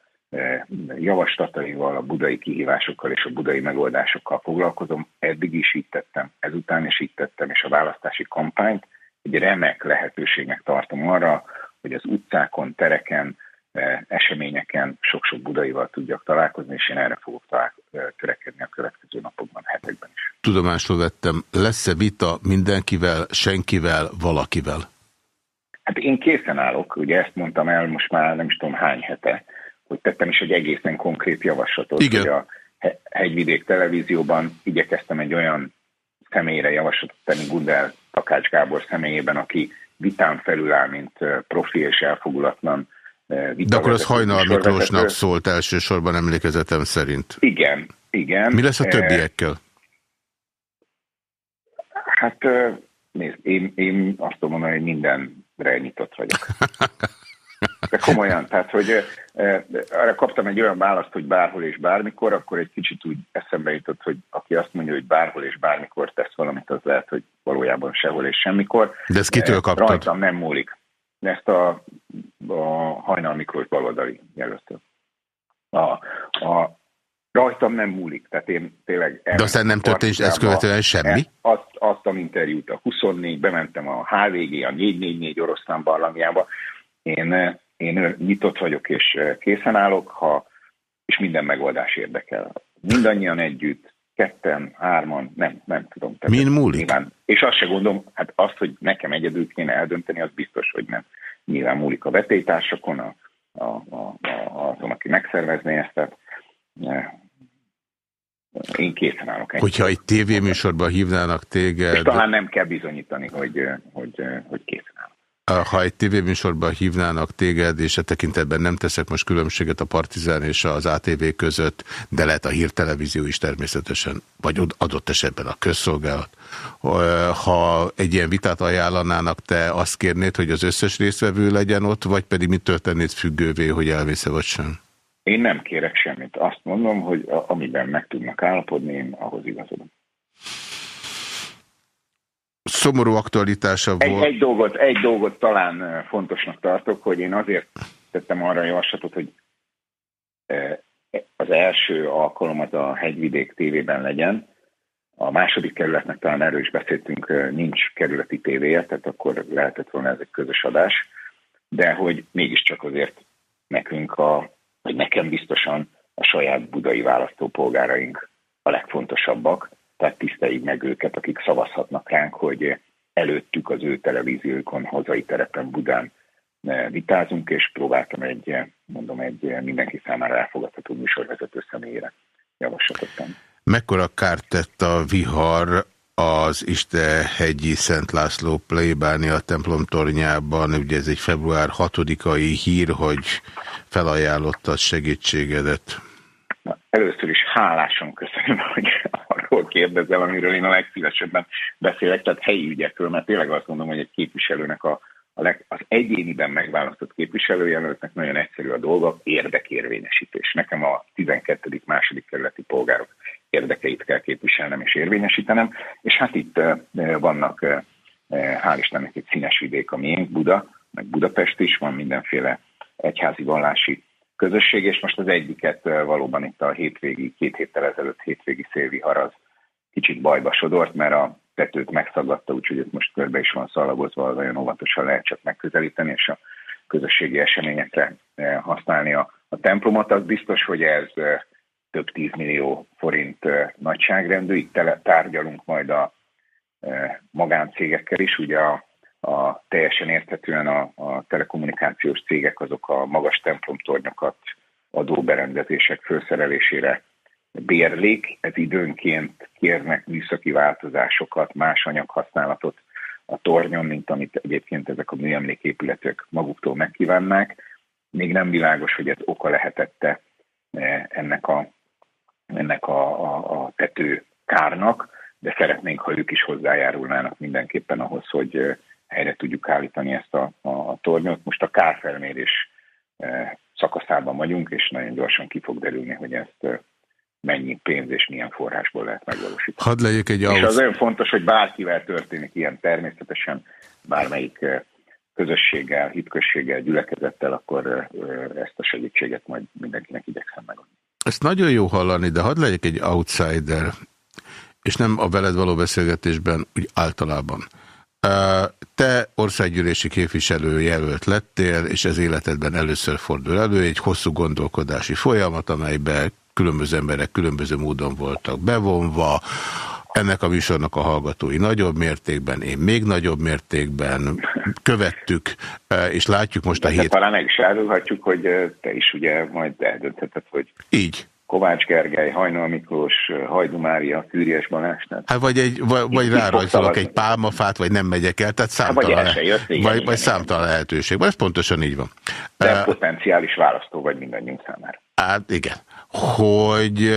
javaslataival, a budai kihívásokkal és a budai megoldásokkal foglalkozom. Eddig is így tettem, ezután is így tettem, és a választási kampányt egy remek lehetőségnek tartom arra, hogy az utcákon, tereken, eseményeken sok-sok budaival tudjak találkozni, és én erre fogok talál, eh, törekedni a következő napokban, hetekben is. Tudomásul vettem, lesz-e vita mindenkivel, senkivel, valakivel? Hát én készen állok, ugye ezt mondtam el most már nem is tudom hány hete, hogy tettem is egy egészen konkrét javaslatot, Igen. hogy a Hegyvidék televízióban igyekeztem egy olyan személyre javaslatot tenni Gundel Takács Gábor személyében, aki vitán felül áll, mint profi és elfogulatlan De akkor az Hajnal Miklósnak szólt elsősorban emlékezetem szerint. Igen, igen. Mi lesz a többiekkel? Hát nézd, én, én azt tudom mondani, hogy minden bármire nyitott vagyok. De komolyan, tehát, hogy eh, arra kaptam egy olyan választ, hogy bárhol és bármikor, akkor egy kicsit úgy eszembe jutott, hogy aki azt mondja, hogy bárhol és bármikor tesz valamit, az lehet, hogy valójában sehol és semmikor. De ezt kitől Eh, kaptad? Rajtam nem múlik. Ezt a, a Hajnal Miklós baloldali jelöltől. A, a, rajtam nem múlik, tehát én tényleg... De aztán nem történt ezt követően semmi? Azt, azt a interjút a 24, bementem a HVG, a 444 oroszlán barlangjába. Én, én nyitott vagyok és készen állok, ha, és minden megoldás érdekel. Mindannyian együtt, ketten, hárman, nem, nem tudom. Tehát Min múlik? Nyilván, és azt se gondolom, hát azt, hogy nekem egyedül kéne eldönteni, az biztos, hogy nem. Nyilván múlik a vetélytársakon, a, a, a, a, azon, aki megszervezné ezt, tehát eh, én készen állok. ennyi. Hogyha egy tévéműsorban hívnának És téged, talán nem kell bizonyítani, hogy, eh, hogy, eh, hogy készen állok. Ha egy tévéműsorban hívnának téged, és a tekintetben nem teszek most különbséget a Partizán és az ATV között, de lehet a hírtelevízió is természetesen, vagy adott esetben a közszolgálat. Ha egy ilyen vitát ajánlanának, te azt kérnéd, hogy az összes résztvevő legyen ott, vagy pedig mit történnéd függővé, hogy elmész vagy sem? Én nem kérek semmit. Azt mondom, hogy amiben meg tudnak állapodni, én ahhoz igazodom. Szomorú aktualitása Egy, volt. egy, dolgot, egy dolgot talán fontosnak tartok, hogy én azért tettem arra a javaslatot, hogy az első alkalomat a Hegyvidék tévében legyen. A második kerületnek talán erről is beszéltünk, nincs kerületi tévéje, tehát akkor lehetett volna ez egy közös adás, de hogy mégiscsak azért nekünk, a, vagy nekem biztosan a saját budai választópolgáraink a legfontosabbak, tehát tiszteljük meg őket, akik szavazhatnak ránk, hogy előttük az ő televíziókon, hazai terepen Budán eh, vitázunk, és próbáltam egy, eh, mondom, egy eh, mindenki számára elfogadható műsorvezető személyére javaslatot tenni. Mekkora kárt tett a vihar az Istehegyi Szent László plébánia templom tornyában? Ugye ez egy február 6-ai hír, hogy felajánlottad segítségedet. Na, először is hálásan köszönöm, hogy arról kérdezel, amiről én a legszívesebben beszélek, tehát helyi ügyekről, mert tényleg azt mondom, hogy egy képviselőnek a, a leg, az egyéniben megválasztott képviselőjelöltnek nagyon egyszerű a dolga, érdekérvényesítés. Nekem a 12. második kerületi polgárok érdekeit kell képviselnem és érvényesítenem, és hát itt vannak, hál' Istennek egy színes vidék a miénk, Buda, meg Budapest is, van mindenféle egyházi vallási közösség, és most az egyiket valóban itt a hétvégi, két héttel ezelőtt hétvégi szélvihar az kicsit bajba sodort, mert a tetőt megszaggatta, úgyhogy itt most körbe is van szalagozva, nagyon óvatosan lehet csak megközelíteni, és a közösségi eseményekre használni a, a templomot. Az biztos, hogy ez több tízmillió forint eh, nagyságrendű. Itt tárgyalunk majd a magáncégekkel is, ugye a, a teljesen érthetően a, a telekommunikációs cégek azok a magas templomtornyokat adóberendezések felszerelésére bérlik, ez időnként kérnek műszaki változásokat, más anyaghasználatot a tornyon, mint amit egyébként ezek a műemléképületek maguktól megkívánnák. Még nem világos, hogy ez oka lehetette eh, ennek a, ennek a, a, a tető kárnak, de szeretnénk, ha ők is hozzájárulnának mindenképpen ahhoz, hogy helyre tudjuk állítani ezt a, a, a tornyot. Most a kárfelmérés eh, szakaszában vagyunk, és nagyon gyorsan ki fog derülni, hogy ezt eh, mennyi pénz és milyen forrásból lehet megvalósítani. Hadd legyek egy És az nagyon fontos, hogy bárkivel történik ilyen természetesen, bármelyik eh, közösséggel, hitközséggel, gyülekezettel, akkor ezt a segítséget majd mindenkinek igyekszem megadni. Ezt nagyon jó hallani, de hadd legyek egy outsider, és nem a veled való beszélgetésben, úgy általában. Te országgyűlési képviselő jelölt lettél, és ez életedben először fordul elő, egy hosszú gondolkodási folyamat, amelyben különböző emberek különböző módon voltak bevonva, ennek a műsornak a hallgatói nagyobb mértékben, én még nagyobb mértékben követtük, és látjuk most a De hét... talán meg is árulhatjuk, hogy te is ugye majd eldöntheted, hogy Így. Kovács Gergely, Hajnal Miklós, Hajdú Mária, Fűrjes Balázs, Hát vagy, egy, vagy, vagy rárajzolok egy pálmafát, vagy nem megyek el, tehát Hát, vagy számtalan, el se jössz, igen, vagy, igen, vagy igen. számtalan lehetőség. Ez pontosan így van. te Eh, potenciális választó vagy mindannyiunk számára. Hát igen. Hogy,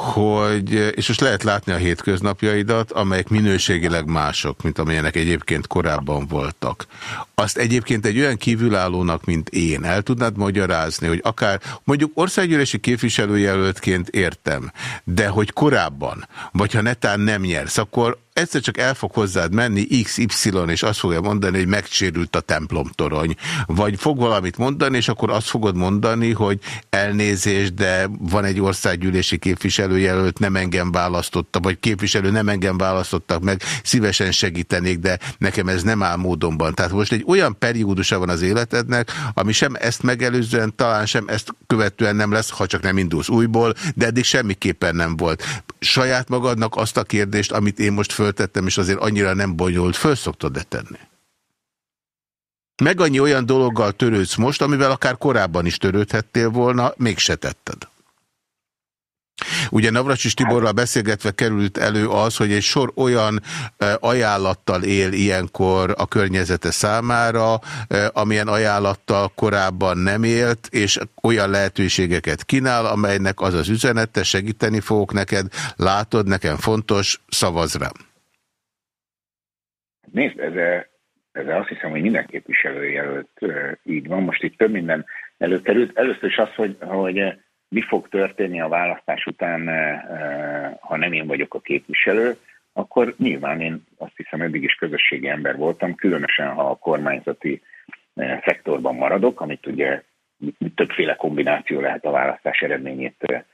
hogy, és most lehet látni a hétköznapjaidat, amelyek minőségileg mások, mint amilyenek egyébként korábban voltak. Azt egyébként egy olyan kívülállónak, mint én, el tudnád magyarázni, hogy akár mondjuk országgyűlési képviselőjelöltként értem, de hogy korábban, vagy ha netán nem nyersz, akkor egyszer csak el fog hozzád menni XY, és azt fogja mondani, hogy megsérült a templomtorony. Vagy fog valamit mondani, és akkor azt fogod mondani, hogy elnézés, de van egy országgyűlési képviselőjelölt, nem engem választotta, vagy képviselő nem engem választottak meg, szívesen segítenék, de nekem ez nem áll módonban. Tehát most egy olyan periódusa van az életednek, ami sem ezt megelőzően, talán sem ezt követően nem lesz, ha csak nem indulsz újból, de eddig semmiképpen nem volt. Saját magadnak azt a kérdést, amit én most föltettem, és azért annyira nem bonyolult, föl szoktad-e tenni? Meg annyi olyan dologgal törődsz most, amivel akár korábban is törődhettél volna, mégse tetted. Ugye Navracsis Tiborral beszélgetve került elő az, hogy egy sor olyan ajánlattal él ilyenkor a környezete számára, amilyen ajánlattal korábban nem élt, és olyan lehetőségeket kínál, amelynek az az üzenete, segíteni fogok neked, látod, nekem fontos, szavaz rám. Nézd, ez, ez azt hiszem, hogy minden képviselőjelölt így van. Most itt több minden előkerült. Először is az, hogy, hogy mi fog történni a választás után, ha nem én vagyok a képviselő, akkor nyilván én azt hiszem eddig is közösségi ember voltam, különösen ha a kormányzati szektorban maradok, amit ugye többféle kombináció lehet a választás eredményét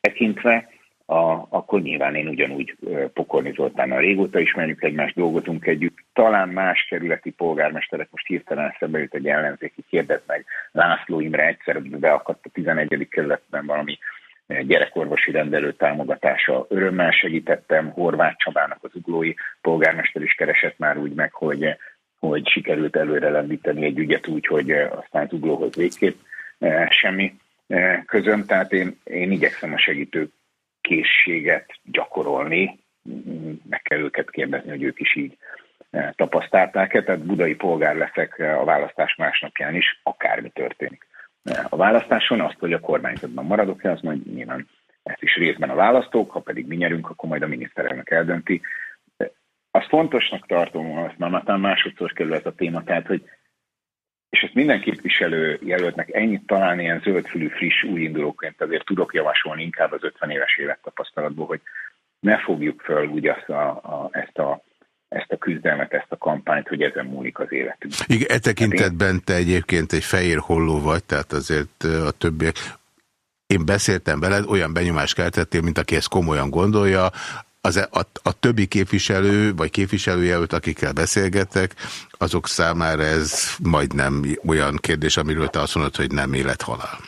tekintve, a, akkor nyilván én ugyanúgy Pokorni Zoltánnal régóta ismerjük egymást, dolgozunk együtt. Talán más kerületi polgármesterek, most hirtelen eszembe jut egy ellenzéki kérdez meg, László Imre egyszer beakadt a 11. kerületben valami gyerekorvosi rendelő támogatása. Örömmel segítettem, Horváth Csabának az uglói polgármester is keresett már úgy meg, hogy, hogy sikerült előre lendíteni egy ügyet úgy, hogy aztán uglóhoz végképp semmi közöm, tehát én, én igyekszem a segítők készséget gyakorolni, meg kell őket kérdezni, hogy ők is így e, tapasztalták-e, tehát budai polgár leszek a választás másnapján is, akármi történik. E, a választáson azt, hogy a kormányzatban maradok-e, az majd nyilván ezt is részben a választók, ha pedig mi nyerünk, akkor majd a miniszterelnök eldönti. E, azt fontosnak tartom, azt már másodszor kerül ez a téma, tehát, hogy és ezt minden képviselő jelöltnek ennyit talán ilyen zöldfülű, friss, újindulóként azért tudok javasolni inkább az 50 éves élettapasztalatból, hogy ne fogjuk föl úgy azt a, a, ezt, a, ezt a küzdelmet, ezt a kampányt, hogy ezen múlik az életünk. Igen, e tekintetben te egyébként egy fehér holló vagy, tehát azért a többiek én beszéltem veled, olyan benyomást keltettél, mint aki ezt komolyan gondolja, az, e- a, a többi képviselő, vagy képviselőjelölt, akikkel beszélgetek, azok számára ez majdnem olyan kérdés, amiről te azt mondod, hogy nem élet-halál.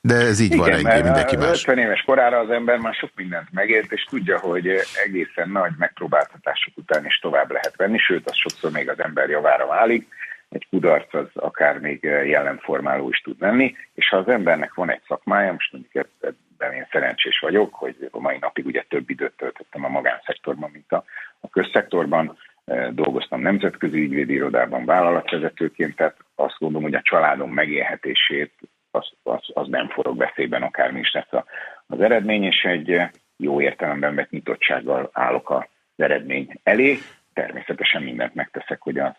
De ez így Igen, van, engem, mindenki más. 50 éves korára az ember már sok mindent megért, és tudja, hogy egészen nagy megpróbáltatások után is tovább lehet venni, sőt, az sokszor még az ember javára válik. Egy kudarc az akár még jelenformáló is tud lenni, és ha az embernek van egy szakmája, most mondjuk ebben én szerencsés vagyok, hogy a mai napig ugye több időt töltöttem a magánszektorban, mint a, a közszektorban. E, dolgoztam nemzetközi ügyvédirodában vállalatvezetőként, tehát azt gondolom, hogy a családom megélhetését az, az, az nem forog veszélyben, akármi is lesz az eredmény, és egy jó értelemben vett nyitottsággal állok az eredmény elé. Természetesen mindent megteszek, hogy az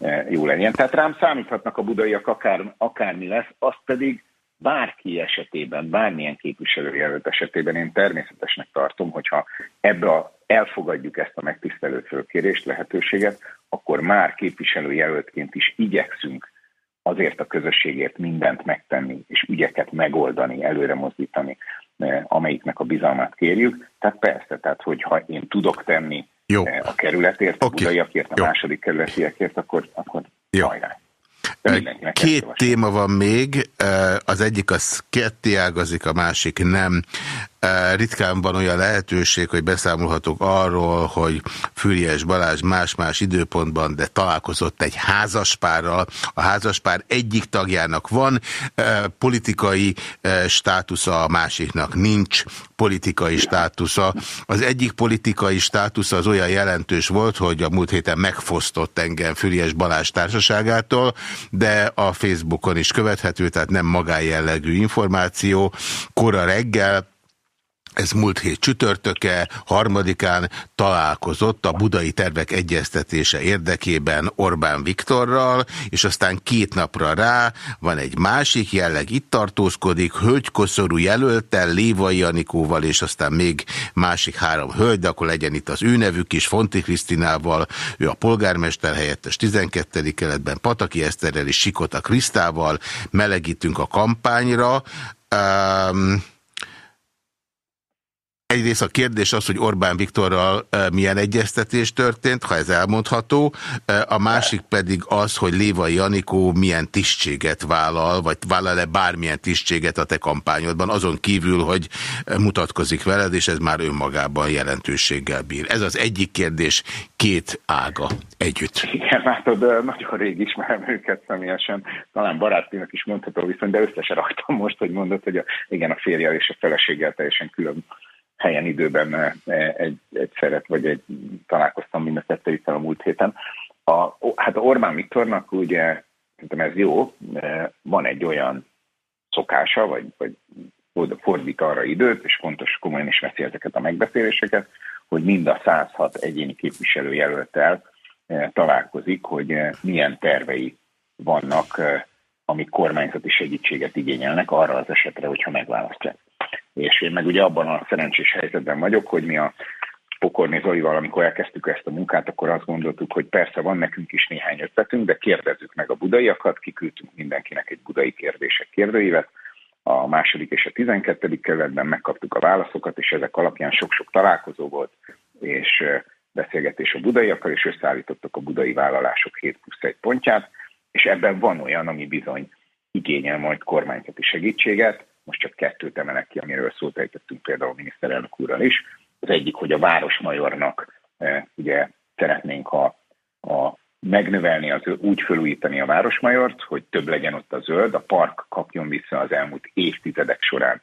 e, jó legyen. Tehát rám számíthatnak a budaiak, akár, akármi lesz, azt pedig bárki esetében, bármilyen képviselőjelölt esetében én természetesnek tartom, hogyha ebbe a, elfogadjuk ezt a megtisztelő fölkérést, lehetőséget, akkor már képviselőjelöltként is igyekszünk azért a közösségért mindent megtenni, és ügyeket megoldani, előre mozdítani, eh, amelyiknek a bizalmát kérjük. Tehát persze, tehát hogyha én tudok tenni Jó. Eh, a kerületért, a okay. budaiakért, a Jó. második kerületiekért, akkor, akkor Jó. hajrá. Két téma van még, az egyik az ketté ágazik, a másik nem. Ritkán van olyan lehetőség, hogy beszámolhatok arról, hogy Füriás Balázs más-más időpontban, de találkozott egy házaspárral. A házaspár egyik tagjának van politikai státusza, a másiknak nincs politikai státusza. Az egyik politikai státusza az olyan jelentős volt, hogy a múlt héten megfosztott engem Füriás Balázs társaságától, de a Facebookon is követhető, tehát nem magájellegű információ. Kora reggel ez múlt hét csütörtöke, harmadikán találkozott a budai tervek egyeztetése érdekében Orbán Viktorral, és aztán két napra rá van egy másik jelleg, itt tartózkodik, hölgykoszorú jelöltel, Lévai Anikóval, és aztán még másik három hölgy, de akkor legyen itt az ő nevük is, Fonti Krisztinával, ő a polgármester helyettes 12. keletben, Pataki Eszterrel és Sikota Krisztával, melegítünk a kampányra, um, Egyrészt a kérdés az, hogy Orbán Viktorral milyen egyeztetés történt, ha ez elmondható. A másik pedig az, hogy Lévai Janikó milyen tisztséget vállal, vagy vállal-e bármilyen tisztséget a te kampányodban, azon kívül, hogy mutatkozik veled, és ez már önmagában jelentőséggel bír. Ez az egyik kérdés, két ága együtt. Igen, látod, nagyon rég ismerem őket személyesen, talán barátinak is mondható viszont, de összesen raktam most, hogy mondod, hogy a, igen, a férjel és a feleséggel teljesen külön helyen, időben eh, egy, egy szeret, vagy egy, találkoztam mind a kettőjükkel a múlt héten. A, hát Orbán Viktornak ugye, szerintem ez jó, eh, van egy olyan szokása, vagy, vagy fordít arra időt, és fontos komolyan is veszi ezeket a megbeszéléseket, hogy mind a 106 egyéni képviselőjelöltel eh, találkozik, hogy milyen tervei vannak, amik kormányzati segítséget igényelnek arra az esetre, hogyha megválasztják és én meg ugye abban a szerencsés helyzetben vagyok, hogy mi a Pokorni Zolival, amikor elkezdtük ezt a munkát, akkor azt gondoltuk, hogy persze van nekünk is néhány ötletünk, de kérdezzük meg a budaiakat, kiküldtünk mindenkinek egy budai kérdések kérdőívet, a második és a tizenkettődik kerületben megkaptuk a válaszokat, és ezek alapján sok-sok találkozó volt, és beszélgetés a budaiakkal, és összeállítottak a budai vállalások 7 plusz 1 pontját, és ebben van olyan, ami bizony igényel majd kormányzati segítséget, most csak kettőt emelek ki, amiről szót ejtettünk például a miniszterelnök úrral is. Az egyik, hogy a Városmajornak e, ugye szeretnénk a, a megnövelni, az, úgy felújítani a Városmajort, hogy több legyen ott a zöld, a park kapjon vissza az elmúlt évtizedek során,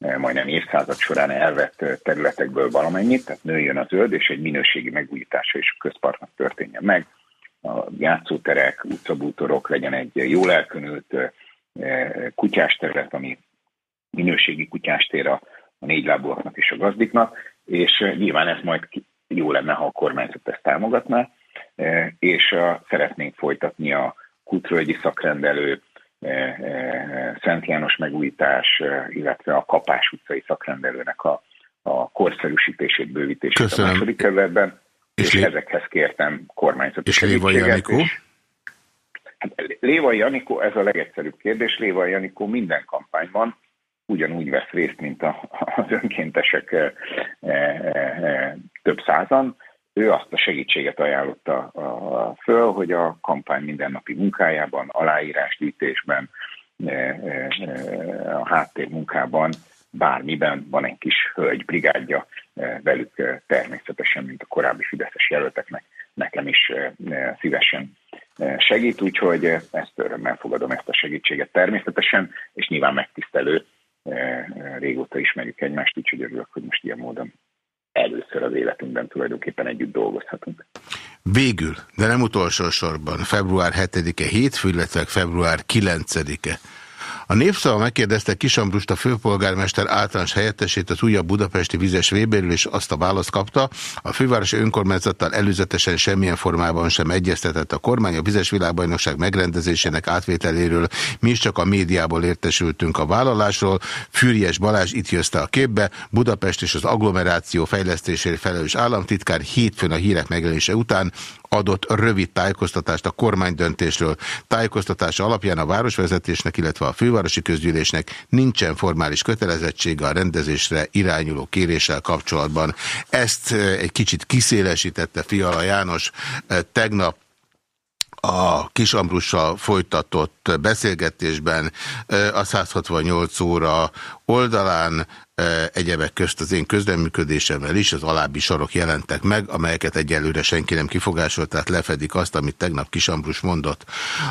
e, majdnem évszázad során elvett területekből valamennyit, tehát nőjön a zöld, és egy minőségi megújítása is a közparknak történjen meg. A játszóterek, utcabútorok legyen egy jól elkönült e, kutyás terület, ami minőségi kutyástér a, a négylábúaknak és a gazdiknak, és eh, nyilván ez majd jó lenne, ha a kormányzat ezt támogatná, eh, és a, szeretnénk folytatni a kutrölgyi szakrendelő, eh, Szent János megújítás, illetve a Kapás utcai szakrendelőnek a, a korszerűsítését, bővítését Köszönöm. a második kerületben, és, és ezekhez kértem kormányzati És Lévai Janikó? Hát, Lévai Janikó, ez a legegyszerűbb kérdés. Lévai Janikó minden kampányban ugyanúgy vesz részt, mint a, az önkéntesek e, e, e, több százan. Ő azt a segítséget ajánlotta föl, hogy a kampány mindennapi munkájában, aláírásgyűjtésben, e, e, a háttérmunkában, bármiben van egy kis hölgybrigádja velük természetesen, mint a korábbi fideszes jelölteknek, nekem is szívesen segít, úgyhogy ezt örömmel fogadom ezt a segítséget természetesen, és nyilván megtisztelő, régóta ismerjük egymást, úgyhogy örülök, hogy most ilyen módon először az életünkben tulajdonképpen együtt dolgozhatunk. Végül, de nem utolsó sorban, február 7-e hétfő, illetve február 9-e a Népszava megkérdezte Kisambrust a főpolgármester általános helyettesét az újabb budapesti vizes Weberül, és azt a választ kapta. A fővárosi önkormányzattal előzetesen semmilyen formában sem egyeztetett a kormány a vizes világbajnokság megrendezésének átvételéről. Mi is csak a médiából értesültünk a vállalásról. Fűries Balázs itt jözte a képbe. Budapest és az agglomeráció fejlesztésére felelős államtitkár hétfőn a hírek megjelenése után adott rövid tájékoztatást a kormánydöntésről. Tájékoztatása alapján a városvezetésnek, illetve a fővárosi közgyűlésnek nincsen formális kötelezettsége a rendezésre irányuló kéréssel kapcsolatban. Ezt eh, egy kicsit kiszélesítette Fiala János eh, tegnap a Kisambrussal folytatott beszélgetésben eh, a 168 óra oldalán egyebek közt az én közleműködésemmel is az alábbi sorok jelentek meg, amelyeket egyelőre senki nem kifogásolt, tehát lefedik azt, amit tegnap Kisambrus mondott.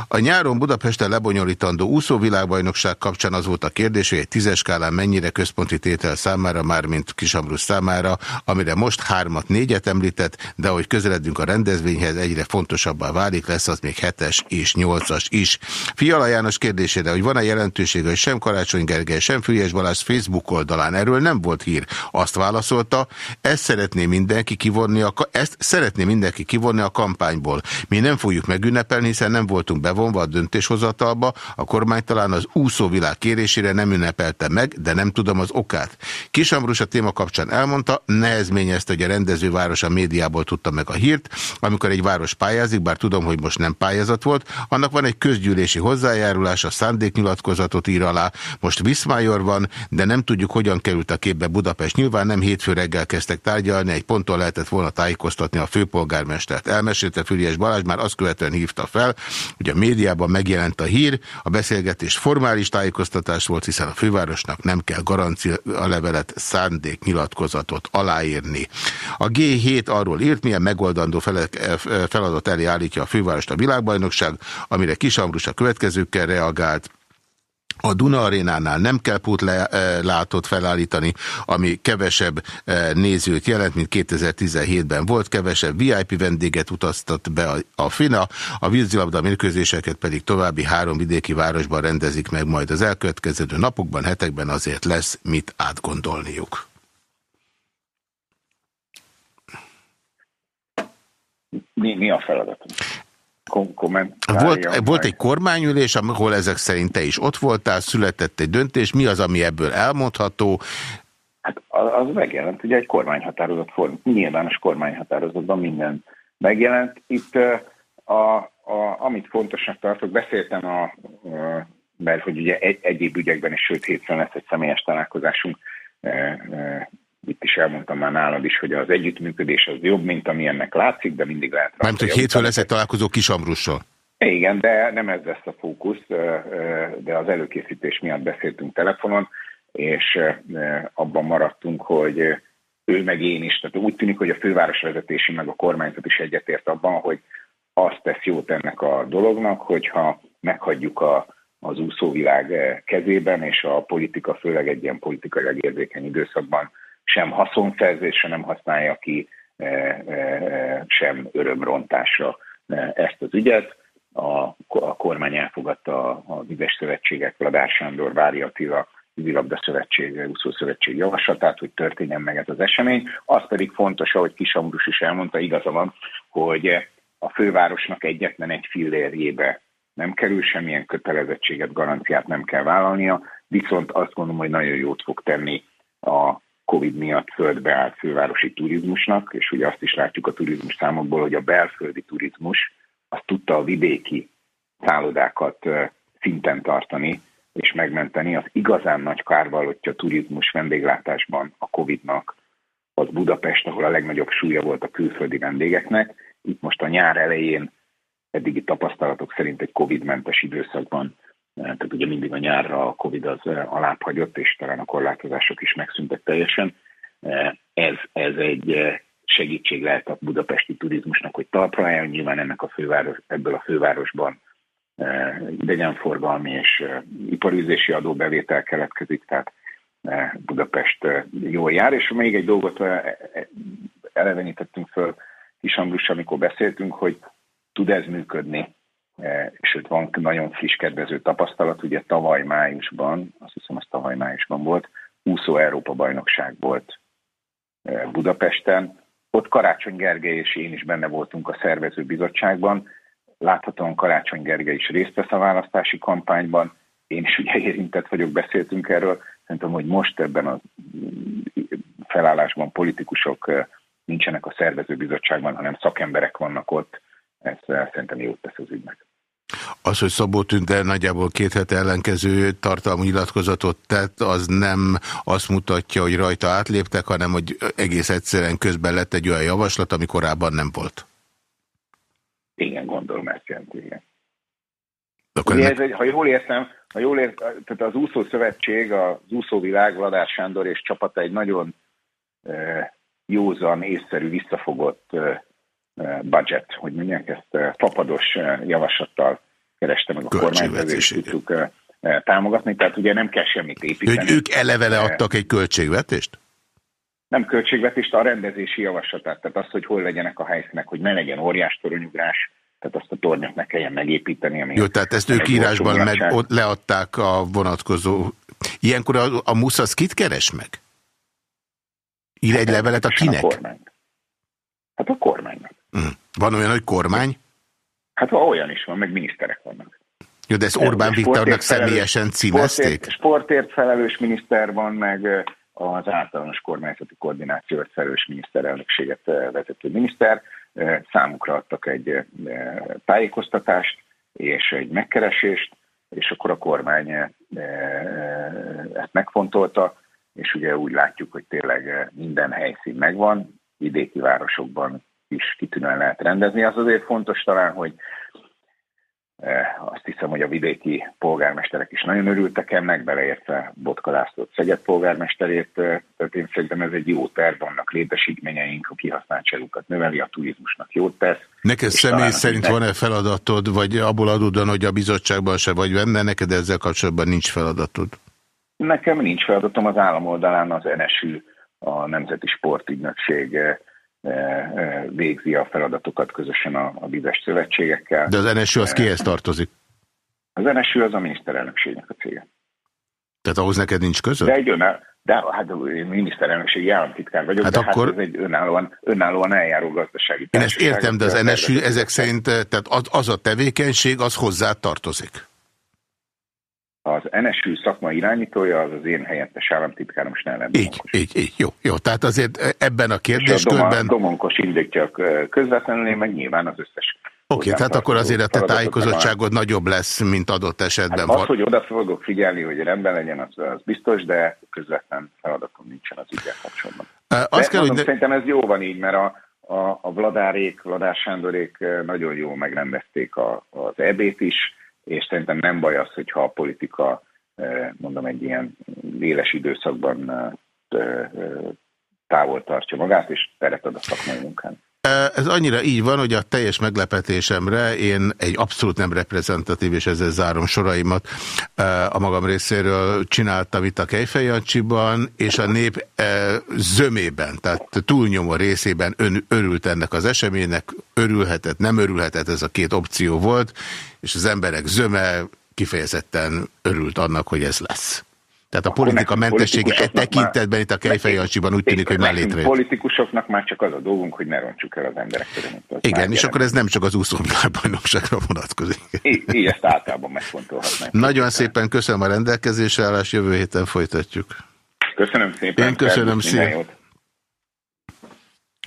A nyáron Budapesten lebonyolítandó úszóvilágbajnokság kapcsán az volt a kérdés, hogy egy tízes skálán mennyire központi tétel számára, már mint Kisambrus számára, amire most hármat, négyet említett, de hogy közeledünk a rendezvényhez, egyre fontosabbá válik, lesz az még hetes és nyolcas is. Fiala János kérdésére, hogy van-e jelentősége, hogy sem Karácsony Gergely, sem Fülyes Facebook oldalán. Erről nem volt hír. Azt válaszolta, ezt szeretné mindenki kivonni a, ezt szeretné mindenki kivonni a kampányból. Mi nem fogjuk megünnepelni, hiszen nem voltunk bevonva a döntéshozatalba, a kormány talán az úszóvilág kérésére nem ünnepelte meg, de nem tudom az okát. Kisambrus a téma kapcsán elmondta, nehezményezte, hogy a rendezőváros a médiából tudta meg a hírt, amikor egy város pályázik, bár tudom, hogy most nem pályázat volt, annak van egy közgyűlési hozzájárulás, a szándéknyilatkozatot ír alá, most Viszmájor van, de nem tudjuk, hogyan került a képbe Budapest. Nyilván nem hétfő reggel kezdtek tárgyalni, egy ponton lehetett volna tájékoztatni a főpolgármestert. Elmesélte Füriás Balázs, már azt követően hívta fel, hogy a médiában megjelent a hír, a beszélgetés formális tájékoztatás volt, hiszen a fővárosnak nem kell garancia levelet, szándéknyilatkozatot aláírni. A G7 arról írt, milyen megoldandó feladat elé állítja a fővárost a világbajnokság, amire Kisambrus a következőkkel reagált. A Duna arénánál nem kell pótlátot felállítani, ami kevesebb nézőt jelent, mint 2017-ben volt, kevesebb VIP vendéget utaztat be a FINA, a vízilabda mérkőzéseket pedig további három vidéki városban rendezik meg majd az elkövetkező napokban, hetekben azért lesz mit átgondolniuk. Mi, mi a feladatunk? Volt, volt egy kormányülés, ahol ezek szerint te is ott voltál, született egy döntés. Mi az, ami ebből elmondható? Hát az megjelent, ugye egy kormányhatározat form, nyilvános kormányhatározatban minden megjelent. Itt a, a, amit fontosnak tartok, beszéltem a, a mert hogy ugye egy, egyéb ügyekben is, sőt hétfőn lesz egy személyes találkozásunk itt is elmondtam már nálad is, hogy az együttműködés az jobb, mint ami ennek látszik, de mindig lehet. Nem hogy hétfőn lesz egy találkozó Kisamrussal. Igen, de nem ez lesz a fókusz, de az előkészítés miatt beszéltünk telefonon, és abban maradtunk, hogy ő meg én is, tehát úgy tűnik, hogy a főváros vezetési meg a kormányzat is egyetért abban, hogy azt tesz jót ennek a dolognak, hogyha meghagyjuk a, az úszóvilág kezében, és a politika, főleg egy ilyen politikailag érzékeny időszakban sem haszonszerzésre nem használja ki, e, e, e, sem örömrontásra ezt az ügyet. A, kormány elfogadta a, Vizes Szövetségek, Vladár Sándor, Vári Attila, Vízilabda Szövetség, Úszó Szövetség javaslatát, hogy történjen meg ez az esemény. Az pedig fontos, ahogy Kisambrus is elmondta, igaza van, hogy a fővárosnak egyetlen egy fillérjébe nem kerül, semmilyen kötelezettséget, garanciát nem kell vállalnia, viszont azt gondolom, hogy nagyon jót fog tenni a Covid miatt földbe állt fővárosi turizmusnak, és ugye azt is látjuk a turizmus számokból, hogy a belföldi turizmus azt tudta a vidéki szállodákat szinten tartani és megmenteni. Az igazán nagy kárvallottja turizmus vendéglátásban a Covid-nak az Budapest, ahol a legnagyobb súlya volt a külföldi vendégeknek. Itt most a nyár elején eddigi tapasztalatok szerint egy Covid-mentes időszakban tehát ugye mindig a nyárra a Covid az alább hagyott, és talán a korlátozások is megszűntek teljesen. Ez, ez egy segítség lehet a budapesti turizmusnak, hogy talpra álljon. Nyilván ennek a főváros, ebből a fővárosban idegenforgalmi és iparűzési adóbevétel keletkezik, tehát Budapest jól jár. És még egy dolgot elevenítettünk föl Kis amikor beszéltünk, hogy tud ez működni sőt van nagyon friss kedvező tapasztalat, ugye tavaly májusban, azt hiszem az tavaly májusban volt, úszó Európa bajnokság volt e, Budapesten. Ott Karácsony Gergely és én is benne voltunk a szervező bizottságban. Láthatóan Karácsony Gergely is részt vesz a választási kampányban. Én is ugye érintett vagyok, beszéltünk erről. Szerintem, hogy most ebben a felállásban politikusok e, nincsenek a szervezőbizottságban, hanem szakemberek vannak ott, ez szerintem jót tesz az ügynek. Az, hogy Szabó Tünde nagyjából két hete ellenkező tartalmú nyilatkozatot tett, az nem azt mutatja, hogy rajta átléptek, hanem hogy egész egyszerűen közben lett egy olyan javaslat, ami korábban nem volt. Igen, gondolom ezt jelenti, igen. Akkor ennek... ez egy, ha jól értem, ha jól értem, tehát az úszó szövetség, az úszóvilág, Vladár Sándor és csapata egy nagyon e, józan, észszerű, visszafogott e, budget, hogy mondják ezt, fapados javaslattal kereste meg a kormányt, és tudtuk támogatni, tehát ugye nem kell semmit építeni. Hogy ők elevele adtak egy költségvetést? Nem költségvetést, a rendezési javaslatát, tehát azt, hogy hol legyenek a helyszínek, hogy ne legyen óriás toronyugrás, tehát azt a tornyot ne kelljen megépíteni. Jó, tehát ezt ők írásban meg ott leadták a vonatkozó Ilyenkor a, a MUSZ az kit keres meg? Ír egy levelet a kinek? A kormány. Hát a kormánynak. Mm. Van olyan, hogy kormány? Hát olyan is van, meg miniszterek vannak. Jó, de ezt Orbán Viktornak személyesen címezték? Sportért, sportért felelős miniszter van, meg az általános kormányzati koordinációt felelős miniszterelnökséget vezető miniszter. Számukra adtak egy tájékoztatást és egy megkeresést, és akkor a kormány ezt megfontolta, és ugye úgy látjuk, hogy tényleg minden helyszín megvan, vidéki városokban is kitűnően lehet rendezni. Az azért fontos talán, hogy Eh, Azt hiszem, hogy a vidéki polgármesterek is nagyon örültek ennek, beleértve Botka Lászlót Szeged polgármesterét. Tehát én szerintem ez egy jó terv, vannak létesítményeink, a kihasználtságukat növeli, a turizmusnak jót tesz. Neked személy szerint van-e feladatod, vagy abból adódóan, hogy a bizottságban se vagy benne, neked ezzel kapcsolatban nincs feladatod? Nekem nincs feladatom az állam oldalán, az NSÜ, a Nemzeti Sportügynökség eh, végzi a feladatokat közösen a, a vizes szövetségekkel. De az NSU az kihez tartozik? Az NSÜ az a miniszterelnökségnek a cége. Tehát ahhoz neked nincs között? De egy önálló, de hát én miniszterelnökségi államtitkár vagyok, Hát de akkor- hát ez egy önállóan, önállóan eljáró gazdasági Én ezt értem, de az NSU ezek szerint, eh, tehát az, az a tevékenység, az hozzá tartozik. Az NSU szakmai irányítója az az én helyettes államtitkárom Sneller Így, így, így, jó, jó. Tehát azért ebben a És a kérdéskörben... Doma, Domonkos indítja közvetlenül, meg nyilván az összes Oké, tehát akkor azért a te tájékozottságod nagyobb lesz, mint adott esetben Hát van. az, hogy oda fogok figyelni, hogy rendben legyen, az, az biztos, de közvetlen feladatom nincsen az ügyel kapcsolatban. De Azt kell, hogy mondom, ne... Szerintem ez jó van így, mert a, a, a Vladárék, Vladár Sándorék nagyon jól megrendezték a, az EB-t is, és szerintem nem baj az, hogyha a politika, eh, mondom, egy ilyen éles időszakban eh, eh, távol tartja magát, és teret ad a szakmai munkán. Ez annyira így van, hogy a teljes meglepetésemre én egy abszolút nem reprezentatív, és ezzel zárom soraimat, a magam részéről csináltam itt a Kejfej Jancsiban, és a nép zömében, tehát túlnyomó részében ön örült ennek az eseménynek, örülhetett, nem örülhetett, ez a két opció volt, és az emberek zöme kifejezetten örült annak, hogy ez lesz. Tehát a politika nekünk mentessége e tekintetben itt a Kejfej Jancsiban úgy tűnik, hogy már létrejött. politikusoknak már csak az a dolgunk, hogy ne roncsuk el az emberek. Az Igen, már és akkor ez nem csak az úszóvilágbajnokságra vonatkozik. Így, így ezt általában megfontolhatnánk. Nagyon szépen köszönöm a rendelkezésre állás, jövő héten folytatjuk. Köszönöm szépen. Én köszönöm szépen. jót.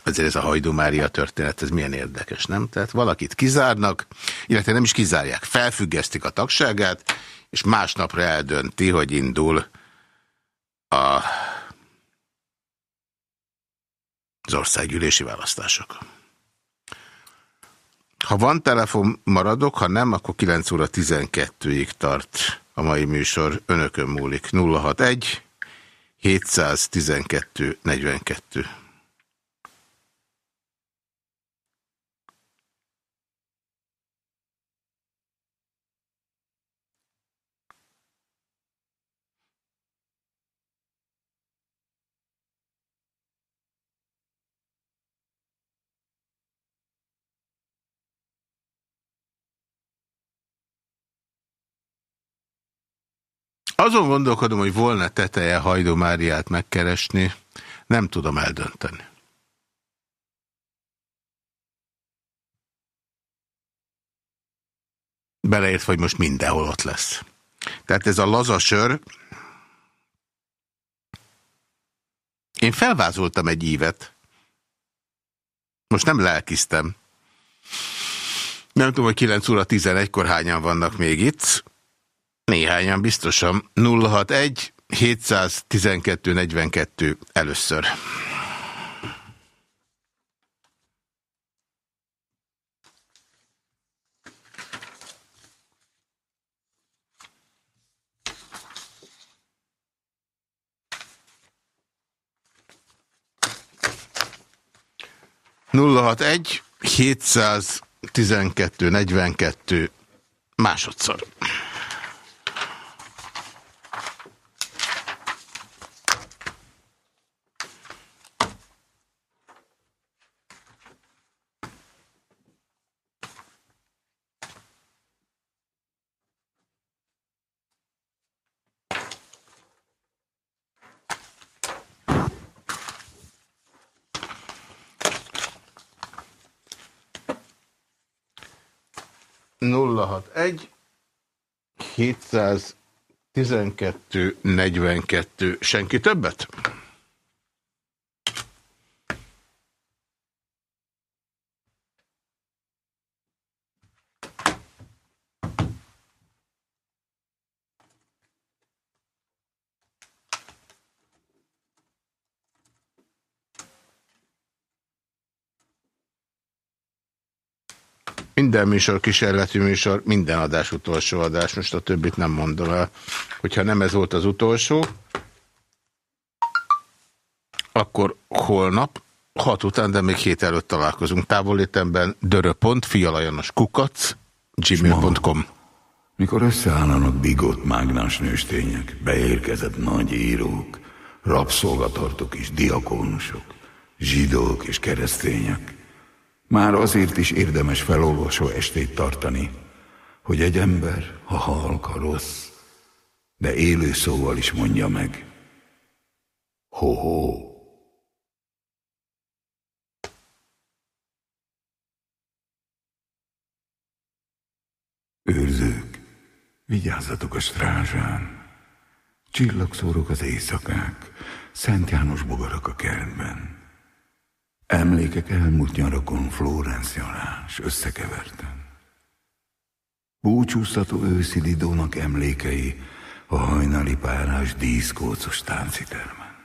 Azért ez a Hajdú Mária történet, ez milyen érdekes, nem? Tehát valakit kizárnak, illetve nem is kizárják, felfüggesztik a tagságát, és másnapra eldönti, hogy indul a az országgyűlési választások. Ha van telefon, maradok, ha nem, akkor 9 óra 12-ig tart a mai műsor. Önökön múlik. 061 712 42. Azon gondolkodom, hogy volna teteje Hajdó Máriát megkeresni, nem tudom eldönteni. Beleért, hogy most mindenhol ott lesz. Tehát ez a lazasör, én felvázoltam egy ívet, most nem lelkiztem. Nem tudom, hogy 9 óra 11-kor hányan vannak még itt. Néhányan biztosan. 061 712 42 először. nulla hat egy 712 42 másodszor. 061 712 42. Senki többet? Minden műsor kísérleti műsor, minden adás utolsó adás. Most a többit nem mondom el. Hogyha nem ez volt az utolsó, akkor holnap, hat után, de még hét előtt találkozunk. Távolétemben dörö.pont, fialajanos kukac, gmail.com. Mikor összeállnak bigott mágnás nőstények, beérkezett nagy írók, rabszolgatartók és diakónusok, zsidók és keresztények, már azért is érdemes felolvasó estét tartani, hogy egy ember, ha halka rossz, de élő szóval is mondja meg. Ho-ho! Őrzők, vigyázzatok a strázsán! Csillagszórok az éjszakák, Szent János bogarak a kertben. Emlékek elmúlt nyarakon Florence Jalás összekeverten. Búcsúztató őszi Lidónak emlékei a hajnali párás díszkócos táncitermen.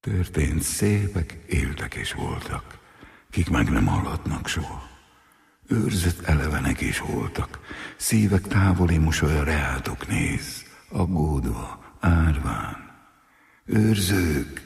Történt szépek, éltek és voltak, kik meg nem hallhatnak soha. Őrzött elevenek is voltak, szívek távoli mosolya reátok néz, aggódva, árván. Őrzők,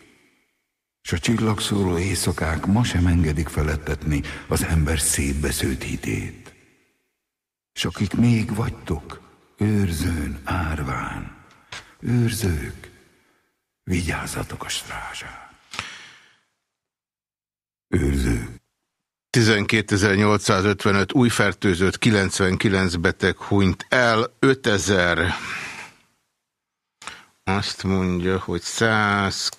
s a csillagszóró éjszakák ma sem engedik felettetni az ember szétbesződt hitét. S akik még vagytok, őrzőn, árván, őrzők, vigyázzatok a strázsán. Őrzők. 12.855 új fertőzött, 99 beteg hunyt el, 5000 azt mondja, hogy 100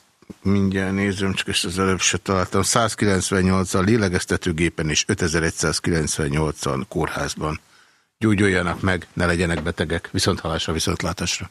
mindjárt nézem, csak ezt az előbb se találtam. 198-an lélegeztetőgépen és 5198-an kórházban. Gyógyuljanak meg, ne legyenek betegek. Viszont halásra, viszont látásra.